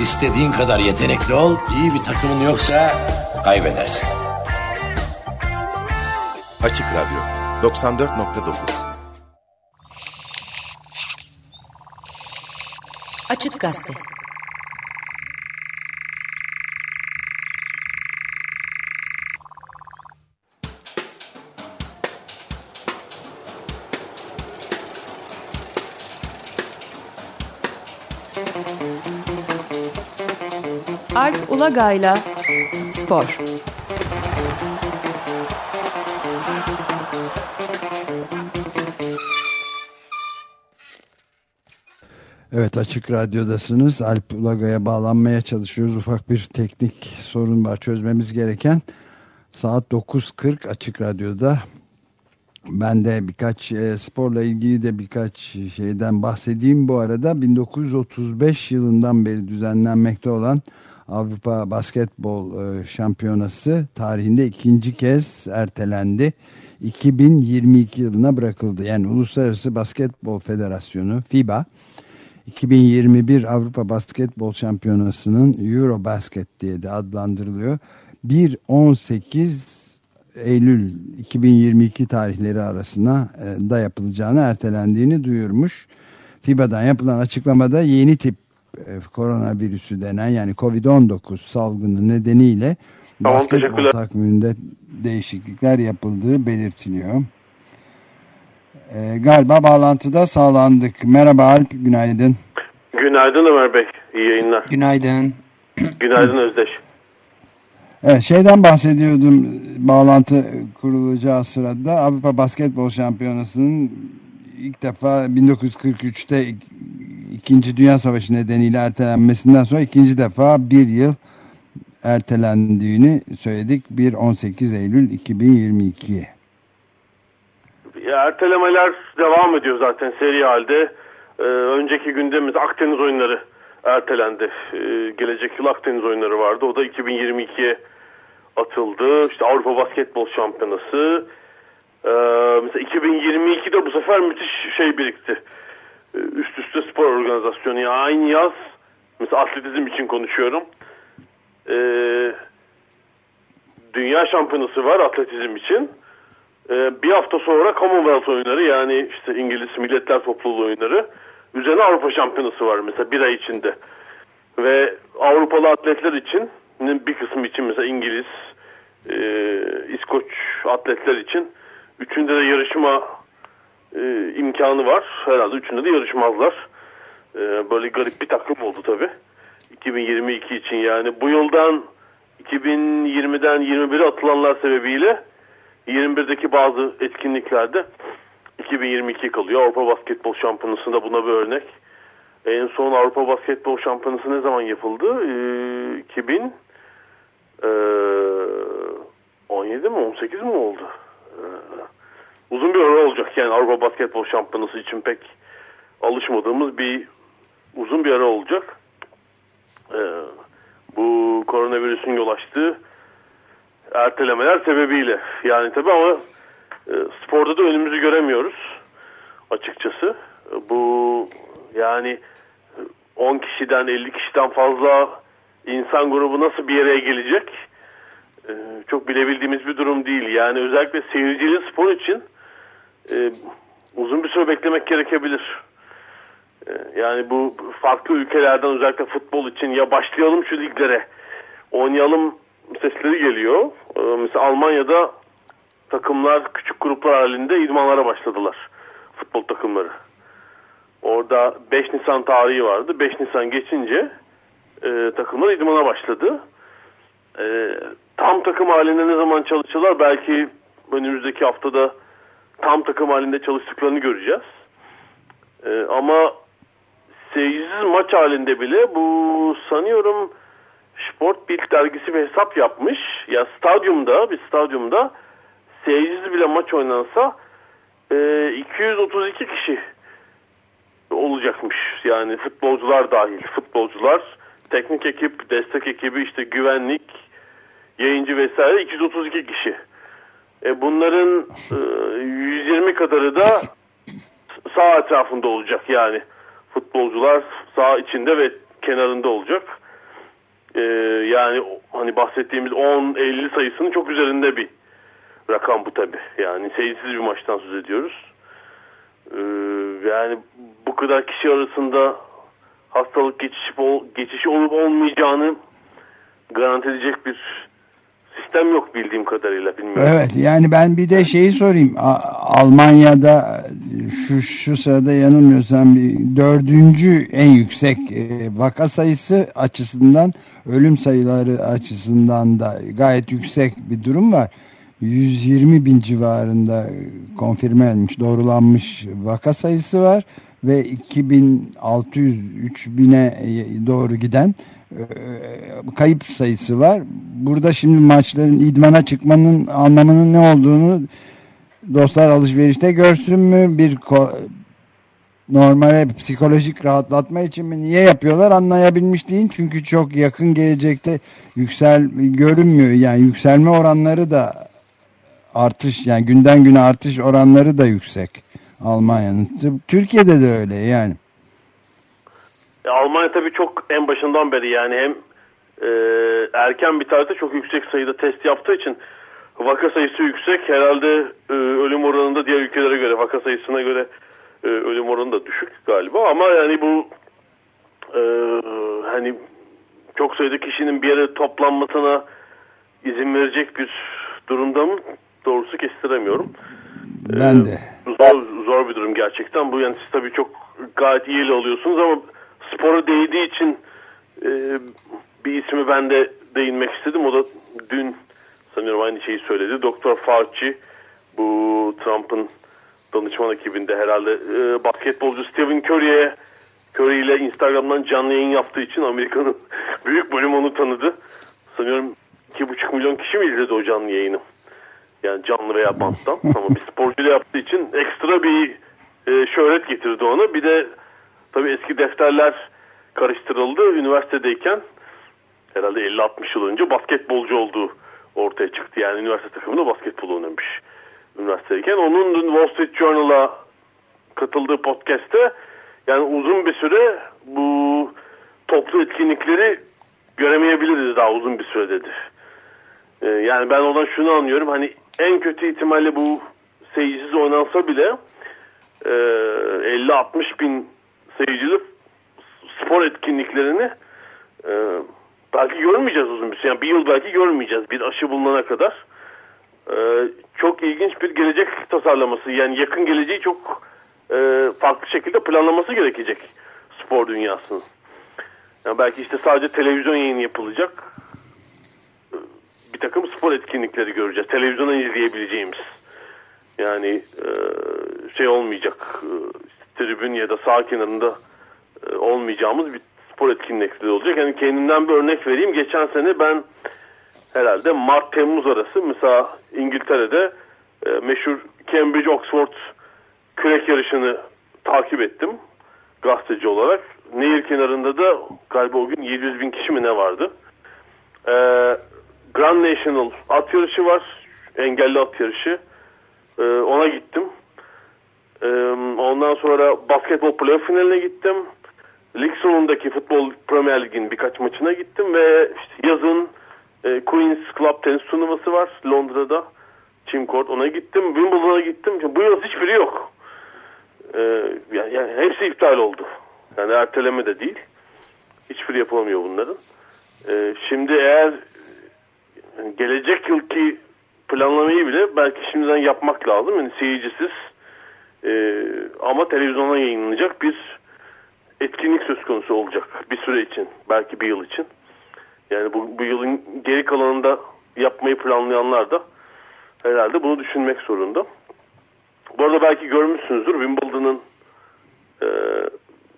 İstediğin kadar yetenekli ol, iyi bir takımın yoksa kaybedersin. Açık Radyo 94.9 Açık Gazete. Ulagay'la Spor. Evet Açık Radyo'dasınız. Alp Ulagay'a bağlanmaya çalışıyoruz. Ufak bir teknik sorun var çözmemiz gereken. Saat 9.40 Açık Radyo'da. Ben de birkaç e, sporla ilgili de birkaç şeyden bahsedeyim. Bu arada 1935 yılından beri düzenlenmekte olan Avrupa Basketbol e, Şampiyonası tarihinde ikinci kez ertelendi. 2022 yılına bırakıldı. Yani Uluslararası Basketbol Federasyonu FIBA 2021 Avrupa Basketbol Şampiyonası'nın Eurobasket diye de adlandırılıyor. 1-18 Eylül 2022 tarihleri arasında e, da yapılacağını ertelendiğini duyurmuş. FIBA'dan yapılan açıklamada yeni tip koronavirüsü denen yani Covid-19 salgını nedeniyle Tamam, basketbol takviminde değişiklikler yapıldığı belirtiliyor. E, galiba bağlantıda sağlandık. Merhaba Alp, günaydın. Günaydın Ömer Bey. İyi yayınlar. Günaydın. Günaydın Özdeş. Evet, şeyden bahsediyordum bağlantı kurulacağı sırada Avrupa Basketbol Şampiyonası'nın ilk defa 1943'te ik- İkinci Dünya Savaşı nedeniyle ertelenmesinden sonra ikinci defa bir yıl ertelendiğini söyledik. 1-18 Eylül 2022'ye. Ya, ertelemeler devam ediyor zaten seri halde. Ee, önceki gündemimiz Akdeniz oyunları ertelendi. Ee, gelecek yıl Akdeniz oyunları vardı. O da 2022'ye atıldı. İşte Avrupa Basketbol Şampiyonası. Ee, mesela 2022'de bu sefer müthiş şey birikti. Üst üste spor organizasyonu. Ya aynı yaz mesela atletizm için konuşuyorum. Ee, Dünya Şampiyonası var atletizm için. Ee, bir hafta sonra Commonwealth oyunları yani işte İngiliz Milletler Topluluğu oyunları. Üzerine Avrupa Şampiyonası var mesela bir ay içinde. Ve Avrupalı atletler için bir kısmı için mesela İngiliz, e, İskoç atletler için üçünde de yarışma e, imkanı var. Herhalde üçünde de yarışmazlar. E, böyle garip bir takım oldu tabi. 2022 için yani bu yıldan 2020'den 21'e atılanlar sebebiyle 21'deki bazı etkinliklerde 2022 kalıyor. Avrupa Basketbol Şampiyonası'nda buna bir örnek. En son Avrupa Basketbol Şampiyonası ne zaman yapıldı? Ee, 2000 ee, 17 mi 18 mi oldu? Ee, uzun bir ara olacak yani Avrupa Basketbol Şampiyonası için pek alışmadığımız bir uzun bir ara olacak. Ee, bu koronavirüsün yol açtığı ertelemeler sebebiyle. Yani tabii ama e, sporda da önümüzü göremiyoruz açıkçası. E, bu yani e, 10 kişiden 50 kişiden fazla insan grubu nasıl bir yere gelecek e, çok bilebildiğimiz bir durum değil. Yani özellikle seyircili spor için e, uzun bir süre beklemek gerekebilir. E, yani bu farklı ülkelerden özellikle futbol için ya başlayalım şu liglere oynayalım sesleri geliyor. Ee, mesela Almanya'da takımlar küçük gruplar halinde idmanlara başladılar. Futbol takımları. Orada 5 Nisan tarihi vardı. 5 Nisan geçince e, takımlar idmana başladı. E, tam takım halinde ne zaman çalışırlar belki önümüzdeki haftada tam takım halinde çalıştıklarını göreceğiz. Ee, ama seyircisiz maç halinde bile bu sanıyorum Sport Bild dergisi bir hesap yapmış. Ya stadyumda bir stadyumda seyircisiz bile maç oynansa e, 232 kişi olacakmış. Yani futbolcular dahil. Futbolcular, teknik ekip, destek ekibi, işte güvenlik, yayıncı vesaire 232 kişi. E bunların e, 120 kadarı da sağ etrafında olacak yani. Futbolcular sağ içinde ve kenarında olacak. E, yani hani bahsettiğimiz 10-50 sayısının çok üzerinde bir rakam bu tabi. Yani seyirsiz bir maçtan söz ediyoruz. Ee, yani bu kadar kişi arasında hastalık geçişi, geçişi olup olmayacağını garanti edecek bir sistem yok bildiğim kadarıyla bilmiyorum. Evet yani ben bir de şeyi sorayım. Almanya'da şu şu sırada yanılmıyorsam bir dördüncü en yüksek e, vaka sayısı açısından ölüm sayıları açısından da gayet yüksek bir durum var. 120 bin civarında konfirme edilmiş, doğrulanmış vaka sayısı var ve 2600 3000'e doğru giden e, kayıp sayısı var. Burada şimdi maçların idmana çıkmanın anlamının ne olduğunu dostlar alışverişte görsün mü? Bir normale psikolojik rahatlatma için mi niye yapıyorlar anlayabilmiş değil. Çünkü çok yakın gelecekte yüksel görünmüyor. Yani yükselme oranları da artış yani günden güne artış oranları da yüksek Almanya'nın. Türkiye'de de öyle yani. E, Almanya tabii çok en başından beri yani hem e, erken bir tarihte çok yüksek sayıda test yaptığı için vaka sayısı yüksek. Herhalde e, ölüm oranında diğer ülkelere göre vaka sayısına göre e, ölüm oranı da düşük galiba ama yani bu e, hani çok sayıda kişinin bir yere toplanmasına izin verecek bir durumda mı? Doğrusu kestiremiyorum. Ben ee, de. Zor, zor bir durum gerçekten. Bu yani siz tabii çok gayet iyi ele alıyorsunuz ama spora değdiği için e, bir ismi ben de değinmek istedim. O da dün sanıyorum aynı şeyi söyledi. Doktor Fauci bu Trump'ın danışman ekibinde herhalde e, basketbolcu Stephen Curry'e Curry ile Instagram'dan canlı yayın yaptığı için Amerika'nın büyük bölümü onu tanıdı. Sanıyorum 2,5 milyon kişi mi izledi o canlı yayını? Yani canlı veya banttan. Ama bir sporcuyla yaptığı için ekstra bir e, şöhret getirdi onu. Bir de tabii eski defterler karıştırıldı. Üniversitedeyken herhalde 50-60 yıl önce basketbolcu olduğu ortaya çıktı. Yani üniversite takımında basketbol oynamış üniversitedeyken. Onun Wall Street Journal'a katıldığı podcast'te yani uzun bir süre bu toplu etkinlikleri göremeyebiliriz daha uzun bir süre dedi. Ee, yani ben oradan şunu anlıyorum hani en kötü ihtimalle bu seyircisiz oynansa bile e, 50-60 bin seyircili spor etkinliklerini e, belki görmeyeceğiz uzun bir süre. Yani bir yıl belki görmeyeceğiz bir aşı bulunana kadar. E, çok ilginç bir gelecek tasarlaması. Yani yakın geleceği çok e, farklı şekilde planlaması gerekecek spor dünyasının. Yani belki işte sadece televizyon yayını yapılacak bir takım spor etkinlikleri göreceğiz. Televizyondan izleyebileceğimiz. Yani e, şey olmayacak. E, tribün ya da sağ kenarında e, olmayacağımız bir spor etkinlikleri olacak. Yani kendimden bir örnek vereyim. Geçen sene ben herhalde Mart-Temmuz arası mesela İngiltere'de e, meşhur Cambridge-Oxford kürek yarışını takip ettim gazeteci olarak. Nehir kenarında da galiba o gün 700 bin kişi mi ne vardı? Eee Grand National at yarışı var. Engelli at yarışı. Ee, ona gittim. Ee, ondan sonra basketbol playoff finaline gittim. Lig sonundaki futbol Premier Lig'in birkaç maçına gittim ve işte yazın e, Queen's Club tenis turnuvası var Londra'da. Team Court ona gittim. Wimbledon'a gittim. Bu yaz hiçbiri yok. Ee, yani, yani hepsi iptal oldu. Yani erteleme de değil. Hiçbiri yapılamıyor bunların. Ee, şimdi eğer gelecek yılki planlamayı bile belki şimdiden yapmak lazım. Yani seyircisiz e, ama televizyona yayınlanacak bir etkinlik söz konusu olacak bir süre için. Belki bir yıl için. Yani bu, bu yılın geri kalanında yapmayı planlayanlar da herhalde bunu düşünmek zorunda. Bu arada belki görmüşsünüzdür Wimbledon'ın e,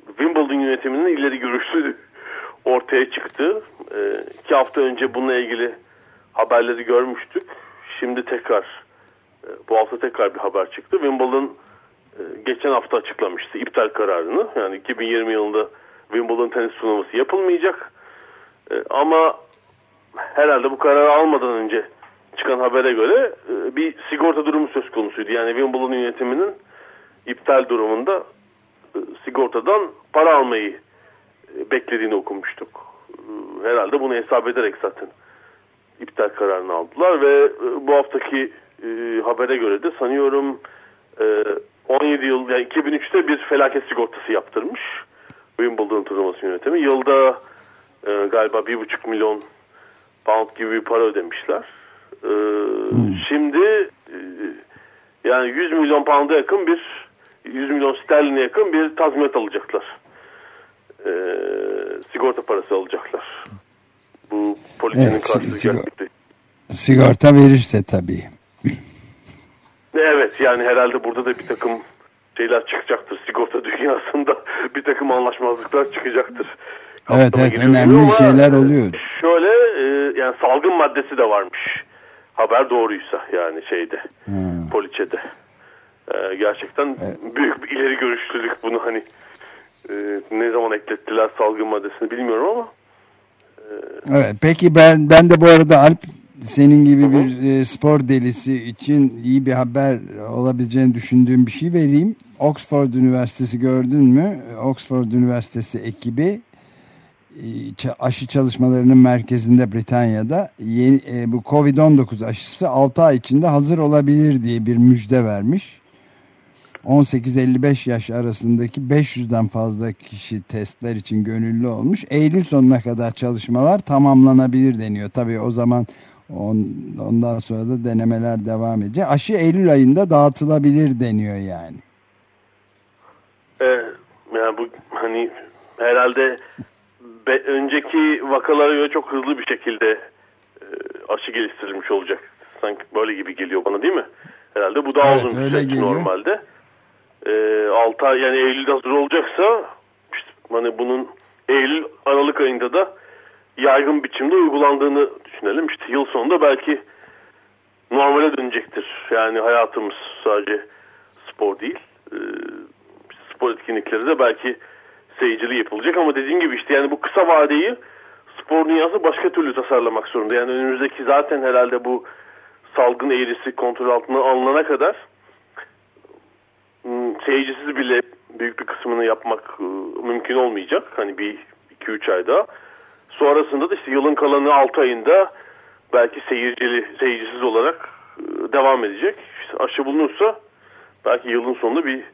Wimbledon yönetiminin ileri görüşlü ortaya çıktı. E, iki hafta önce bununla ilgili haberleri görmüştük. Şimdi tekrar e, bu hafta tekrar bir haber çıktı. Wimbledon geçen hafta açıklamıştı iptal kararını. Yani 2020 yılında Wimbledon tenis turnuvası yapılmayacak. E, ama herhalde bu kararı almadan önce çıkan habere göre e, bir sigorta durumu söz konusuydu. Yani Wimbledon yönetiminin iptal durumunda e, sigortadan para almayı beklediğini okumuştuk. Herhalde bunu hesap ederek zaten iptal kararını aldılar ve bu haftaki e, habere göre de sanıyorum e, 17 yıl yani 2003'te bir felaket sigortası yaptırmış Wimbledon turnuvası yönetimi. Yılda e, galiba 1,5 milyon pound gibi bir para ödemişler. E, Şimdi e, yani 100 milyon pound'a yakın bir 100 milyon sterline yakın bir tazminat alacaklar. E, sigorta parası alacaklar. Bu poliçenin Evet, karşılığı. Sigorta verirse tabii. Evet yani herhalde burada da bir takım şeyler çıkacaktır. Sigorta dünyasında bir takım anlaşmazlıklar çıkacaktır. Evet evet önemli ama şeyler oluyor. Şöyle e, yani salgın maddesi de varmış. Haber doğruysa yani şeyde poliçede. E, gerçekten büyük bir ileri görüşlülük bunu hani e, ne zaman eklettiler salgın maddesini bilmiyorum ama Evet, peki ben ben de bu arada Alp senin gibi bir e, spor delisi için iyi bir haber olabileceğini düşündüğüm bir şey vereyim. Oxford Üniversitesi gördün mü? Oxford Üniversitesi ekibi e, aşı çalışmalarının merkezinde Britanya'da yeni, e, bu Covid-19 aşısı 6 ay içinde hazır olabilir diye bir müjde vermiş. 18-55 yaş arasındaki 500'den fazla kişi testler için gönüllü olmuş. Eylül sonuna kadar çalışmalar tamamlanabilir deniyor. Tabii o zaman on, ondan sonra da denemeler devam edecek. Aşı Eylül ayında dağıtılabilir deniyor yani. e, yani bu hani herhalde be- önceki vakalara göre çok hızlı bir şekilde e, aşı geliştirilmiş olacak. Sanki böyle gibi geliyor bana değil mi? Herhalde bu daha Evet, uzun bir süreç geliyor. normalde. E, 6 ay yani Eylül'de hazır olacaksa işte hani bunun Eylül Aralık ayında da yaygın biçimde uygulandığını düşünelim. İşte yıl sonunda belki normale dönecektir. Yani hayatımız sadece spor değil. E, spor etkinlikleri de belki seyircili yapılacak ama dediğim gibi işte yani bu kısa vadeyi spor dünyası başka türlü tasarlamak zorunda. Yani önümüzdeki zaten herhalde bu salgın eğrisi kontrol altına alınana kadar ım, seyircisiz bile büyük bir kısmını yapmak ı, mümkün olmayacak. Hani bir 2-3 ayda. Sonrasında da işte yılın kalanı 6 ayında belki seyircili, seyircisiz olarak ı, devam edecek. İşte aşı bulunursa belki yılın sonunda bir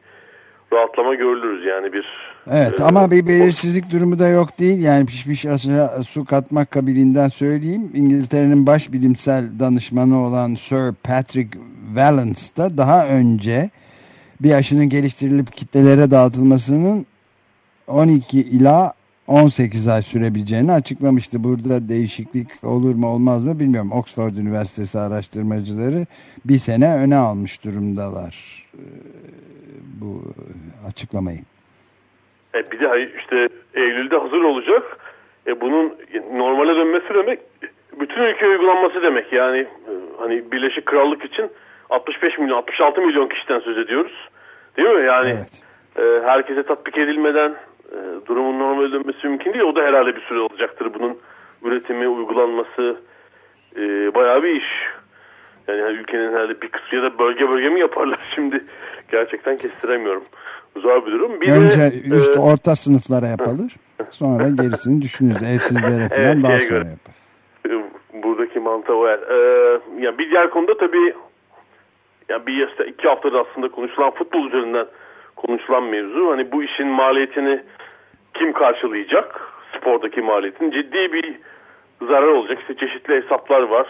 rahatlama görülürüz yani bir Evet e, ama bir belirsizlik durumu da yok değil. Yani pişmiş aşağı su katmak kabiliğinden söyleyeyim. İngiltere'nin baş bilimsel danışmanı olan Sir Patrick Vallance da daha önce bir aşının geliştirilip kitlelere dağıtılmasının 12 ila 18 ay sürebileceğini açıklamıştı. Burada değişiklik olur mu olmaz mı bilmiyorum. Oxford Üniversitesi araştırmacıları bir sene öne almış durumdalar e, bu açıklamayı. E bir de işte Eylül'de hazır olacak. E bunun normale dönmesi demek bütün ülke uygulanması demek. Yani e, hani Birleşik Krallık için 65 milyon 66 milyon kişiden söz ediyoruz. Değil mi? Yani e, herkese tatbik edilmeden e, durumun normale dönmesi mümkün değil. O da herhalde bir süre olacaktır. Bunun üretimi, uygulanması e, bayağı bir iş. Yani ülkenin herhalde bir kısmı ya da bölge bölge mi yaparlar şimdi? Gerçekten kestiremiyorum. Zor bir durum. Bir Önce de, üst e, orta sınıflara yapılır. Sonra gerisini düşünürüz. Evsizlere falan Evet, daha sonra göre. yapar. e, buradaki mantığı o. yani. Ee, ya bir diğer konuda tabii ya bir işte iki haftada aslında konuşulan futbol üzerinden konuşulan mevzu. Hani bu işin maliyetini kim karşılayacak? Spordaki maliyetini ciddi bir zarar olacak. İşte çeşitli hesaplar var.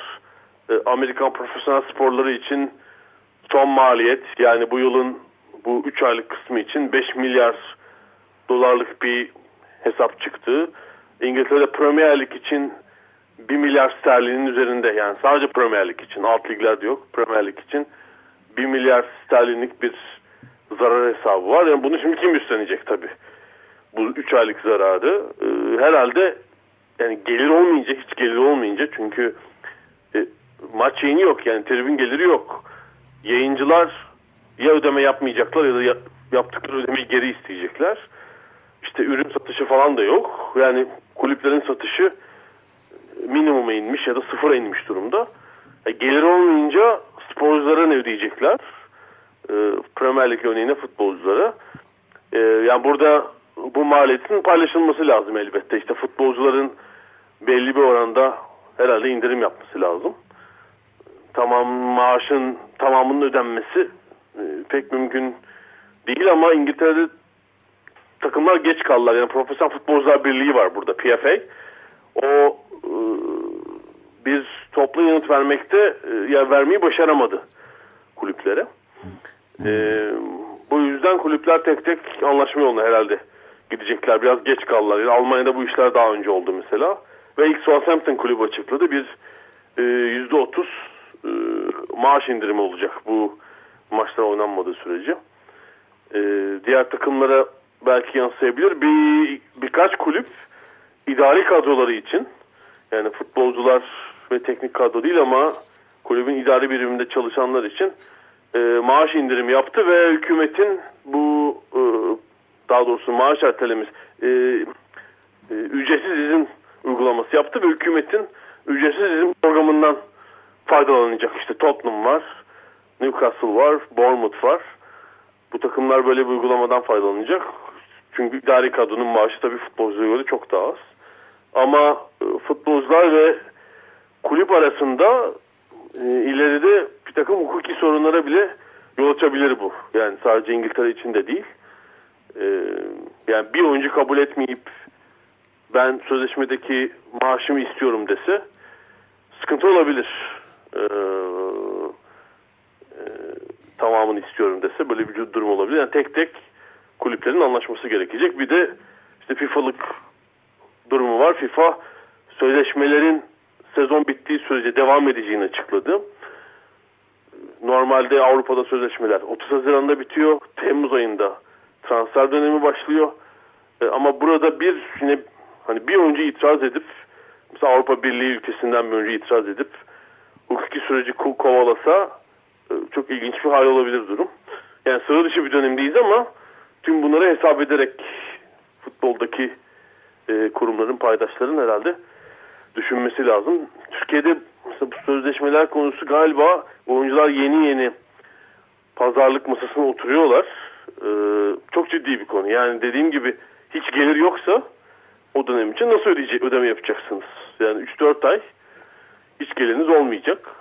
Ee, Amerikan profesyonel sporları için son maliyet yani bu yılın bu 3 aylık kısmı için 5 milyar dolarlık bir hesap çıktı. İngiltere'de Premier Lig için 1 milyar sterlinin üzerinde yani sadece Premier Lig için alt ligler de yok Premier Lig için 1 milyar sterlinlik bir zarar hesabı var. Yani bunu şimdi kim üstlenecek tabi bu 3 aylık zararı e, herhalde yani gelir olmayınca hiç gelir olmayınca çünkü e, maç yayını yok yani tribün geliri yok yayıncılar ya ödeme yapmayacaklar ya da ya- yaptıkları ödemeyi geri isteyecekler. İşte ürün satışı falan da yok. Yani kulüplerin satışı minimuma inmiş ya da sıfıra inmiş durumda. E, gelir olmayınca sporculara ne ödeyecekler? E, Premier Lig örneğine futbolculara. E, yani burada bu maliyetin paylaşılması lazım elbette. İşte futbolcuların belli bir oranda herhalde indirim yapması lazım. Tamam maaşın tamamının ödenmesi e, pek mümkün değil ama İngiltere'de takımlar geç kaldılar. Yani Profesyonel Futbolcular Birliği var burada PFA. O e, bir toplu yanıt vermekte e, ya vermeyi başaramadı kulüplere. E, bu yüzden kulüpler tek tek anlaşma yoluna herhalde gidecekler. Biraz geç kaldılar. Yani Almanya'da bu işler daha önce oldu mesela. Ve ilk Southampton kulübü açıkladı. Bir e, %30 e, maaş indirimi olacak bu maçlar oynanmadığı sürece. E, diğer takımlara belki yansıyabilir. Bir birkaç kulüp idari kadroları için yani futbolcular ve teknik kadro değil ama kulübün idari biriminde çalışanlar için e, maaş indirimi yaptı ve hükümetin bu e, daha doğrusu maaş ertelemesi e, e, ücretsiz izin uygulaması yaptı ve hükümetin ücretsiz izin programından faydalanacak. İşte Tottenham var, Newcastle var, Bournemouth var. Bu takımlar böyle bir uygulamadan faydalanacak. Çünkü idari kadronun maaşı tabii futbolculara göre çok daha az. Ama e, futbolcular ve kulüp arasında e, ileride bir takım hukuki sorunlara bile yol açabilir bu. Yani sadece İngiltere için de değil. E, yani bir oyuncu kabul etmeyip ben sözleşmedeki maaşımı istiyorum dese sıkıntı olabilir. E, e, tamamını istiyorum dese böyle bir durum olabilir. Yani tek tek kulüplerin anlaşması gerekecek. Bir de işte FIFA'lık durumu var. FIFA sözleşmelerin sezon bittiği sürece devam edeceğini açıkladı. Normalde Avrupa'da sözleşmeler 30 Haziran'da bitiyor. Temmuz ayında transfer dönemi başlıyor. E, ama burada bir yine hani bir oyuncu itiraz edip mesela Avrupa Birliği ülkesinden bir oyuncu itiraz edip hukuki süreci ko- kovalasa e, çok ilginç bir hal olabilir durum. Yani sıra dışı bir dönemdeyiz ama tüm bunları hesap ederek futboldaki e, kurumların paydaşların herhalde düşünmesi lazım. Türkiye'de mesela bu sözleşmeler konusu galiba oyuncular yeni yeni pazarlık masasına oturuyorlar. E, çok ciddi bir konu. Yani dediğim gibi hiç gelir yoksa o dönem için nasıl ödeyecek, ödeme yapacaksınız? Yani 3-4 ay hiç geliriniz olmayacak.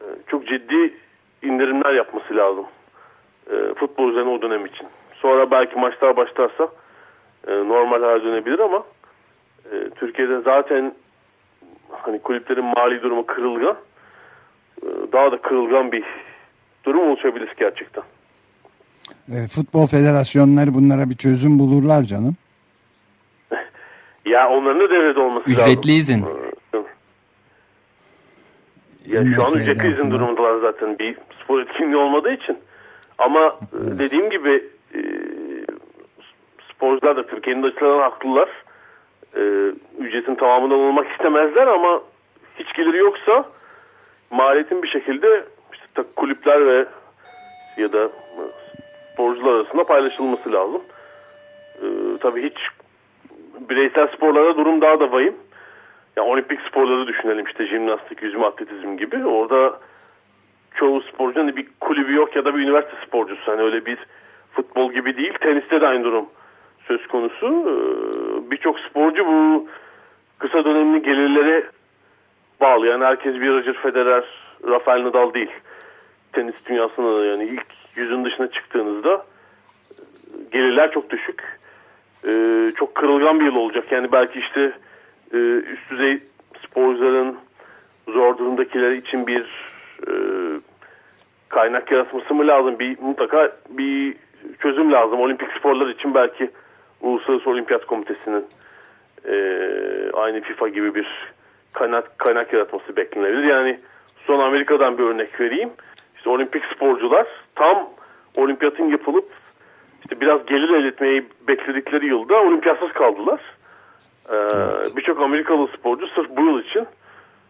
E, çok ciddi indirimler yapması lazım. E, futbolcuların o dönem için. Sonra belki maçlar başlarsa e, normal hale dönebilir ama e, Türkiye'de zaten hani kulüplerin mali durumu kırılgan e, daha da kırılgan bir durum oluşabilir gerçekten. E, futbol federasyonları bunlara bir çözüm bulurlar canım. Ya onların da devrede olması lazım. Ücretli izin. Ya şu an ücretli izin durumundalar zaten bir spor etkinliği olmadığı için. Ama e, dediğim gibi e, sporcular da Türkiye'nin açılan haklılar. E, ücretin tamamından olmak istemezler ama hiç geliri yoksa maliyetin bir şekilde işte kulüpler ve ya da sporcular arasında paylaşılması lazım. E, tabii hiç bireysel sporlarda durum daha da vahim. Ya olimpik sporları düşünelim işte jimnastik, yüzme, atletizm gibi. Orada çoğu sporcu hani bir kulübü yok ya da bir üniversite sporcusu. Hani öyle bir futbol gibi değil. Teniste de aynı durum söz konusu. Ee, Birçok sporcu bu kısa dönemli gelirlere bağlı. Yani herkes bir Roger Federer, Rafael Nadal değil. Tenis dünyasında da yani ilk yüzün dışına çıktığınızda e, gelirler çok düşük. Ee, çok kırılgan bir yıl olacak. Yani belki işte e, üst düzey sporcuların zor durumdakiler için bir e, kaynak yaratması mı lazım? Bir mutlaka bir çözüm lazım. Olimpik sporlar için belki Uluslararası Olimpiyat Komitesi'nin e, aynı FIFA gibi bir kaynak, kaynak yaratması beklenebilir. Yani son Amerika'dan bir örnek vereyim. İşte olimpik sporcular tam olimpiyatın yapılıp işte biraz gelir elde etmeyi bekledikleri yılda olimpiyatsız kaldılar. Ee, Birçok Amerikalı sporcu sırf bu yıl için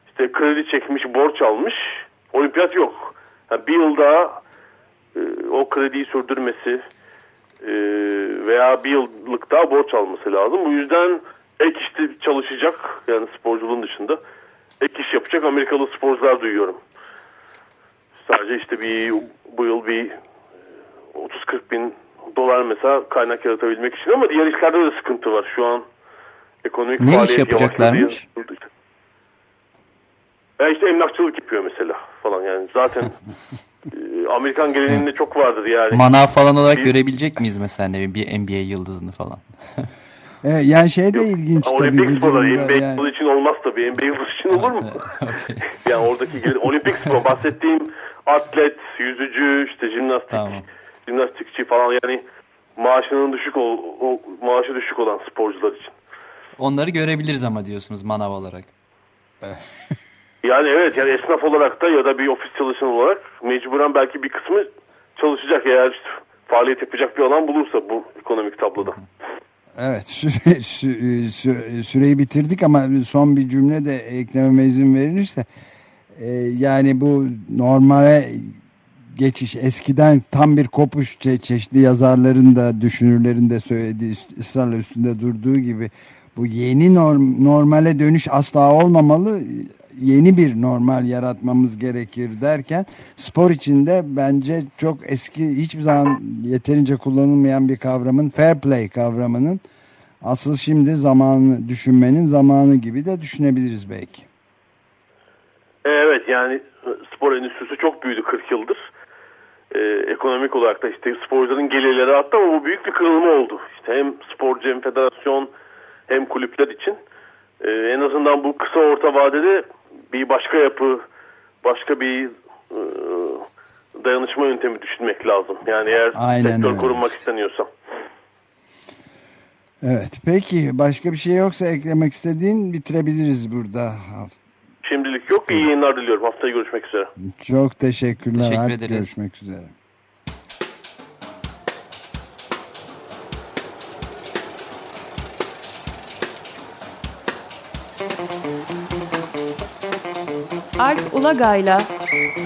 işte kredi çekmiş, borç almış, olimpiyat yok. Yani bir yıl daha e, o krediyi sürdürmesi e, veya bir yıllık daha borç alması lazım. Bu yüzden ek işte çalışacak yani sporculuğun dışında ek iş yapacak Amerikalı sporcular duyuyorum. Sadece işte bir bu yıl bir 30-40 bin dolar mesela kaynak yaratabilmek için ama diğer işlerde de sıkıntı var. Şu an ekonomik Ne iş faaliyet yapacaklarmış? Ya işte emlakçılık yapıyor mesela falan yani zaten e, Amerikan geleneğinde çok vardır yani. Manav falan olarak Bir- görebilecek miyiz mesela bir NBA yıldızını falan? Evet, yani şey de ilginç tabii Olimpik sporlar. NBA yani. yıldızı için olmaz tabii. NBA yıldızı için olur mu? yani oradaki olimpik spor bahsettiğim atlet, yüzücü, işte jimnastik, jimnastikçi falan yani maaşının düşük ol, o, maaşı düşük olan sporcular için. Onları görebiliriz ama diyorsunuz manav olarak. Yani evet yani esnaf olarak da ya da bir ofis çalışanı olarak mecburen belki bir kısmı çalışacak eğer işte faaliyet yapacak bir alan bulursa bu ekonomik tabloda. Evet süre, sü- sü- süreyi bitirdik ama son bir cümle de eklememe izin verilirse e, yani bu normale geçiş eskiden tam bir kopuş çe- çeşitli yazarların da düşünürlerin de söylediği ısrarla üstünde durduğu gibi bu yeni norm, normale dönüş asla olmamalı yeni bir normal yaratmamız gerekir derken spor içinde bence çok eski hiçbir zaman yeterince kullanılmayan bir kavramın fair play kavramının asıl şimdi zamanı düşünmenin zamanı gibi de düşünebiliriz belki. E, Evet yani spor endüstrisi çok büyüdü 40 yıldır. Ee, ekonomik olarak da işte sporcuların gelirleri arttı ama bu büyük bir kırılma oldu. İşte hem sporcu hem federasyon hem kulüpler için. Ee, en azından bu kısa orta vadede bir başka yapı, başka bir e, dayanışma yöntemi düşünmek lazım. Yani eğer Aynen sektör öyle. korunmak isteniyorsa. Evet peki başka bir şey yoksa eklemek istediğin bitirebiliriz burada. Şimdilik yok. İyi yayınlar diliyorum. Haftaya görüşmek üzere. Çok teşekkürler. Teşekkür ederiz. Görüşmek üzere. Alp Ulagay'la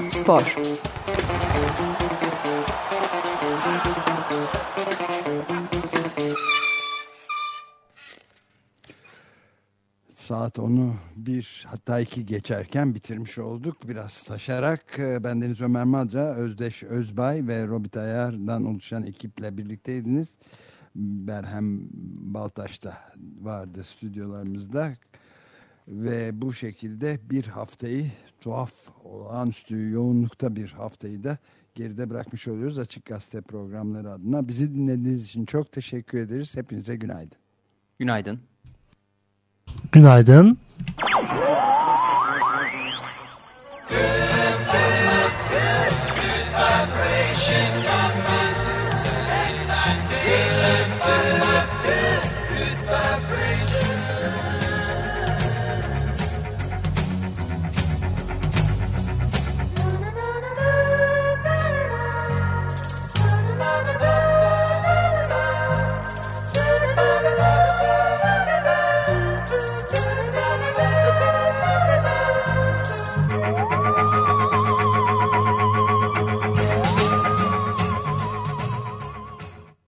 Spor. Saat onu bir hatta iki geçerken bitirmiş olduk. Biraz taşarak e, bendeniz Ömer Madra, Özdeş Özbay ve Robit Ayar'dan oluşan ekiple birlikteydiniz. Berhem Baltaş vardı stüdyolarımızda. Ve bu şekilde bir haftayı tuhaf, olağanüstü yoğunlukta bir haftayı da geride bırakmış oluyoruz Açık Gazete programları adına. Bizi dinlediğiniz için çok teşekkür ederiz. Hepinize günaydın. Günaydın. Günaydın.